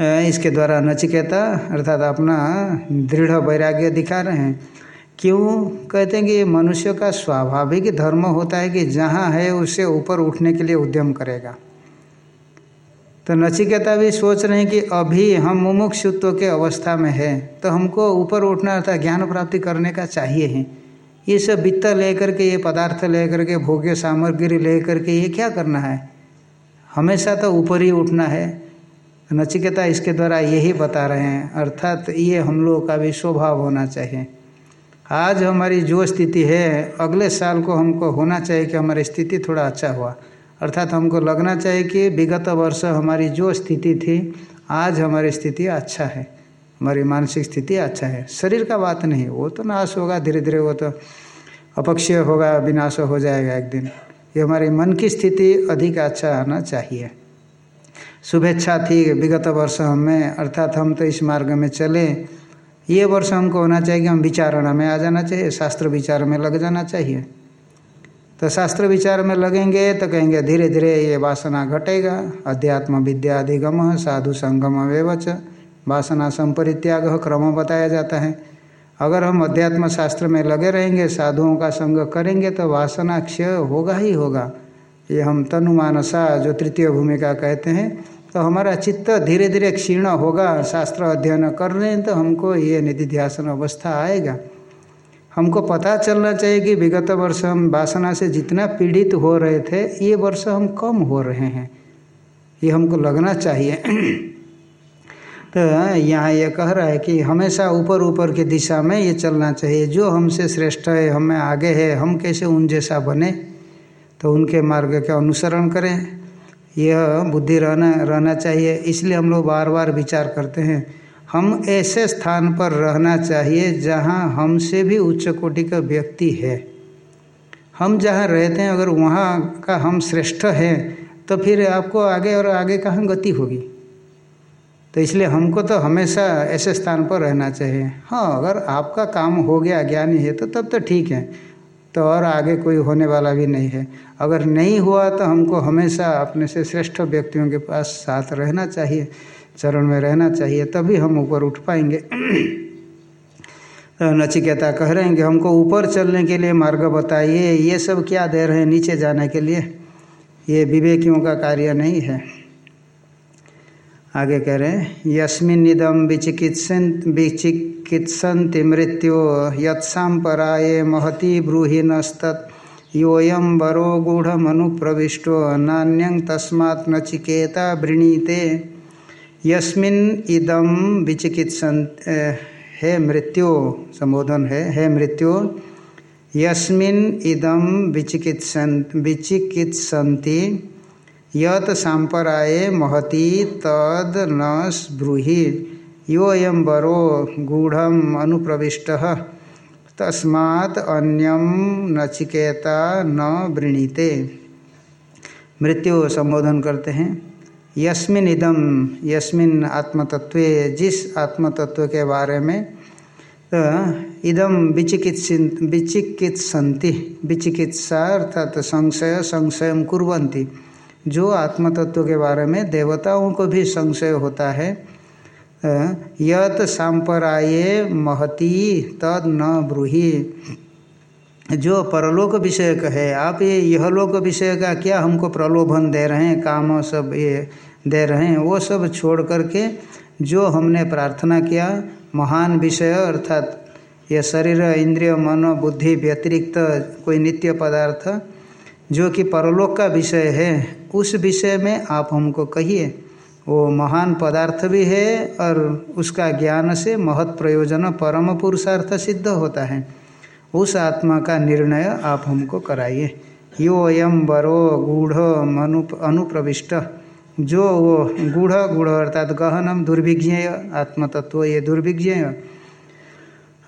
इसके द्वारा नचिकेता, अर्थात अपना दृढ़ वैराग्य दिखा रहे हैं। क्यों? कहते हैं कि ये मनुष्य का स्वाभाविक धर्म होता है कि जहाँ है उससे ऊपर उठने के लिए उद्यम करेगा। तो नचिकेता भी सोच रहे हैं कि अभी हम मुमुक्षुत्व के अवस्था में है तो हमको ऊपर उठना अर्थात ज्ञान प्राप्ति करने का चाहिए ही। ये सब वित्त लेकर के, ये पदार्थ लेकर के, भोग्य सामग्री लेकर के, ये क्या करना है? हमेशा तो ऊपर ही उठना है। नचिकेता इसके द्वारा यही बता रहे हैं, अर्थात ये हम लोगों का भी स्वभाव होना चाहिए। आज हमारी जो स्थिति है, अगले साल को हमको होना चाहिए कि हमारी स्थिति थोड़ा अच्छा हुआ। अर्थात हमको लगना चाहिए कि विगत वर्ष हमारी जो स्थिति थी, आज हमारी स्थिति अच्छा है, हमारी मानसिक स्थिति अच्छा है। शरीर का बात नहीं, वो तो नाश होगा धीरे धीरे वो तो अपक्षय होगा, विनाश हो जाएगा एक दिन। ये हमारी मन की स्थिति अधिक अच्छा आना चाहिए। शुभेच्छा थी विगत वर्ष हमें, अर्थात हम तो इस मार्ग में चले ये वर्ष हमको होना चाहिए कि हम विचारणा में आ जाना चाहिए, शास्त्र विचार में लग जाना चाहिए। तो शास्त्र विचार में लगेंगे तो कहेंगे धीरे धीरे ये वासना घटेगा। अध्यात्म विद्या अधिगम, साधु संगम वेवच वासना संपरित्याग क्रम बताया जाता है। अगर हम अध्यात्म शास्त्र में लगे रहेंगे, साधुओं का संग करेंगे तो वासना क्षय होगा ही होगा। ये हम तनुमानसा जो तृतीय भूमिका कहते हैं तो हमारा चित्त धीरे धीरे क्षीण होगा, शास्त्र अध्ययन कर रहे हैं तो हमको ये निधि ध्यासन अवस्था आएगा। हमको पता चलना चाहिए कि विगत वर्ष हम वासना से जितना पीड़ित हो रहे थे, ये वर्ष हम कम हो रहे हैं। ये हमको लगना चाहिए। तो यहाँ ये कह रहा है कि हमेशा ऊपर ऊपर की दिशा में ये चलना चाहिए। जो हमसे श्रेष्ठ है, हमें आगे है, हम कैसे उन जैसा बने? तो उनके मार्ग का अनुसरण करें। यह बुद्धि रहना रहना चाहिए, इसलिए हम लोग बार बार विचार करते हैं। हम ऐसे स्थान पर रहना चाहिए जहाँ हमसे भी उच्च कोटि का व्यक्ति है। हम जहाँ रहते हैं, अगर वहाँ का हम श्रेष्ठ हैं तो फिर आपको आगे और आगे कहाँ गति होगी? तो इसलिए हमको तो हमेशा ऐसे स्थान पर रहना चाहिए। हाँ अगर आपका काम हो गया, ज्ञानी है तो तब तो ठीक है। तो और आगे कोई होने वाला भी नहीं है। अगर नहीं हुआ तो हमको हमेशा अपने से श्रेष्ठ व्यक्तियों के पास साथ रहना चाहिए, चरण में रहना चाहिए, तभी हम ऊपर उठ पाएँगे। नचिकेता कह रहे हैं कि हमको ऊपर चलने के लिए मार्ग बताइए, ये सब क्या दे रहे हैं नीचे जाने के लिए? ये विवेकियों का कार्य नहीं है। आगे कह रहे हैं, यस्मिन निदम विचिकित्सन विचिकित्सन्ति मृत्यो यत्सापराये महती ब्रूहिणस्त योयम वरो गूढ़मनुप्रविष्टो, नान्यं तस्मात् नचिकेता वृणीते। यस्मिन इदम विचिकित्सन हे मृत्यो, संबोधन है, हे मृत्यो, यस्मिन इदम विचिकित्सन विचिकित्सन्ति यत सांपराये महती तद न ब्रूहि। योयम वरो गूढ़ अनुप्रविष्ट। तस्मात् अन्यम नचिकेता न वृणीते। मृत्यु संबोधन करते हैं। यस्मिन इदम यस्मिन आत्मतत्व जिस आत्मतत्व के बारे में तो इदम विचिकित्सित विचिकित्सन्ति। विचिकित्सा अर्थात संशय संशय कुरंती जो आत्मतत्व के बारे में देवताओं को भी संशय होता है यत सांपराये महती तद न ब्रूही। जो परलोक विषय का है, आप ये यह लोक विषय का क्या हमको प्रलोभन दे रहे हैं, काम सब ये दे रहे हैं, वो सब छोड़ करके जो हमने प्रार्थना किया, महान विषय अर्थात यह शरीर, इंद्रिय, मन, बुद्धि व्यतिरिक्त कोई नित्य पदार्थ जो कि परलोक का विषय है, उस विषय में आप हमको कहिए, वो महान पदार्थ भी है और उसका ज्ञान से महत प्रयोजन परम पुरुषार्थ सिद्ध होता है। उस आत्मा का निर्णय आप हमको कराइए। यो यम वरो गूढ़ मनु अनुप्रविष्ट। जो वो गूढ़ गूढ़ अर्थात गहनम दुर्भिज्ञेय आत्मतत्व, ये दुर्भिज्ञेय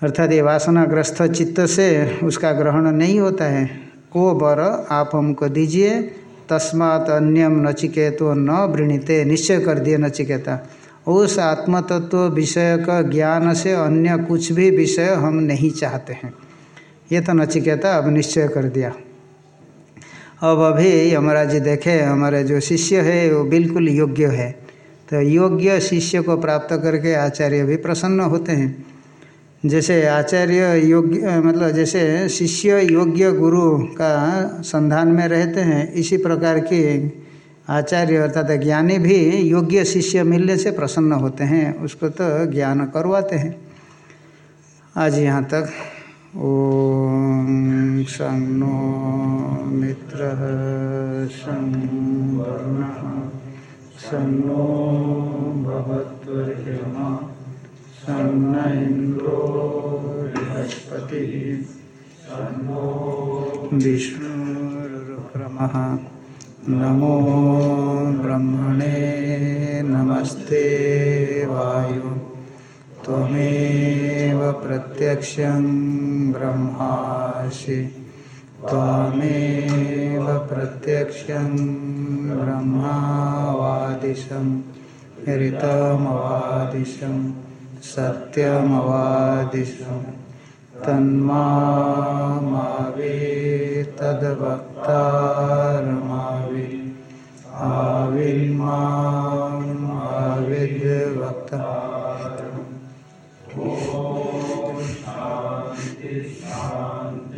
अर्थात ये वासनाग्रस्त चित्त से उसका ग्रहण नहीं होता है वो वर आप हमको दीजिए। तस्मात् अन्यम नचिकेतो न वृणीते। निश्चय कर दिए नचिकेता। उस आत्मतत्व विषय का ज्ञान से अन्य कुछ भी विषय हम नहीं चाहते हैं। ये तो नचिकेता अब निश्चय कर दिया। अब अभी यमराज जी देखे, हमारे जो शिष्य है, वो बिल्कुल योग्य है। तो योग्य शिष्य को प्राप्त करके आचार्य भी प्रसन्न होते हैं। जैसे आचार्य योग्य मतलब जैसे शिष्य योग्य गुरु का संधान में रहते हैं, इसी प्रकार के आचार्य अर्थात ज्ञानी भी योग्य शिष्य मिलने से प्रसन्न होते हैं, उसको तो ज्ञान करवाते हैं। आज यहाँ तक। ओम सन्नो मित्र सन्नो भगवत्मा सन्न इंद्रो बृहस्पति सन्नो विष्णुरुक्रमः नमो ब्रह्मणे नमस्ते वायु। त्वमेव प्रत्यक्षं ब्रह्मासि। त्वमेव प्रत्यक्षं ब्रह्मावादिशं, ऋतमवादिशं। सत्यमवादिशं तन्मावे तद्वक्तारमावि आविर्माविद्वक्ता शांति शान्ति। शांति